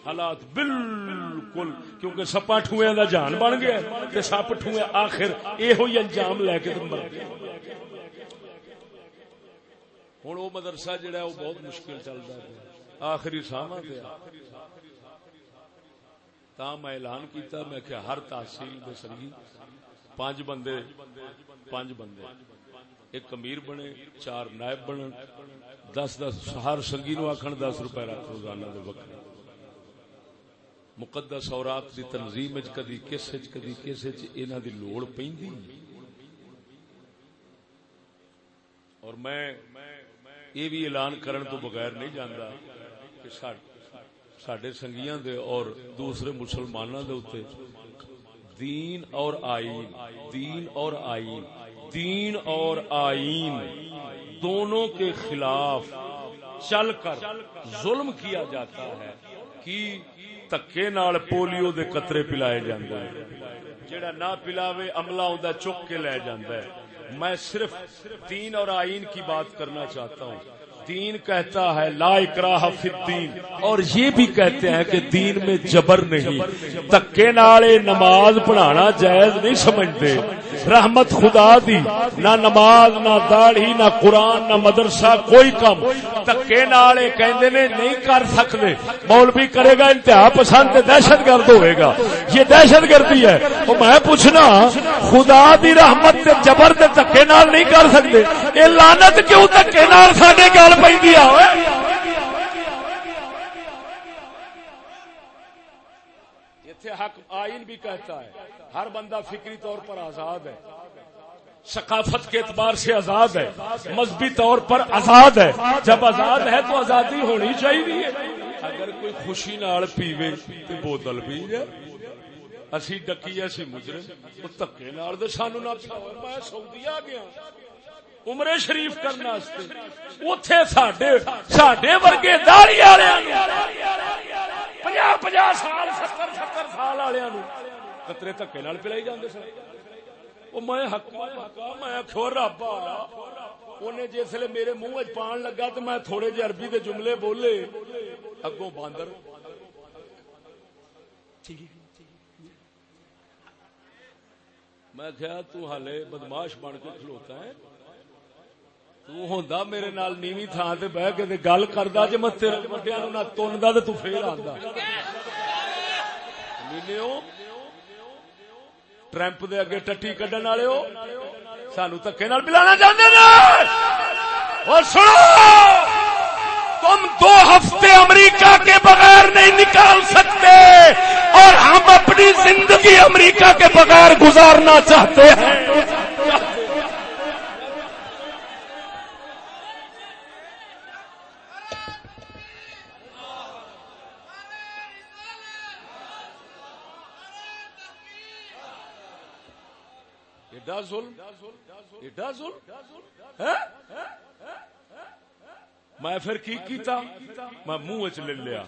Speaker 1: حالات بالکل، کیونکہ سپا ٹوئے دا جان بن گیا تے سپ ٹوئے آخر یہ انجام لے کے مر گیا۔ ہوں وہ مدرسہ جڑا وہ بہت مشکل چلتا ہے۔ آخری ساما پیا تا میں اعلان کیتا، میں کہ ہر تحصیل دے سنگی پانچ بندے پانچ بندے۔ ایک امیر بنے، چار نائب بنن دس دس، ہر سنگی نو آخر دس روپے رکھ روزانہ دے وقت۔ مقدس اورات دی تنظیم کدی کس کدی کس انہاں دی لوڑ پیندی اور میں یہ بھی اعلان کرن تو بغیر نہیں جاندا۔ کہ ساڈے سنگیاں دے اور دوسرے مسلماناں دے اوتے دین اور آئین، دین اور آئین، دین اور آئین دونوں کے خلاف چل کر ظلم کیا جاتا ہے کہ تکے نال پولیو دے قطرے پلائے جاندے جڑا نہ پلاوے عملہ ہوندا چک کے لے جاندا ہے۔ میں صرف دین اور آئین کی بات کرنا چاہتا ہوں۔ دین کہتا ہے، لا اکراہ فی الدین۔ اور یہ بھی کہتے ہیں کہ دین میں جبر نہیں۔ تکے نالے نماز پڑھانا جائز نہیں سمجھتے۔ رحمت خدا دی، نہ نماز، نہ داڑھی، نہ قرآن، نہ مدرسہ، کوئی کم۔ تکے نالے کہندے نے نہیں کر سکتے۔ مولوی کرے گا، انتہا پسند دہشت گرد ہوئے گا۔ یہ دہشت گردی ہے۔ وہ میں پوچھنا، خدا دی رحمت تے جبر تے تکے نال نہیں کر سکتے۔ یہ لانت کیوں تکے نال ساڈے گل پہ حق آئین بھی کہتا ہے۔ ہر بندہ فکری طور پر آزاد ہے۔ ثقافت کے اعتبار سے آزاد ہے۔ مذہبی طور پر آزاد ہے۔ جب آزاد ہے تو آزادی ہونی چاہیے۔ اگر کوئی خوشی نال پیوے تو بوتل پی جائے اسی ڈکی اسی مجرم۔ وہ دکے نال سانو نہ میں سعودی آ گیا۔ عمرے شریف کرنے اتے سڈے سڈے ورگے داڑی پناہ پناہ سال، ستر ستر سال والوں کترے دکے پلائی جانے سر میں رب جسے میرے منہ پان لگا تو میں تھوڑے جی عربی دے جملے بولے۔ اگوں باندر۔ میں کیا تو بدماش بن کے کھلوتا ہے۔ تو ہوندا میرے نال نیوی تھان تے بہ کے تے گل کردا جے میں تیرے وڈیاں نوں نہ توندا تے تو پھر آندا۔ ٹرمپ دے اگے ٹٹی کڈن والے ہو سانو تکے نال ملانا چاہندے نے اور سنو تم دو ہفتے امریکہ کے بغیر نہیں نکال سکتے اور ہم اپنی زندگی امریکہ کے بغیر گزارنا چاہتے ہیں ایڈا ظلم؟ ایڈا ظلم؟ میں پھر کی کیتا؟ میں منہ چ لے لیا۔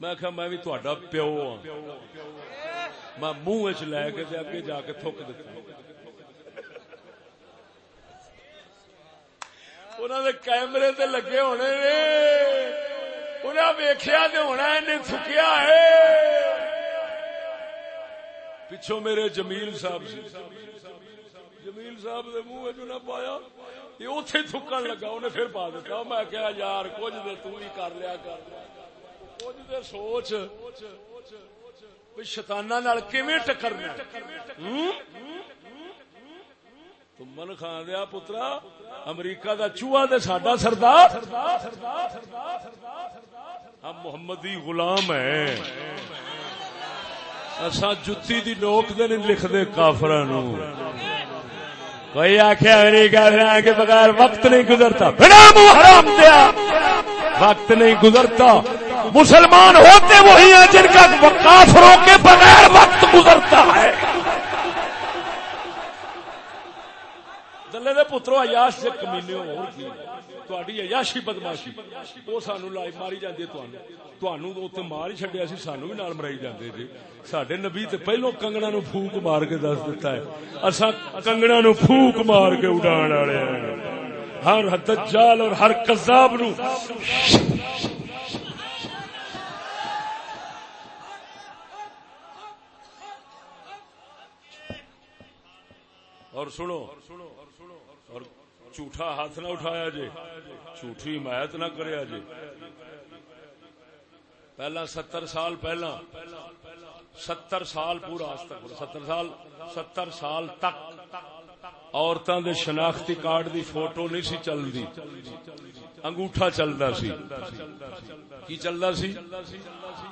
Speaker 1: میں کہ میں بھی تہاڈا پیو ہاں۔ میں منہ چ لے کے تے اگے جا کے تھک دتا۔ انہوں نے کیمرے تے لگے ہونے نے۔ انہیں ویخیا تے ہونا انہیں تھکیا ہے۔ پچھو میرے جمیل صاحب سی جمیل صاحب دے منہ جو نہ پایا۔ یہ اوتھے تھکن لگا، انہیں پھر پا دیتا۔ میں کہا، یار، کچھ دے تو ہی کر لیا کر۔ کچھ دے سوچ۔ بھی شیطانہ نال کیویں ٹکرنا تو من خان دیا پترا، امریکہ دا چوہا دے ساڈا سردار۔ ہم محمدی غلام ہیں۔ اساں جتی دی نوک دے نہیں لکھ دے کافراں نو کوئی آخیا کافر کے بغیر وقت نہیں گزرتا۔ بنا منہ حرام دیا۔ وقت نہیں گزرتا۔ مسلمان ہوتے وہی ہیں جن کا کافروں کے بغیر وقت گزرتا ہے۔ دلے دے پترو عیاش سے کمینے ہو اور کی تہاڈی عیاشی بدماشی وہ سانو لائی ماری جاندی ہے تانوں تانوں اوتے مار ہی چھڈیا سی سانو بھی نال مرائی جاندے جی ساڈے نبی تے پہلو کنگنا نو پھوک مار کے دس دیتا ہے اساں کنگنا نو پھوک مار کے اڑان والے ہیں ہر دجال اور ہر کذاب نو اور سنو جھوٹا ہاتھ نہ اٹھایا جی جھوٹی حمایت نہ کریا جی پہلا ستر سال پہلا، ستر سال پورا ستر سال ستر سال تک عورتوں دے شناختی کارڈ دی فوٹو نہیں سی چلتی انگوٹھا چلتا سی۔ کی چلتا سی؟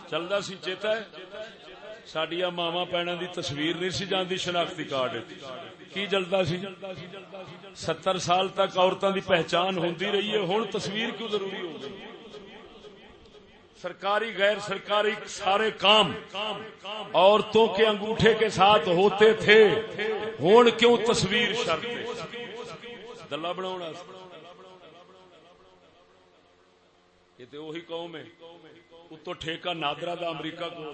Speaker 1: چلتا سی چیتا ہے؟ سڈیا ماوا پینا دی تصویر نہیں سی جاندی شناختی کارڈ کی جلدا سی؟ ستر سال تک عورتوں دی پہچان ہوندی رہی ہے ہوں تصویر کیوں ضروری ہو گئی؟ سرکاری، غیر سرکاری سارے کام عورتوں کے انگوٹھے کے ساتھ ہوتے تھے ہوں کیوں تصویر شرط دلہ بنا یہ تو وہی قوم ہے۔ اتو ٹھیکہ نادرا دا امریکہ کو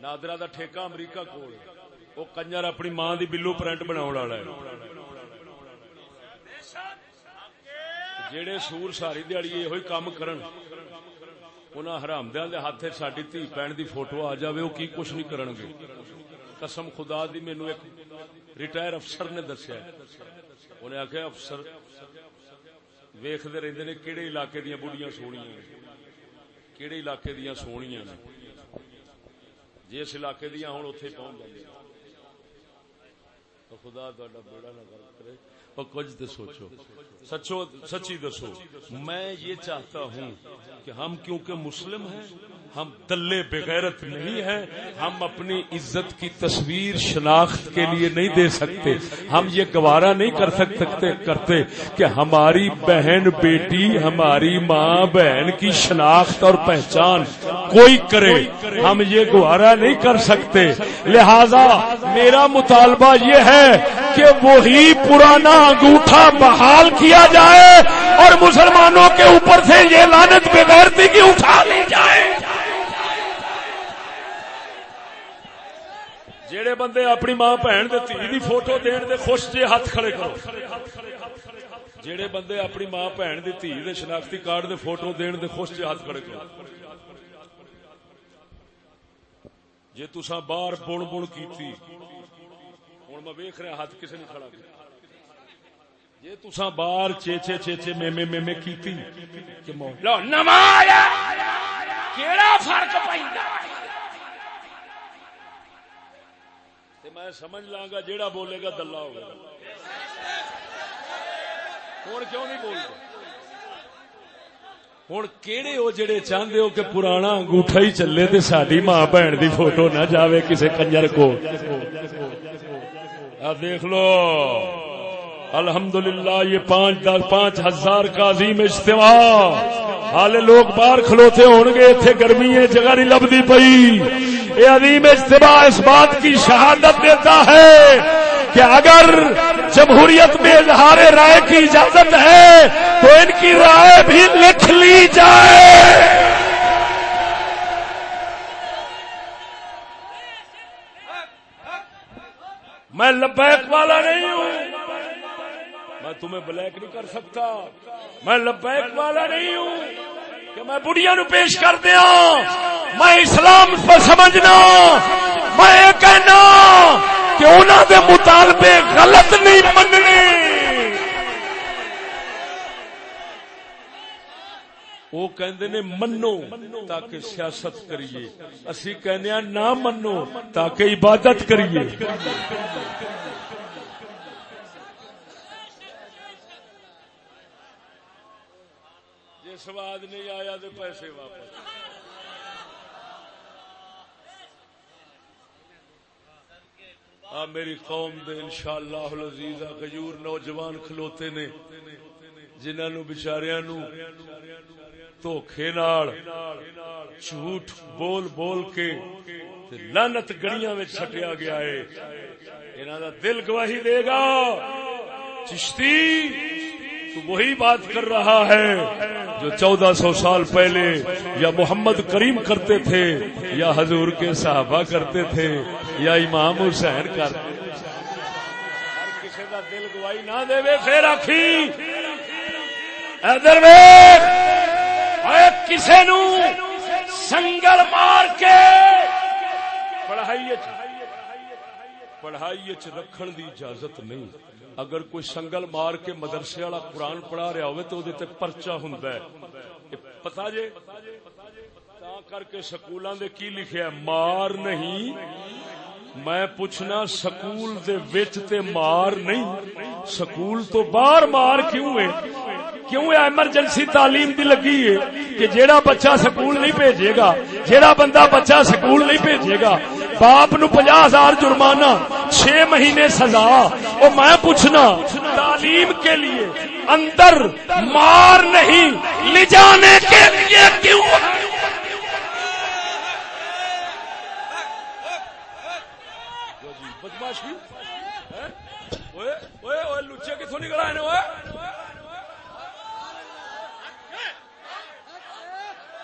Speaker 1: نادرا دا ٹھیکہ امریکہ کو وہ کنجر اپنی ماں دی بلو پرنٹ بنا والا ہے۔ جڑے سور ساری دیہڑی یہ کام کرن، انہاں حرام دے ہاتھ ساری تھی پہن دی فوٹو آ جاوے وہ کی کچھ نہیں کرن گے قسم خدا دی مینو ایک ریٹائر افسر نے دسیا انہیں آخیا افسر ویختے رہتے نے کہڑے علاقے دیا بڑھیاں سونیاں کہڑے علاقے دیا سونیاں جس علاقے دیا ہوں اتے پہنچ جائے خدا تا بیڑا نہ کرے۔ اور کچھ تو سوچو۔ سچو سچی دسو۔ میں یہ چاہتا ہوں کہ ہم کیونکہ مسلم ہیں، ہم دلے بغیرت نہیں ہیں، ہم اپنی عزت کی تصویر شناخت کے لیے نہیں دے سکتے۔ ہم یہ گوارا نہیں کر سکتے کرتے کہ ہماری بہن بیٹی، ہماری ماں بہن کی شناخت اور پہچان کوئی کرے۔ ہم یہ گوارا نہیں کر سکتے۔ لہذا میرا مطالبہ یہ ہے کہ وہی پرانا انگوٹھا بحال کیا جائے اور مسلمانوں کے اوپر سے یہ لانت بغیرتی کی اٹھا لی جائے۔ جڑے بندے اپنی ماں بہن دی فوٹو دین دے خوش جے ہاتھ کھڑے کرو۔ جڑے بندے اپنی ماں بہن دی تھی دے شناختی کارڈ دے فوٹو دین دے خوش جے ہاتھ کھڑے کرو۔ جی تسا باہر بن بن کی ہوں میں ویخ رہا ہاتھ کسی نے کھڑا کیا جی تسا باہر چیچے چیچے میمے میمے کیتی کہ لو نمایا کیڑا فرق پہ میں سمجھ لاں گا جیڑا بولے گا دلہ ہوگا۔ ہوں کیوں نہیں بول ہوں کہڑے ہو جڑے چاہتے ہو کہ پرانا انگوٹھا ہی چلے تو ساری ماں بہن دی فوٹو نہ جاوے کسی کنجر کو دیکھ لو۔ الحمدللہ، یہ پانچ دس پانچ ہزار کا عظیم اجتماع حال لوگ باہر کھلوتے ہون گے اتنے گرمی ہے، جگہ نہیں لبدی پئی۔ یہ عظیم اجتماع اس بات کی شہادت دیتا ہے کہ اگر جمہوریت میں اظہار رائے کی اجازت ہے، تو ان کی رائے بھی لکھ لی جائے۔ میں لبیک والا نہیں ہوں۔ میں تمہیں بلیک نہیں کر سکتا۔ میں لبیک والا نہیں ہوں کہ میں بڑھیا نو پیش کر دیا۔ میں اسلام پر سمجھنا۔ میں یہ کہنا کہ انہوں دے مطالبے غلط نہیں مننے۔ وہ کہندے نے منو تاکہ سیاست کریے۔ اسی کہنے نہ منو تاکہ عبادت کریے۔ سواد نہیں آیا تو پیسے واپس۔ آ، میری قوم دے انشاءاللہ العزیز غیور نوجوان کھلوتے نے، جنہاں نو بیچاریاں نو دھوکھے نال، جھوٹ بول بول کے لعنت گڑیاں وچ چھٹیا گیا ہے۔ انہاں دا دل گواہی دے گا، چشتی تو وہی بات کر رہا ہے جو چودہ سو سال پہلے یا محمد کریم کرتے تھے یا حضور کے صحابہ کرتے تھے یا امام حسین کرتے کسی کا دل گواہی نہ دے، پھر آخی ادھر کسی نو مار کے پڑھائی پڑھائی رکھن دی اجازت نہیں۔ اگر کوئی سنگل مار کے مدرسے والا قرآن پڑھا رہا ہوئے تو پرچا ہوں پتا جے؟ کر کے سکولوں دے کی لکھیا مار نہیں۔ میں پوچھنا سکول دے وچ تے مار نہیں۔ سکول تو باہر مار کیوں ہے؟ کیوں ایمرجنسی تعلیم دی لگی ہے کہ جیڑا بچہ سکول نہیں بھیجے گا، جیڑا بندہ بچہ سکول نہیں بھیجے گا باپ نو پناہ ہزار جرمانہ، چھ مہینے سزا۔ وہ میں پوچھنا، تعلیم کے لیے اندر مار نہیں، لے جانے کے لیے کیوں؟ لچے کتوں نکل آئے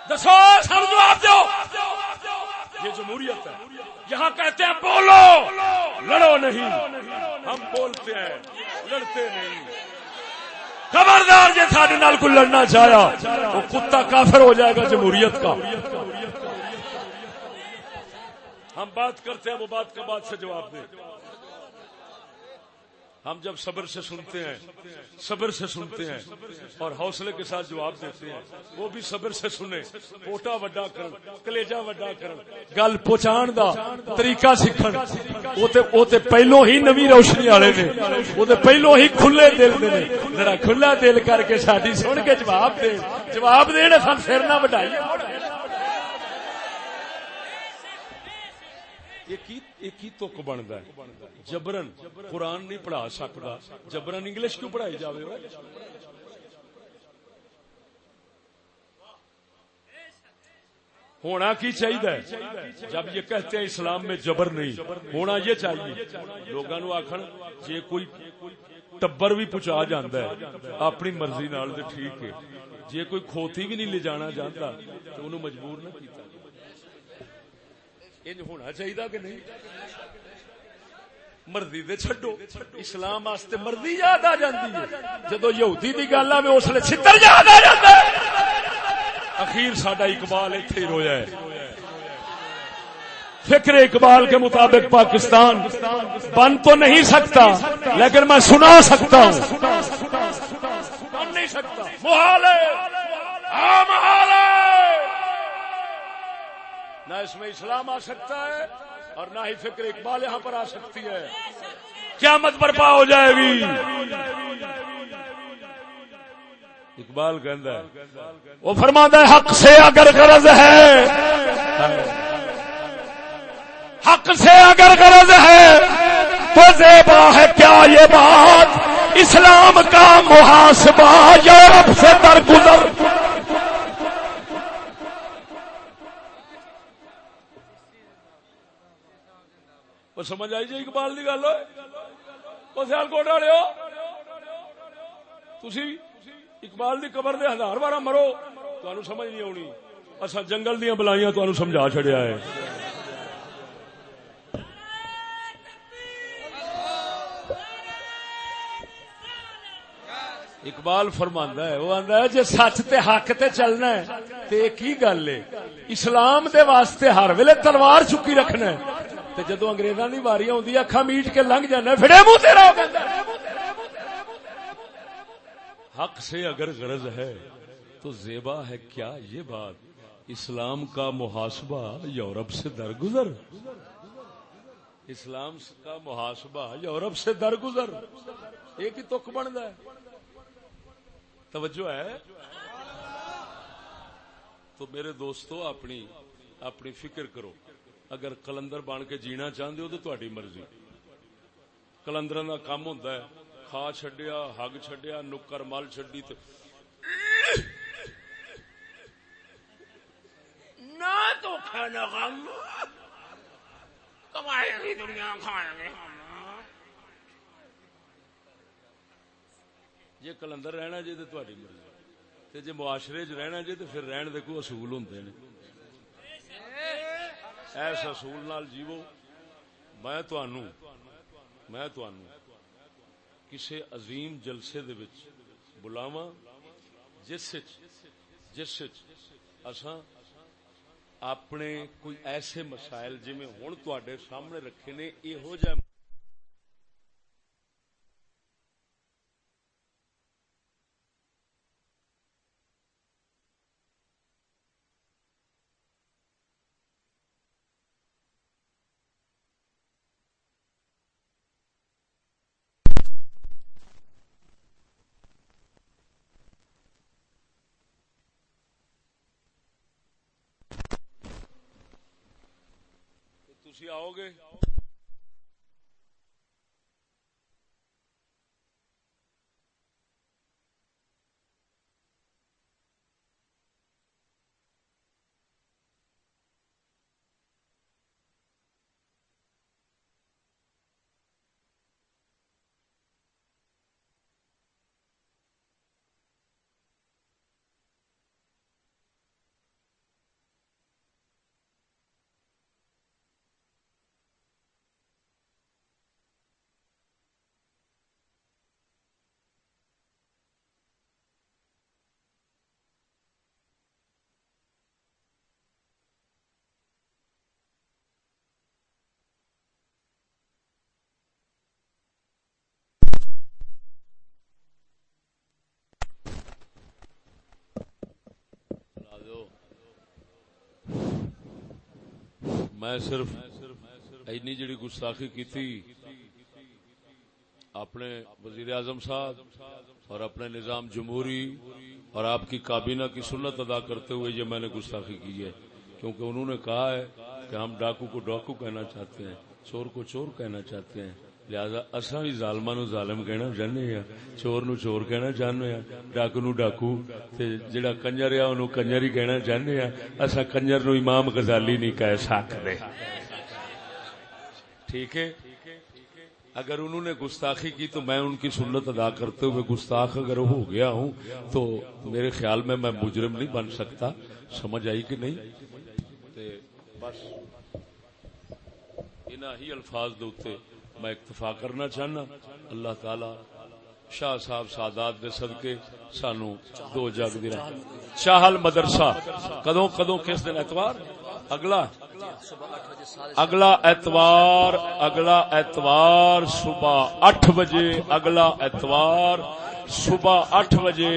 Speaker 1: دسو سب جواب دو یہ جمہوریت ہے۔ جہاں کہتے ہیں بولو! لڑو نہیں! ہم بولتے ہیں، لڑتے نہیں۔ خبردار جی سارے نال کو لڑنا چاہیا، وہ کتا کافر ہو جائے گا جمہوریت کا۔ ہم بات کرتے ہیں، وہ بات کا بات سے جواب دیں۔ ہم جب صبر سے سنتے ہیں، صبر سے سنتے ہیں اور حوصلے کے ساتھ جواب دیتے ہیں، وہ بھی صبر سے سنے پوٹا وڈا کر، کلیجا وڈا کر، گل پہنچان دا، طریقہ سیکھن۔ وہ تے پہلو ہی نوی روشنی والے نے۔ وہ تے پہلو ہی کھلے دل دے نے۔ ذرا کھلا دل کر کے ساڈی سن کے جواب دے، جواب دین، سن سر نہ وڈائی۔ تک بنتا ہے۔ جبرن قرآن نہیں پڑھا سکتا۔ جبرن انگلش کیوں پڑھائی جائے ہونا کی چاہیے؟ جب یہ کہتے ہیں اسلام میں جبر نہیں، ہونا یہ چاہیے۔ لوگوں آخر جی کوئی ٹبر بھی پہنچا جانا ہے، اپنی مرضی نال ٹھیک ہے۔ جی کوئی کھوتی بھی نہیں لے جانا چاہتا تو انہوں مجبور نہ کیتا۔ انج ہونا چاہیے کہ نہیں؟ مرضی دے چھڈو۔ اسلام واسطے مرضی یاد آ جاندی ہے۔ جدو یہودی دی گل آوے اس لیے چھتر یاد آ جاندا ہے اخیر ساڈا اقبال ایتھے ہی رویا ہے۔ فکر اقبال کے مطابق پاکستان بن تو نہیں سکتا لیکن میں سنا سکتا ہوں۔ بن نہیں سکتا۔ محال ہے ہاں، محال ہے نہ اس میں اسلام آ سکتا ہے اور نہ ہی فکر اقبال یہاں پر آ سکتی ہے۔ قیامت برپا ہو جائے گی۔ اقبال کہندا ہے، وہ فرماتا ہے، حق سے اگر غرض ہے۔ حق سے اگر غرض ہے، تو زیبا ہے کیا یہ بات؟ اسلام کا محاسبہ یورپ سے درگزر۔ وہ سمجھ آئی جی اقبال کی گل وہ سیال والے ہو۔ تسی اقبال دی قبر دے ہزار بار مرو تمہیں سمجھ نہیں آنی اصا جنگل دیا بلائیاں تمہیں سمجھا چڑیا ہے۔ اقبال فرماندا ہے وہ آندا ہے، جے سچ تے حق تے چلنا ہے، تے کی گل ہے۔ اسلام دے واسطے ہر ویلے تلوار چکی رکھنا ہے۔ تے جدوں انگریزاں دی واری ہوندی اکھاں میٹ کے لنگ جانا پھڑے منہ تیرا ہو کہندا حق سے اگر غرض ہے تو زیبا ہے کیا یہ بات؟ اسلام کا محاسبہ یورپ سے درگزر۔ اسلام کا محاسبہ یورپ سے درگزر۔ ایک ہی تک بنتا ہے؟ توجہ ہے؟ تو میرے دوستو، اپنی اپنی فکر کرو۔ اگر کلندر بن کے جینا چاہتے ہو تو تاری مرضی۔ کلندر کا کام ہوتا ہے۔ کھا چڈیا ہگ چڈیا نکر مل چڈی تو نہ تو کھانا غم۔ کمائے گی دنیا کھائیں گے جی کلندر رہنا جی تو تاری مرضی۔ جی معاشرے چ رہنا جی تو پھر رہن دے کوئی اصول ہوں ایس اصول نال جیو۔ میں تنوع میں تنوع کسی عظیم جلسے دے وچ بلاوا جس جس اساں اپنے کوئی ایسے مسائل جی میں ہوں تے سامنے رکھے نے یہو جہ تسی آؤ گے؟ میں صرف اینی جڑی گستاخی کی تھی اپنے وزیر اعظم صاحب اور اپنے نظام جمہوری اور آپ کی کابینہ کی سنت ادا کرتے ہوئے یہ میں نے گستاخی کی ہے۔ کیونکہ انہوں نے کہا ہے کہ ہم ڈاکو کو ڈاکو کہنا چاہتے ہیں، چور کو چور کہنا چاہتے ہیں۔ لہذا اصا بھی ظالما نو ظالم کہنا چاہنے ہاں چور نو چور کہنا چاہنے ہاں ڈاکو نو ڈاکو تے جڑا کنجر ہے کنجر ہی کہنا چاہنے ہاں اصا کنجر نو امام غزالی نہیں کہہ سکتے ٹھیک ہے اگر انہوں نے گستاخی کی تو میں ان کی سنت ادا کرتے ہوئے گستاخ اگر ہو گیا ہوں تو میرے خیال میں میں مجرم نہیں بن سکتا سمجھ آئی کہ نہیں تے بس انہی الفاظ دوتے میں اکتفا کرنا چاہنا۔ اللہ تعالی شاہ صاحب سادات دے صدقے سانو دو جگ دی رحمت۔ چاہل مدرسہ، کدوں کدوں کس دن اتوار؟ اگلا۔ اگلا اتوار اگلا اتوار صبح اٹھ بجے، اگلا اتوار صبح اٹھ بجے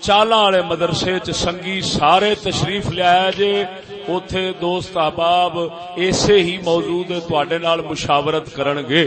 Speaker 1: چالا والے مدرسے چ سنگی سارے تشریف لیا جے۔ اتے دوست احباب ایسے ہی موجود تڈے نال مشاورت کرن گے